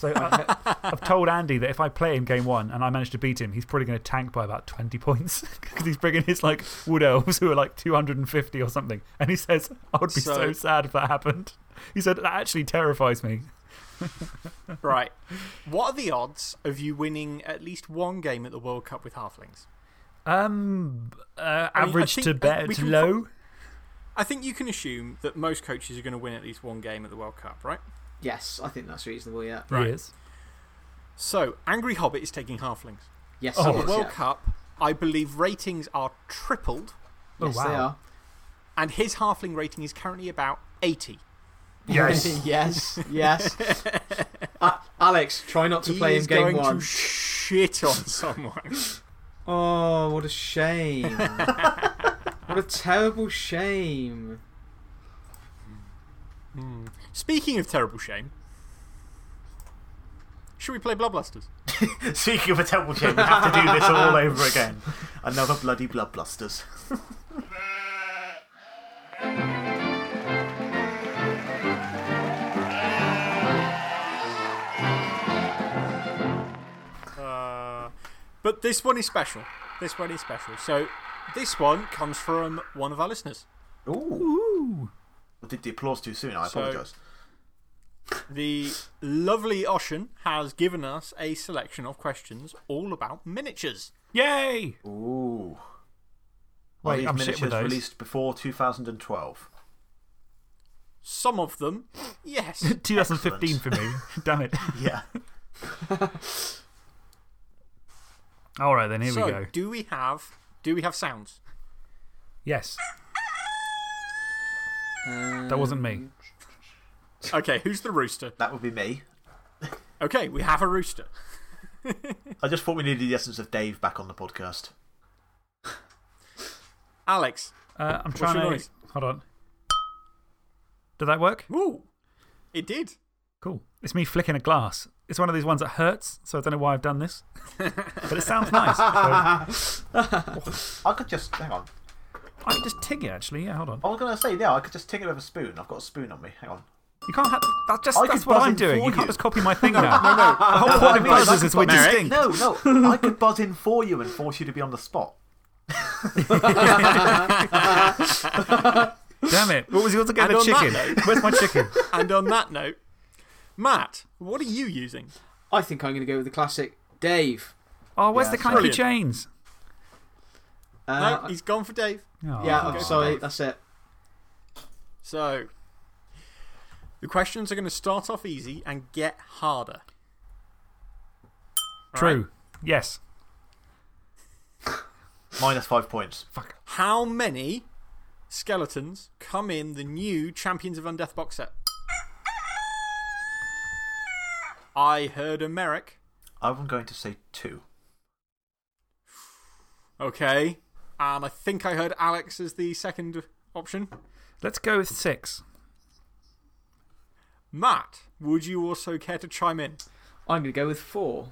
So I, I've told Andy that if I play him game one and I manage to beat him, he's probably going to tank by about 20 points because he's bringing his like wood elves who are like 250 or something. And he says, I would be so, So- sad if that happened. He said, That actually terrifies me. Right. What are the odds of you winning at least one game at the World Cup with Halflings? Um, uh, I mean, average think- to, I- to low. I think you can assume that most coaches are going to win at least one game at the World Cup, right? Yes, I think that's reasonable, yeah. Right. Yes. So, Angry Hobbit is taking Halflings. Yes, Oh. At the World yeah. Cup, I believe ratings are tripled. Oh, Yes, wow. they are. And his halfling rating is currently about 80. Yes. yes, yes. Uh, Alex, try not to He play is in game going one. to shit on someone. Oh, what a shame. what a terrible shame. Speaking of terrible shame, should we play Bloodblusters? Speaking of a terrible shame, we have to do this all over again. Another bloody bloodblusters. Uh, but this one is special. This one is special. So, this one comes from one of our listeners. Ooh. Ooh. I did the applause too soon. I So- apologise. The lovely Ocean has given us a selection of questions all about miniatures. Yay! Ooh. Are Wait, these I'm miniatures those. released before 2012? Some of them, yes. 2015 for me. Damn it. Yeah. All right, then, here so, we go. do we have do we have sounds? Yes. Um, That wasn't me. Okay, who's the rooster? That would be me. Okay, we have a rooster. I just thought we needed the essence of Dave back on the podcast. Alex. Uh, I'm What's trying your to. noise? Hold on. Did that work? Ooh, it did. Cool. It's me flicking a glass. It's one of these ones that hurts, so I don't know why I've done this. but it sounds nice. So I could just. Hang on. I can just ting it, actually. Yeah, hold on. I was going to say, yeah, I could just ting it with a spoon. I've got a spoon on me. Hang on. You can't have. That just, I that's what I'm doing. for You can't just copy my thing now. no, no. The whole point of I mean, I could is we're buzz- distinct. No, no. I could buzz in for you and force you to be on the spot. Damn it. What was yours again? And A on that chicken. note- Where's my chicken? And on that note, Matt, what are you using? I think I'm going to go with the classic Dave. Oh, where's Yeah, the clanky brilliant. chains? Uh, no, he's gone for Dave. Oh. yeah, go I'm sorry, that's it. So, the questions are going to start off easy and get harder. True. Yes. Minus five points. Fuck. How many skeletons come in the new Champions of Undeath box set? I heard a Merrick. I'm going to say two. Okay. And I think I heard Alex as the second option. Let's go with six. Matt, would you also care to chime in? I'm going to go with four.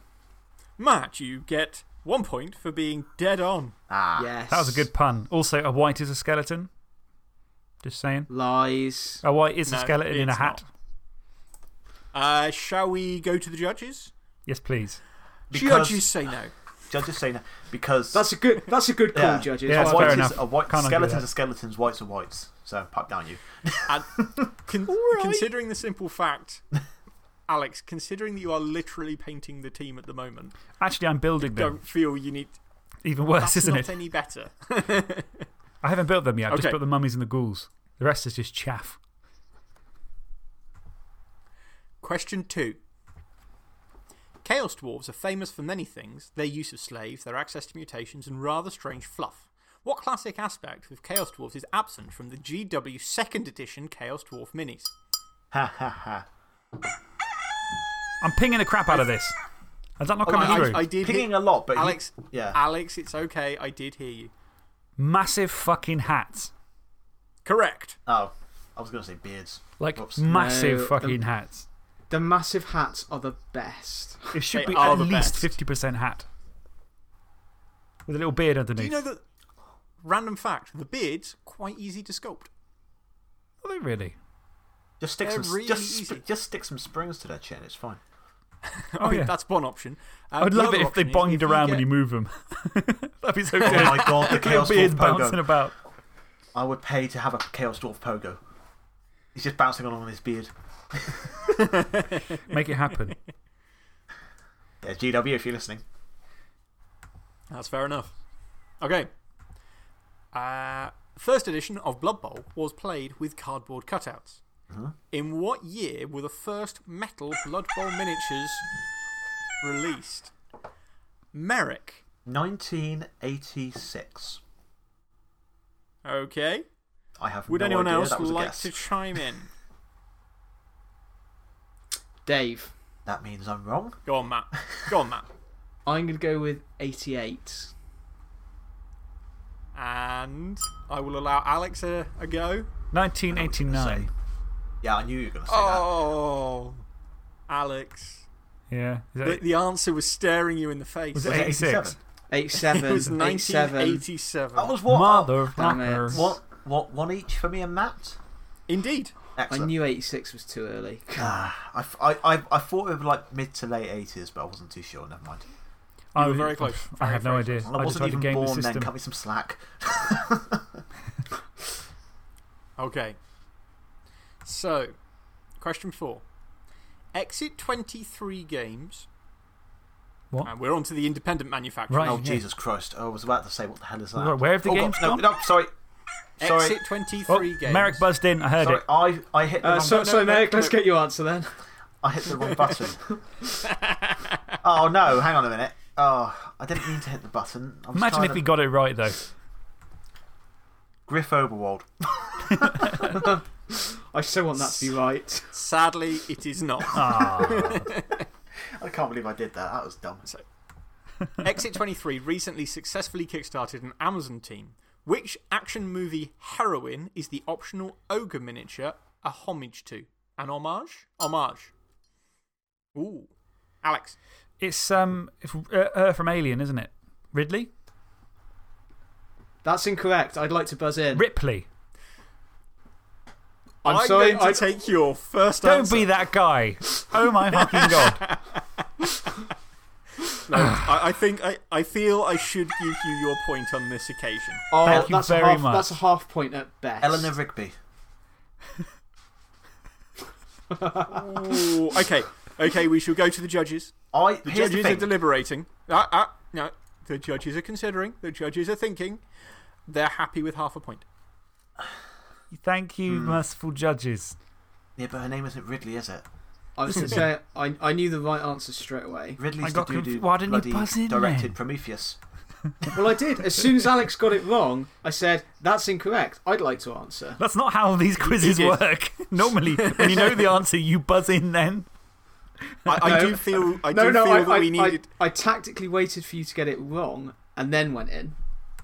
Matt, you get one point for being dead on. Ah. Yes. That was a good pun. Also, a wight is a skeleton. Just saying. Lies. A wight is a skeleton in a hat. Uh, shall we go to the judges? Yes, please. Because- Judges say no. Judges say no. Because. That's a good, that's a good call, Yeah. judges. Yeah, a wight fair is enough. a wight, Can't argue skeletons are skeletons, wights are wights. So, pipe down you. And con considering the simple fact, Alex, considering that you are literally painting the team at the moment, Actually, I'm building them. don't feel you need. Even worse, That's isn't not it? any better. I haven't built them yet. I've just Okay. built the mummies and the ghouls. The rest is just chaff. Question two. Chaos Dwarves are famous for many things their use of slaves, their access to mutations, and rather strange fluff. What classic aspect of Chaos Dwarves is absent from the GW 2nd edition Chaos Dwarf minis? Ha ha ha. I'm pinging the crap out of this. Is that not Oh, coming I, through? I did Pinging a lot, but. he- Alex, yeah. Alex, it's okay. I did hear you. Massive fucking hats. Correct. Oh. I was going to say beards. Like, Whoops. massive No, um, fucking the- hats. The massive hats are the best. It should They be at the least best. 50% hat. With a little beard underneath. Do underneath. you know that? Random fact the beard's quite easy to sculpt. Are they really? Just stick, They're some, really just, easy. just stick some springs to their chin. It's fine. Oh, yeah. That's one option. Uh, I'd love it if they option is boinged you around when you move them. That'd be so Oh good. my god, the Little Chaos beards Dwarf bouncing Pogo. about. I would pay to have a Chaos Dwarf Pogo. He's just bouncing along on his beard. Make it happen. Yeah, GW, if you're listening. That's fair enough. Okay. Uh, first edition of Blood Bowl was played with cardboard cutouts. In what year were the first metal Blood Bowl miniatures released? Merrick. 1986. Okay. I have Would no anyone else that was a like guess. to chime in? Dave, That means I'm wrong. Go on, Matt. Go on, Matt. I'm going to go with 88. And I will allow Alex a, a go. 1989. Yeah, I knew you were going to say that. Oh, Alex. Yeah. The, the answer was staring you in the face. was it 86? 87. It was 87. 1987. That was what? Mother Damn it. What? What? One each for me and Matt. Indeed. I knew 86 was too early. Ah, I, f- I, I, I thought it was like mid to late 80s, but I wasn't too sure. Never mind. You I were was- very close. I Very, have no very idea. close. I, I just wasn't tried even game the born then. Cut me some slack. Okay. So, question four. Exit 23 games. What? And we're on to the independent manufacturer. Right. oh, yeah. Jesus Christ. Oh, I was about to say, what the hell is that? Where- where have the oh, games God, gone? no, no, sorry. Sorry. Exit 23 Oh, games. Merrick buzzed in. I heard Sorry, it. I, I hit the Uh, wrong so, button. sorry, no, Merrick, no. let's get your answer then. I hit the wrong button. oh, no, hang on a minute. Oh, I didn't mean to hit the button. I was Imagine if to... he got it right, though. Griff Oberwald. I so want that to be right. Sadly, it is not. Ah. I can't believe I did that. That was dumb. Exit 23 recently successfully kickstarted an Amazon team. Which action movie heroine is the optional ogre miniature a homage to? An homage? Homage. Ooh. Alex. it's um, it's, uh, her from Alien, isn't it? Ridley? That's incorrect. I'd like to buzz in. Ripley. I'm sorry. going to I, take your first Don't answer. be that guy. Oh my fucking god. No, I, I think I, I feel I should give you your point on this occasion. oh, Thank you that's, very a half, much. that's a half point at best. Eleanor Rigby. Ooh, okay. Okay, we shall go to the judges. I, The here's the judges are deliberating. Ah, ah, no. The judges are considering. The judges are thinking. They're happy with half a point. Thank you, merciful judges. Yeah, but her name isn't Ridley, is it? I was going to say, I, I knew the right answer straight away. Ridley's I got the dude who why didn't you bloody buzz in directed then? Prometheus. Well, I did. As soon as Alex got it wrong, I said, that's incorrect. I'd like to answer. That's not how these quizzes did. work. Normally, when you know the answer, you buzz in then. I, I No. do feel, I no, do no, feel I, that I, we needed. I, I tactically waited for you to get it wrong and then went in.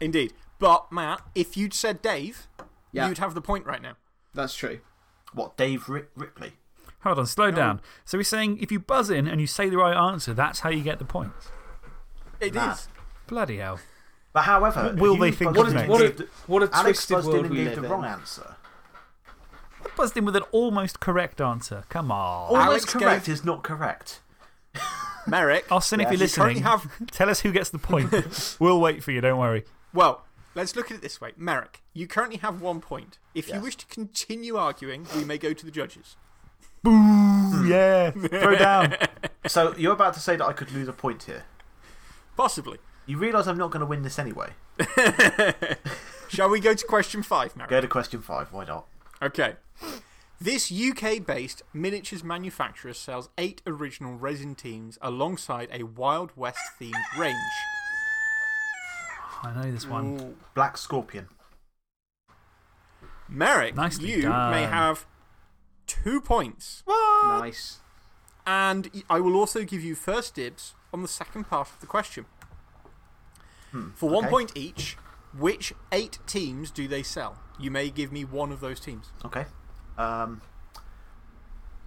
Indeed. But, Matt, if you'd said Dave, Yeah. you'd have the point right now. That's true. What, Dave Ri- Ripley? Hold on, slow down. So we're saying if you buzz in and you say the right answer, that's how you get the points. It is. Nah. Bloody hell. But however, Will you they think buzzed of in me? and What a, gave the- what a Alex twisted buzzed in world we gave live the in. wrong answer. I buzzed in with an almost correct answer. Come on. Almost Alex correct gave- is not correct. Merrick. Austin, if you're You listening, currently tell us who gets the point. we'll wait for you, don't worry. Well, let's look at it this way. Merrick, you currently have one point. If you wish to continue arguing, we may go to the judges. Boo! Hmm. Yeah. Throw down. So you're about to say that I could lose a point here. Possibly. You realise I'm not going to win this anyway. Shall we go to question five, Merrick? Go to question five. Why not? Okay. This UK based miniatures manufacturer sells eight original resin teams alongside a Wild West themed range. I know this one. Black Scorpion. Merrick, Nicely you done. may have two points. Nice. And I will also give you first dibs on the second part of the question. For one okay. point each, which eight teams do they sell? You may give me one of those teams. Okay. Um,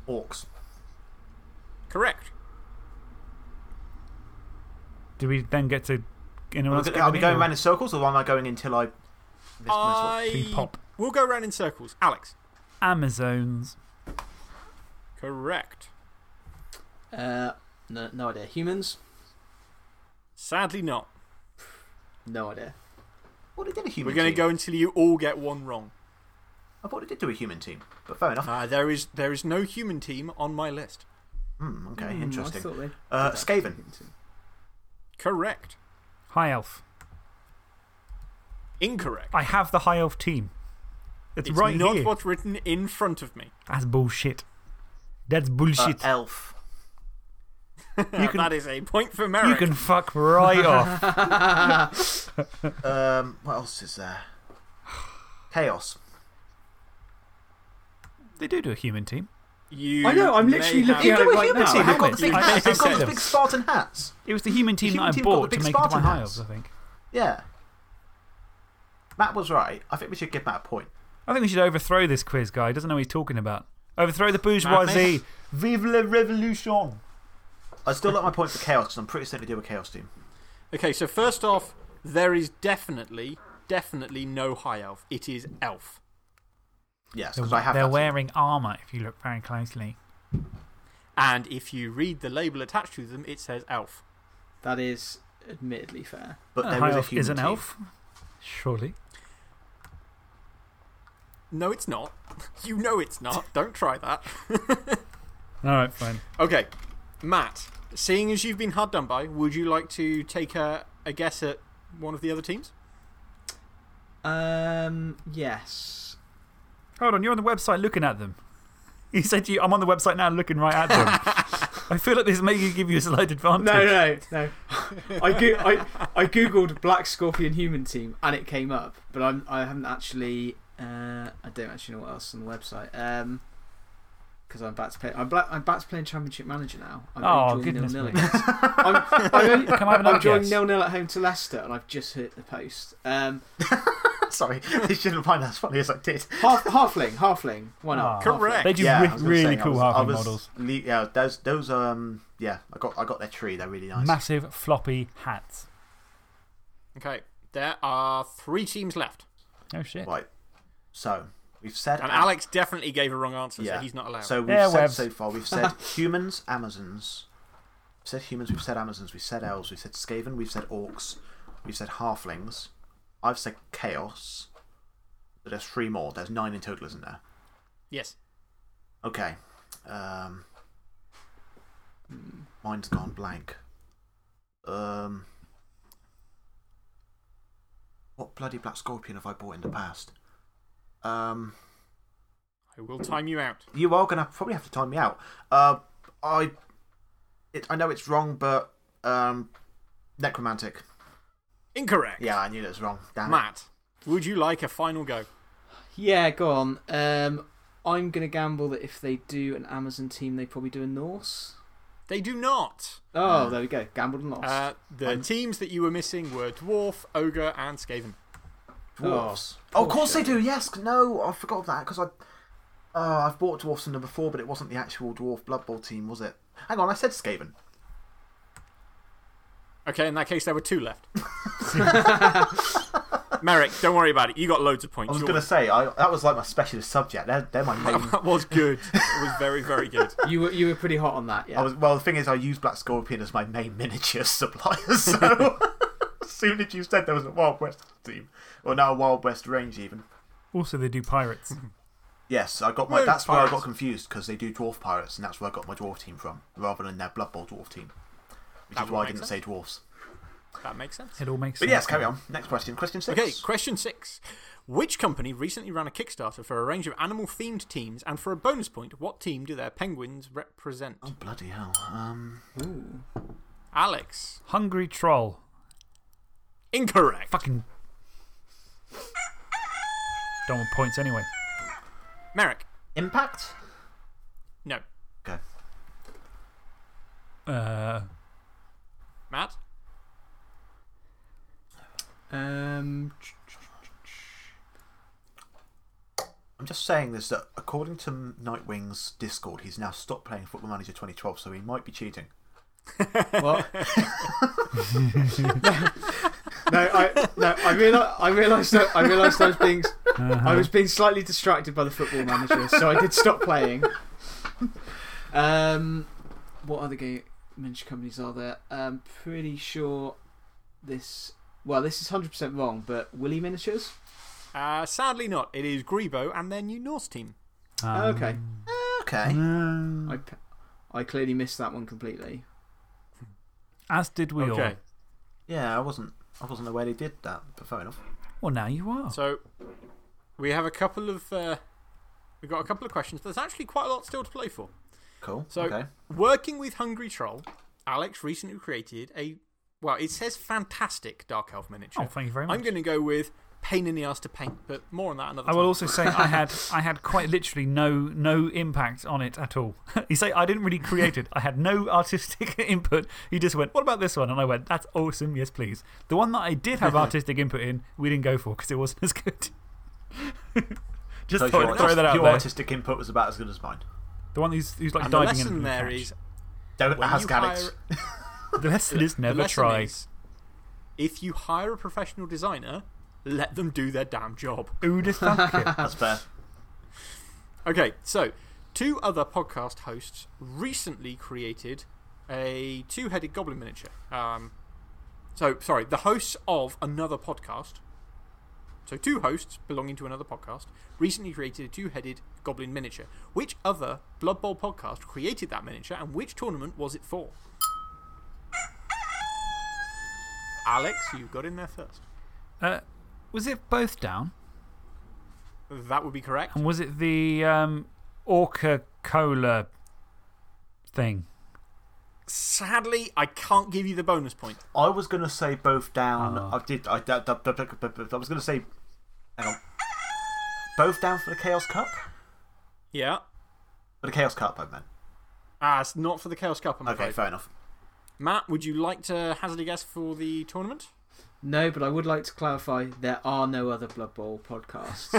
orcs. Correct. Do we then get to. Anyone Are else we, are we going or- around in circles or am I going until I miss miss what? I. Pop. We'll go around in circles. Alex. Amazons. Correct. Uh, no, no idea. Humans? Sadly, not. No idea. Well, they did a human We're going to go until you all get one wrong. I thought they did do a human team, but fair enough. Uh, there, is, there is no human team on my list. Hmm, okay, I interesting. thought they- Uh, Skaven. Correct. High Elf. Incorrect. I have the High Elf team. It's, It's right not here. what's written in front of me. That's bullshit. That's Uh, bullshit. elf. You can- that is a point for Merrick. you can fuck right off. Um, what else is there? Chaos. They do do a human team. You I know, I'm literally looking at it right now. team. They've got the big hats. I They've got said the big Spartan hats. It was the human team human that I team got the bought to big make it to my Spartan high hats. elves, I think. Yeah. Matt was right. I think we should give Matt a point. I think we should overthrow this quiz guy. He doesn't know what he's talking about. Overthrow the bourgeoisie. Vive la revolution. I still like my point for Chaos because I'm pretty certain to do a Chaos team. Okay, so first off, there is definitely, definitely no high elf. It is elf. Yes, They're, because I have they're wearing armour if you look very closely. And if you read the label attached to them, it says elf. That is admittedly fair. But A there high is a human is an team. elf. Surely. No, it's not. You know it's not. Don't try that. Alright, fine. Okay, Matt, seeing as you've been hard done by, would you like to take a, a guess at one of the other teams? Um, yes. Hold on, you're on the website looking at them. He said to you, I'm on the website now looking right at them. I feel like this may give you a slight advantage. No, no, no. I, go I, I googled Black Scorpion Human Team and it came up, but I'm, I haven't actually. Uh, I don't actually know what else on the website. Um, because I'm back to play. I'm, black, I'm back to playing Championship Manager now. I'm Oh, drawing goodness nil-nil me. I'm, I'm, only, Can I have another I'm drawing guess? nil nil at home to Leicester, and I've just hit the post. Um, Sorry, you shouldn't find that as funny as I did. half halfling, halfling. Why not? Oh. Correct. They do yeah, re- I was gonna really say, cool was- I halfling was models. yeah, those, those, um, yeah, I got, I got their tree. They're really nice. Massive floppy hats. Okay, there are three teams left. Oh shit. Right. So, we've said. And Alex definitely gave a wrong answer, yeah. so he's not allowed. So, we've Yeah, said webs. so far, we've said humans, Amazons. We've said humans, we've said Amazons, we've said elves, we've said Skaven, we've said orcs, we've said halflings. I've said chaos. But there's three more. There's nine in total, isn't there? yes. Okay. Um, mine's gone blank. Um, what bloody black scorpion have I bought in the past? Um, I will time you out. you are gonna probably have to time me out. Uh, I, it, I know it's wrong, but um, necromantic. Incorrect. Yeah, I knew that was wrong. Damn it. Matt, would you like a final go? Yeah, go on. Um, I'm gonna gamble that if they do an Amazon team, they probably do a Norse. They do not. Oh, there we go. Gambled and lost. Uh, the I'm- teams that you were missing were Dwarf, Ogre, and Skaven. Dwarfs. Oh, Oh, of course they do. Yes. No, I forgot that because I. Uh, I've bought dwarfs in them before, but it wasn't the actual dwarf Blood Bowl team, was it? Hang on, I said Skaven. Okay, in that case, there were two left. Merrick, don't worry about it. You got loads of points. I was going to say I, that was like my specialist subject. They're, they're my main. That was good. It was very, very good. you were you were pretty hot on that, yeah. I was well. The thing is, I use Black Scorpion as my main miniature supplier. So as soon as you said there was a Wild West team, or now Wild West range, even. Also, they do pirates. Yes, I got my. Well, That's where I got confused because they do dwarf pirates, and that's where I got my dwarf team from, rather than their Blood Bowl dwarf team. Which That is would why I make didn't sense. say dwarfs. That makes sense. It all makes sense. But sense. yes, carry on. Next question. Question six. Okay, question six. Which company recently ran a Kickstarter for a range of animal themed teams, and for a bonus point, what team do their penguins represent? Oh bloody hell! Um, Ooh. Alex. Hungry troll. Incorrect. Fucking. Don't want points anyway. Merrick. Impact. No. Okay. Uh, Matt. Um, I'm just saying this that according to Nightwing's Discord, he's now stopped playing Football Manager 2012, so he might be cheating. what? no, I no, I realized I realized that I realized I was being I was being slightly distracted by the football manager, so I did stop playing. Um, what other game miniature companies are there? I'm pretty sure this. Well, this is hundred percent wrong, but Willy Miniatures. Uh, sadly not. It is Greebo and their new Norse team. um, okay, Okay. I I, p- I clearly missed that one completely. as did we all. Okay. Yeah, I wasn't. I wasn't aware they did that, but fair enough. Well, now you are. So, we have a couple of. Uh, we've got a couple of questions. There's actually quite a lot still to play for. Cool. So, okay. working with Hungry Troll, Alex recently created a. Well, it says fantastic Dark Elf miniature. Oh, thank you very much. I'm going to go with pain in the ass to paint, but more on that another I time. will also say I had, I had quite literally no, no impact on it at all. you say I didn't really create it, I had no artistic input. He just went, What about this one? And I went, That's awesome, yes, please. The one that I did have artistic input in, we didn't go for because it wasn't as good. just So throw, your, throw that out your there. artistic input was about as good as mine. The one who's, who's like and the diving lesson into the there couch. Don't when ask you Alex. hire- The lesson is never lesson try. is, if you hire a professional designer, let them do their damn job. Who'd have thunk it? That's fair. Okay, so two other podcast hosts recently created a two headed goblin miniature. Um, so, sorry, the hosts of another podcast. So, two hosts belonging to another podcast recently created a two headed goblin miniature. Which other Blood Bowl podcast created that miniature and which tournament was it for? Alex, you got in there first. Uh, was it both down? That would be correct. And was it the um, Orca Cola thing? Sadly, I can't give you the bonus point. I was going to say both down. Oh. I did. I, I, I, I was going to say. Hang on. Both down for the Chaos Cup? Yeah. For the Chaos Cup, I meant. Ah, it's not for the Chaos Cup, I'm Okay, afraid. fair enough. Matt, would you like to hazard a guess for the tournament? No, but I would like to clarify there are no other Blood Bowl podcasts.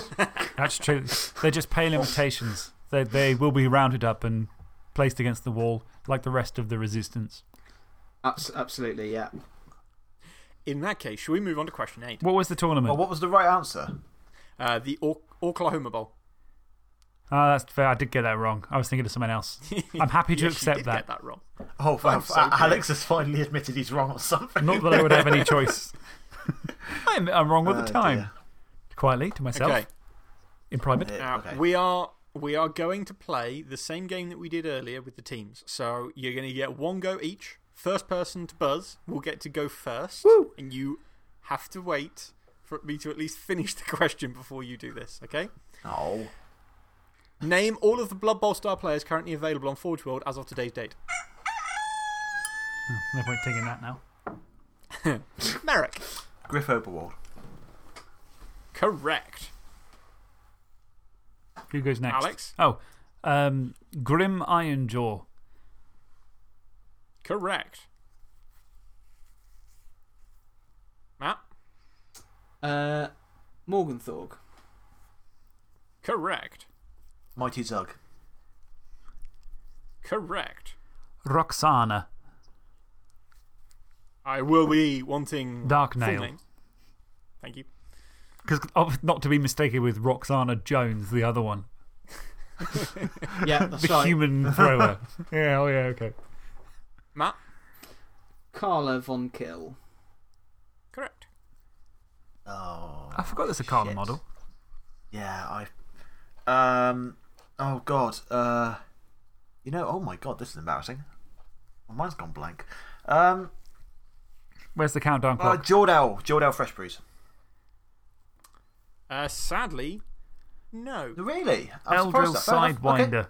That's true. They're just pale imitations. They, they will be rounded up and placed against the wall like the rest of the resistance. Abs absolutely, yeah. In that case, should we move on to question eight? What was the tournament? Well, what was the right answer? Uh, the o Oklahoma Bowl. Ah, that's fair. I did get that wrong. I was thinking of someone else. I'm happy to Yes, you accept did that. Get that wrong. Oh, wow. so Alex has finally admitted he's wrong or something. Not that I would have any choice. I admit I'm wrong all the Oh, time. dear. Quietly to myself. Okay. In private. Yeah, Now, okay. we, are, we are going to play the same game that we did earlier with the teams. So you're going to get one go each. First person to buzz will get to go first. And you have to wait for me to at least finish the question before you do this, okay? Oh. Name all of the Blood Bowl star players currently available on Forge World as of today's date. Hmm, no point taking that now. Merrick. Griff Oberwald. Correct. Who goes next? Alex? Oh, um, Grim Ironjaw. Correct. Matt? Uh, Morg 'n' Thorg. Correct. Mighty Zug. Correct. Roxana. I will be wanting Dark full Nail. names. Thank you. Because not to be mistaken with Roxana Jones, the other one. Yeah, that's the right. human thrower. yeah, oh, yeah, okay. Matt? Karla Von Kill. Correct. Oh. I forgot there's a Carla shit. model. Yeah, I. Um. Oh, God. Uh. You know, oh my God, this is embarrassing. My mind's gone blank. Um. Where's the countdown Uh, clock? Jordell. Jordell Fresh Breeze. Uh, sadly, no. Really? I'm Eldril at that. Okay. Sidewinder.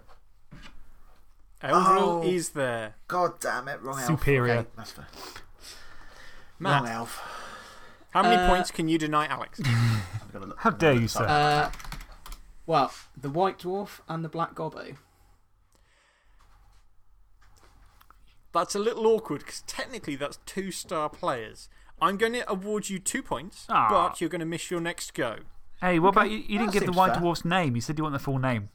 Eldril Oh. is there. God damn it, wrong elf. Superior. Okay, that's fair. Matt, Wrong elf. how many Uh, points can you deny Alex? I've gotta look- How dare you, this sir. Uh, well, the White Dwarf and the Black Gobbo. That's a little awkward because technically that's two star players. I'm going to award you two points, Ah. but you're going to miss your next go. Hey, what about you? You didn't give the seems White fair. Dwarf's name. You said you want the full name.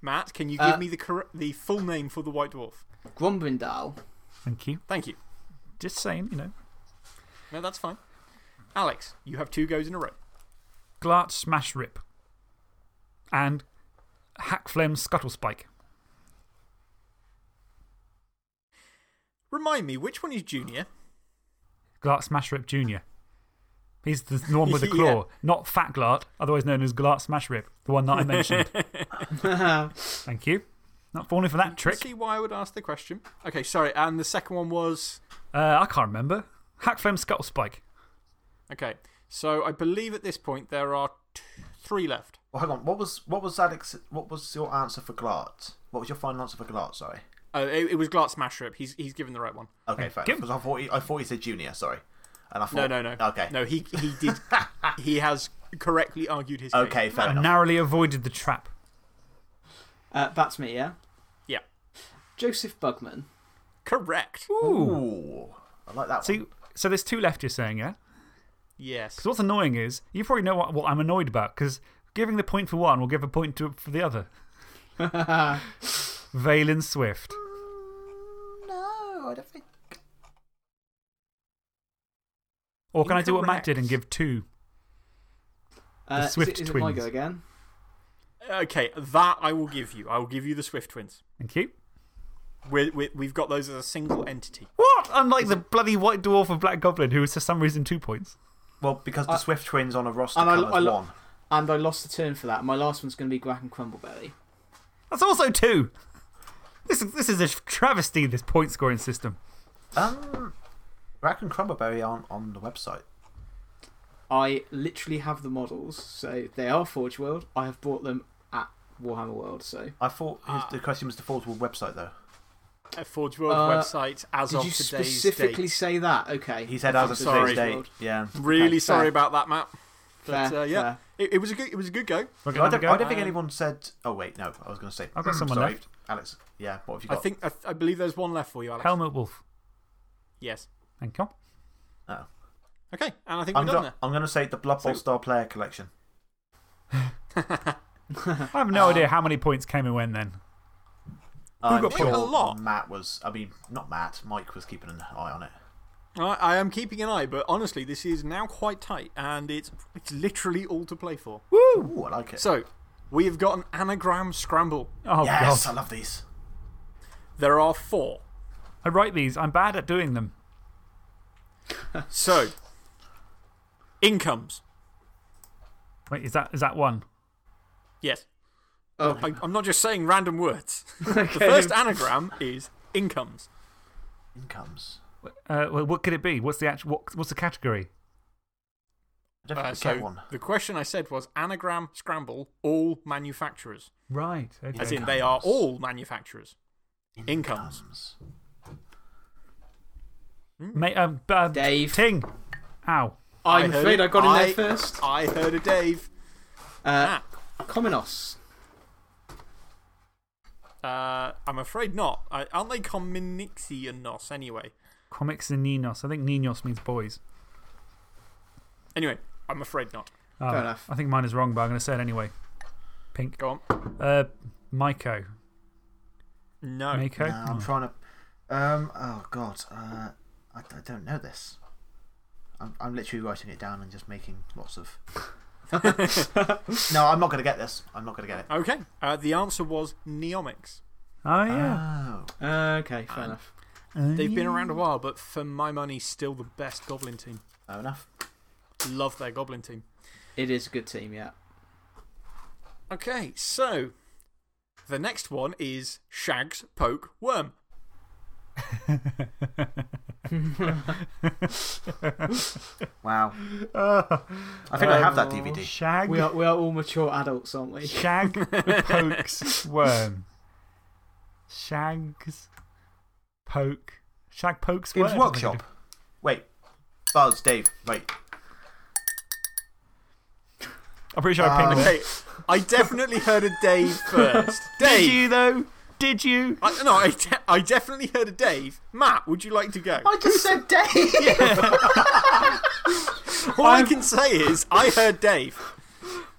Matt, can you Uh, give me the, cor the full name for the White Dwarf? Grombrindal. Thank you. Thank you. Just saying, you know. No, that's fine. Alex, you have two goes in a row. Glart Smash Rip. And Hakflem Skuttlespike. Remind me, which one is Junior? Glart Smash Rip Jr. He's the the one with the Yeah. claw, not Fat Glart, otherwise known as Glart Smash Rip, the one that I mentioned. Thank you. Not falling for that trick. See why I would ask the question? Okay, sorry. And the second one was. Uh, I can't remember. Hack Flame Scuttle Spike. Okay, so I believe at this point there are t three left. Well, hang on. What was, what was Alex? What was your answer for Glart? What was your final answer for Glart? Sorry. Oh, it, it was Glart Smash Rip. He's, he's given the right one. Okay, fair Give- Because I thought, he, I thought he said Junior, sorry. And I thought, No, no, no. Okay. No, he, he did. he has correctly argued his case. Okay, fair enough. Narrowly avoided the trap. Uh, that's me, yeah? Yeah. Josef Bugman. Correct. Ooh. I like that one. See, so there's two left, you're saying, yeah? Yes. Because what's annoying is, you probably know what, what I'm annoyed about, because giving the point for one will give a point to, for the other. Valen Swift. No, I think. Or can I do what Matt did and give two? Uh, Swift is it, is it my twins. go again? Okay, that I will give you. I will give you the Swift twins. Thank you. We're, we're, we've got those as a single entity. What? Unlike the bloody White Dwarf of Black Goblin, who was for some reason two points. Well, because the Swift twins on a roster and I- come I one. And I lost the turn for that. My last one's going to be Grak and Crumblebelly. That's also two. This is, this is a travesty, this point scoring system. Um, Rack and Crumbleberry aren't on the website. I literally have the models, so they are Forge World. I have bought them at Warhammer World, so. I thought his, the question was the Forge World website, though. A Forge World Uh, website as Did of you today's specifically date. say that? Okay. He said I as of thought it was today's date. Yeah. Really Okay, sorry about that, Matt. But Fair, uh, yeah, it, it, was a good, it was a good go. We're I gonna have a don't, go? I don't think Um, anyone said. Oh, wait, no. I was going to say. I've got someone Sorry, left. Alex. Yeah, what have you got? I think I, I believe there's one left for you, Alex. Helmut Wulf. Yes. Thank you. Oh. Okay, and I think I'm, we're done go- there. I'm going to say the Blood Bowl So- Star Player Collection. I have no idea how many points came and went then. I'm got sure? A lot. Matt was. I mean, not Matt. Mike was keeping an eye on it. I, I am keeping an eye, but honestly, this is now quite tight, and it's, it's literally all to play for. Ooh, I like it. So, we have got an anagram scramble. Oh, yes, God. I love these. There are four. I write these. I'm bad at doing them. So, incomes. Wait, is that, is that one? Yes. Oh, I, I'm not just saying random words. The first anagram is incomes. Incomes. Uh, well, what could it be? What's the, actual, what, what's the category? I don't Uh, so, one. the question I said was anagram scramble, all manufacturers. Right. Okay. As in, they are all manufacturers. Incomes. Mate, um, uh, Dave. Ting. Ow. I'm I afraid. I got in there first. I heard a Dave. Uh, Ah, Cominos. uh, I'm afraid not. I, aren't they Cominixianos anyway? Comics and Ninos. I think Ninos means boys. Anyway, I'm afraid not. Oh, Fair enough. I think mine is wrong, but I'm going to say it anyway. Pink. Go on. Uh, Maiko. No. Mako? No, I'm Oh. trying to. Um. Oh God. Uh. I, I don't know this. I'm I'm literally writing it down and just making lots of. no, I'm not going to get this. I'm not going to get it. Okay. Uh, the answer was Neomics. Oh, yeah. Oh. Uh, okay, fair enough. Oh, They've been around a while, but for my money, still the best Goblin team. Fair enough. Love their Goblin team. It is a good team, yeah. Okay, so the next one is Shags Poke Worm. Wow. I think I have that DVD. Shag. We are, we are all mature adults, aren't we? Shag pokes worm. Shags poke. Shag pokes Games worm. Workshop. Wait. Buzz, Dave. Wait. I'm pretty sure I pinged it. Um, okay, I definitely heard a Dave first. Did Dave! you, though? Did you? I, no, I, de- I definitely heard a Dave. Matt, would you like to go? I just said Dave. All I can say is, I heard Dave.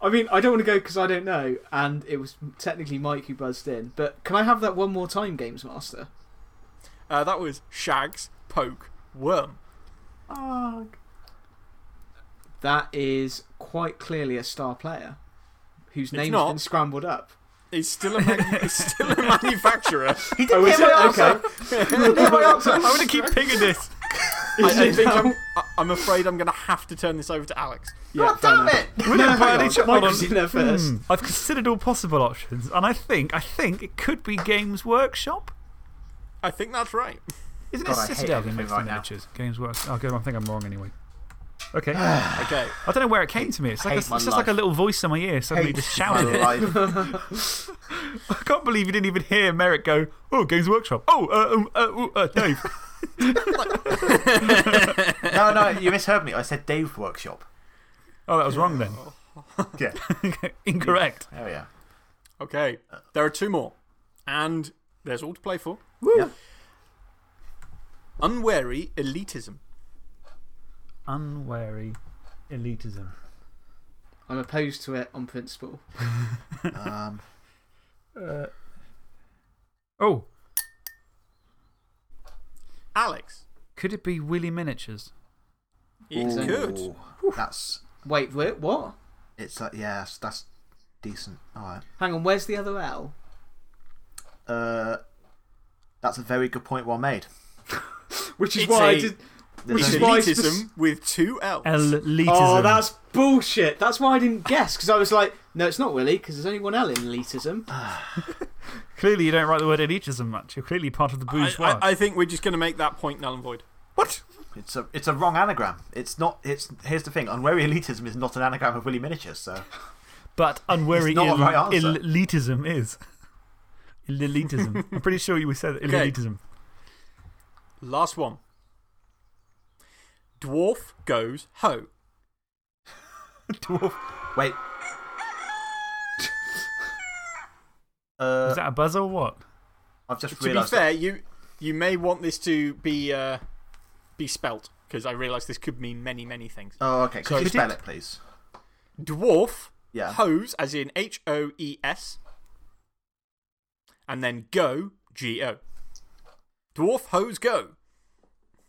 I mean, I don't want to go because I don't know, and it was technically Mike who buzzed in. But can I have that one more time, Games Master? Uh, that was Shags Poke Worm. oh, That is quite clearly a star player whose name's not. been scrambled up. He's still a, man- he's still a manufacturer. he didn't Oh, is hear my it? answer. Okay. He didn't my answer. I'm going to keep pinging this. I, I think I'm, I- I'm afraid I'm going to have to turn this over to Alex. Yeah, God fair damn enough. it. We're No, gonna put hang on on. each- hold Mike in there first. Hmm. I've considered all possible options, and I think, I think it could be Games Workshop. I think that's right. Isn't God, it I hate Citadel who makes the right now. miniatures? Games Workshop. Oh, good. I think I'm wrong anyway. Okay. Okay. I don't know where it came to me. It's, like a, it's my just like a little voice in my ear suddenly Hate just my shouted it. I can't believe you didn't even hear Merrick go, Oh, Games Workshop. Oh, uh, um, uh, ooh, uh, Dave. no, no, you misheard me. I said Dave Workshop. Oh, that was wrong then. Yeah. Incorrect. Oh, yeah. Okay, there are two more. And there's all to play for. Yeah. Unwary elitism. Unwary elitism. I'm opposed to it on principle. Um, Uh, oh, Alex. could it be Willy Miniatures? It Ooh. could. That's. Wait, wait, what? It's like, yeah, that's, that's decent. Alright. Hang on, where's the other L? Uh, that's a very good point, well made. Which is It's why I a- did. Which is no- why elitism with two L's. Elitism. Oh, that's bullshit. That's why I didn't guess, because I was like, no, it's not Willy, because there's only one L in elitism. Clearly, you don't write the word elitism much. You're clearly part of the I, bourgeois. I, I think we're just going to make that point null and void. what? It's a, it's a wrong anagram. It's not. It's Here's the thing unwary elitism is not an anagram of Willy Miniatures, so. But unwary It's not el- the right answer. elitism is. Elitism. I'm pretty sure you said Okay. elitism. Last one. Dwarf goes ho. Dwarf. Wait. Uh, Is that a buzz or what? I've just To be realised. fair, you, you may want this to be, uh, be spelt, because I realise this could mean many, many things. Oh, okay. Could So- you spell it- it, please? Dwarf, Yeah. hose, as in H O E S, and then go, G O. Dwarf hose go.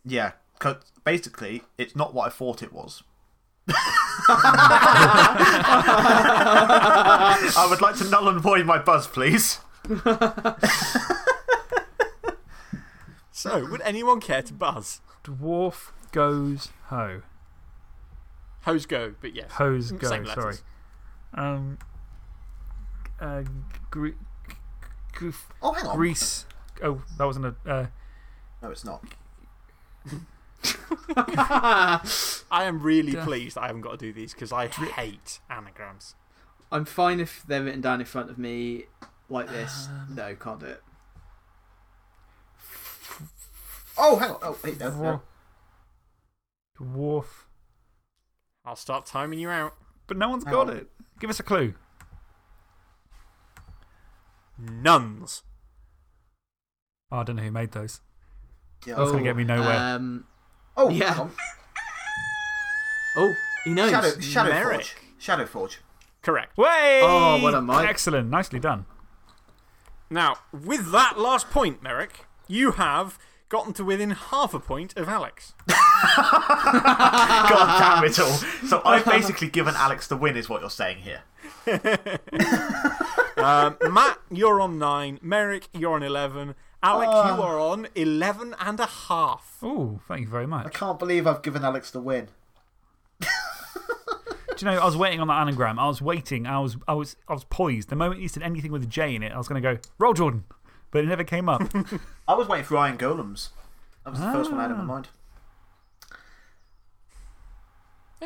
Yeah. 'cause basically, it's not what I thought it was. I would like to null and void my buzz, please. So, would anyone care to buzz? Dwarf goes ho. Hose go, but yes. Hose go, sorry. Um, uh, gre- goof, Oh, hang on. Grease. Oh, that wasn't a. Uh, No, it's not. I am really Duh. pleased I haven't got to do these because I hate anagrams. I'm fine if they're written down in front of me like this. no, can't do it. Oh, hang on. Oh, wait, no, no. dwarf. I'll start timing you out. But no one's Hang got on. it. Give us a clue. Nuns. Oh, I don't know who made those. Yeah. That's gonna get me nowhere. Um, oh, yeah. oh, he knows. Shadow, Shadow Merrick. Forge. Shadow Forge. Correct. Way! Oh, well done, Mike. Excellent. Nicely done. Now, with that last point, Merrick, you have gotten to within half a point of Alex. God damn it all. So I've basically given Alex the win, is what you're saying here. Um, Matt, you're on nine. Merrick, you're on 11. Alex, you are on 11 and a half. Oh, thank you very much. I can't believe I've given Alex the win. Do you know, I was waiting on that anagram. I was waiting. I was, I was, I was poised. The moment you said anything with a J in it, I was going to go, roll Jordan. But it never came up. I was waiting for Iron Golems. That was the first one I had in my mind.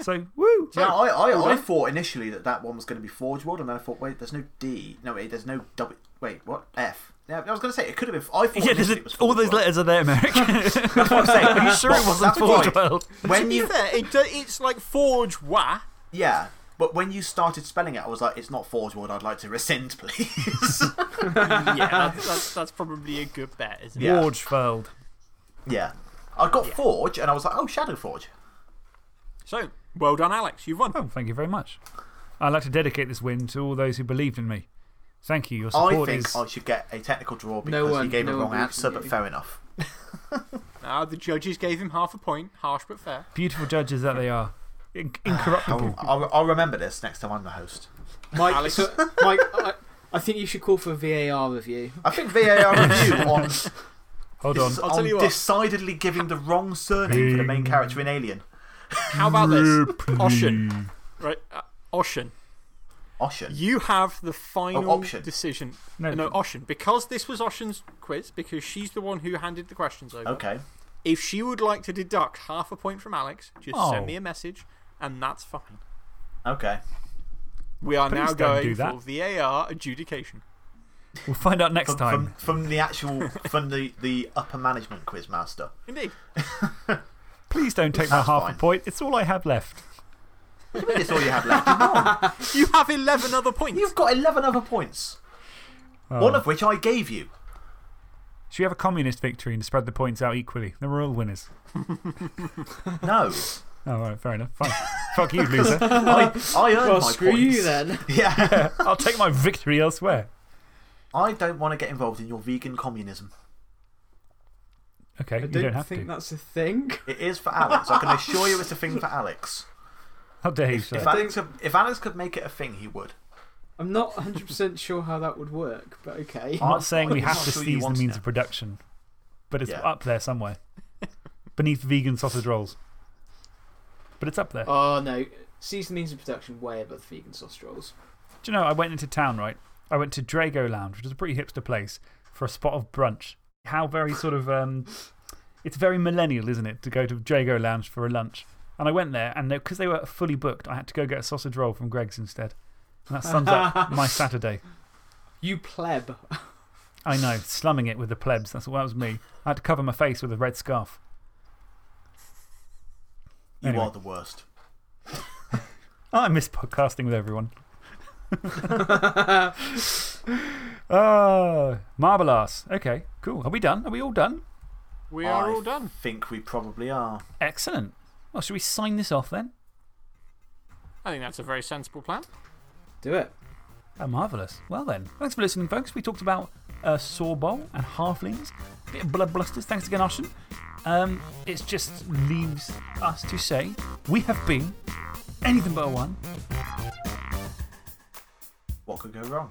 So, woo! Yeah, I, I, well I thought initially that that one was going to be Forge World, and then I thought, wait, there's no D. No, wait, there's no W. Wait, what? F. Yeah, I was going to say, it could have been. I thought Yeah, there's a, it was all those World. letters are there, Merrick. That's what I'm saying. Are you sure it wasn't Forge right. World? When to be you, fair, it, it's like Forge Wah. yeah, but when you started spelling it, I was like, it's not Forge World. I'd like to rescind, please. yeah, that's, that's, that's probably a good bet, isn't it? Yeah. Forgefeld. yeah, I got Yeah. Forge, and I was like, oh, Shadow Forge. So, well done, Alex. You've won. Oh, thank you very much. I'd like to dedicate this win to all those who believed in me. Thank you. Your I support think is. I think I should get a technical draw because No he one- gave no a wrong answer, but fair enough. Now, ah, the judges gave him half a point. Harsh but fair. Beautiful judges that they are. In incorruptible. I'll, I'll, I'll remember this next time I'm the host. Mike, Alex. so, Mike I, I think you should call for a VAR review. I think VAR review on, Hold on. is I'll tell you what. decidedly giving the wrong surname for the main character in Alien. How about this? Oshin. Right? Uh, Oshin. Oshin. You have the final option. decision. No, No, Oshin. Because this was Oshin's quiz, because she's the one who handed the questions over. Okay. If she would like to deduct half a point from Alex, just Oh. send me a message, and that's fine. Okay. We are Please now don't going do that. for VAR adjudication. We'll find out next From, time. from, from the actual, from the, the upper management quiz master. Indeed. Please don't take my That's half fine. a point. It's all I have left. What do you mean it's all you have left? You have 11 other points. You've got 11 other points, Oh. one of which I gave you. Should we have a communist victory and spread the points out equally? Then we're all winners. No. Oh, all right, fair enough. Fine. Fuck you, loser. I, I earned Well, my screw points. you then. Yeah. I'll take my victory elsewhere. I don't want to get involved in your vegan communism. Okay, I you don't, don't have think to. that's a thing. It is for Alex. I can assure you it's a thing for Alex. How dare you, If, sir? if, Alex could, if Alex could make it a thing, he would. I'm not 100% sure how that would work, but okay. I'm not saying we have to sure seize the means to. of production, but it's Yeah. up there somewhere. Beneath vegan sausage rolls. But it's up there. Oh no. Season means of production way above vegan sausage rolls. Do you know, I went into town, right? I went to Drago Lounge, which is a pretty hipster place, for a spot of brunch. How very sort of. Um, it's very millennial, isn't it, to go to Jago Lounge for a lunch? And I went there, and because they were fully booked, I had to go get a sausage roll from Greggs instead. And that sums up my Saturday. You pleb. I know, slumming it with the plebs. That's, that was me. I had to cover my face with a red scarf. You Anyway. are the worst. I miss podcasting with everyone. oh, marvelous. Okay, cool. Are we done? Are we all done? We are I all done. I think we probably are. Excellent. Well, should we sign this off then? I think that's a very sensible plan. Do it. Oh, marvellous. Well, then, thanks for listening, folks. We talked about uh, Saw Bowl and Halflings, a bit of Blood Blusters. Thanks again, Ocean. Um, it just leaves us to say we have been anything but a one. What could go wrong?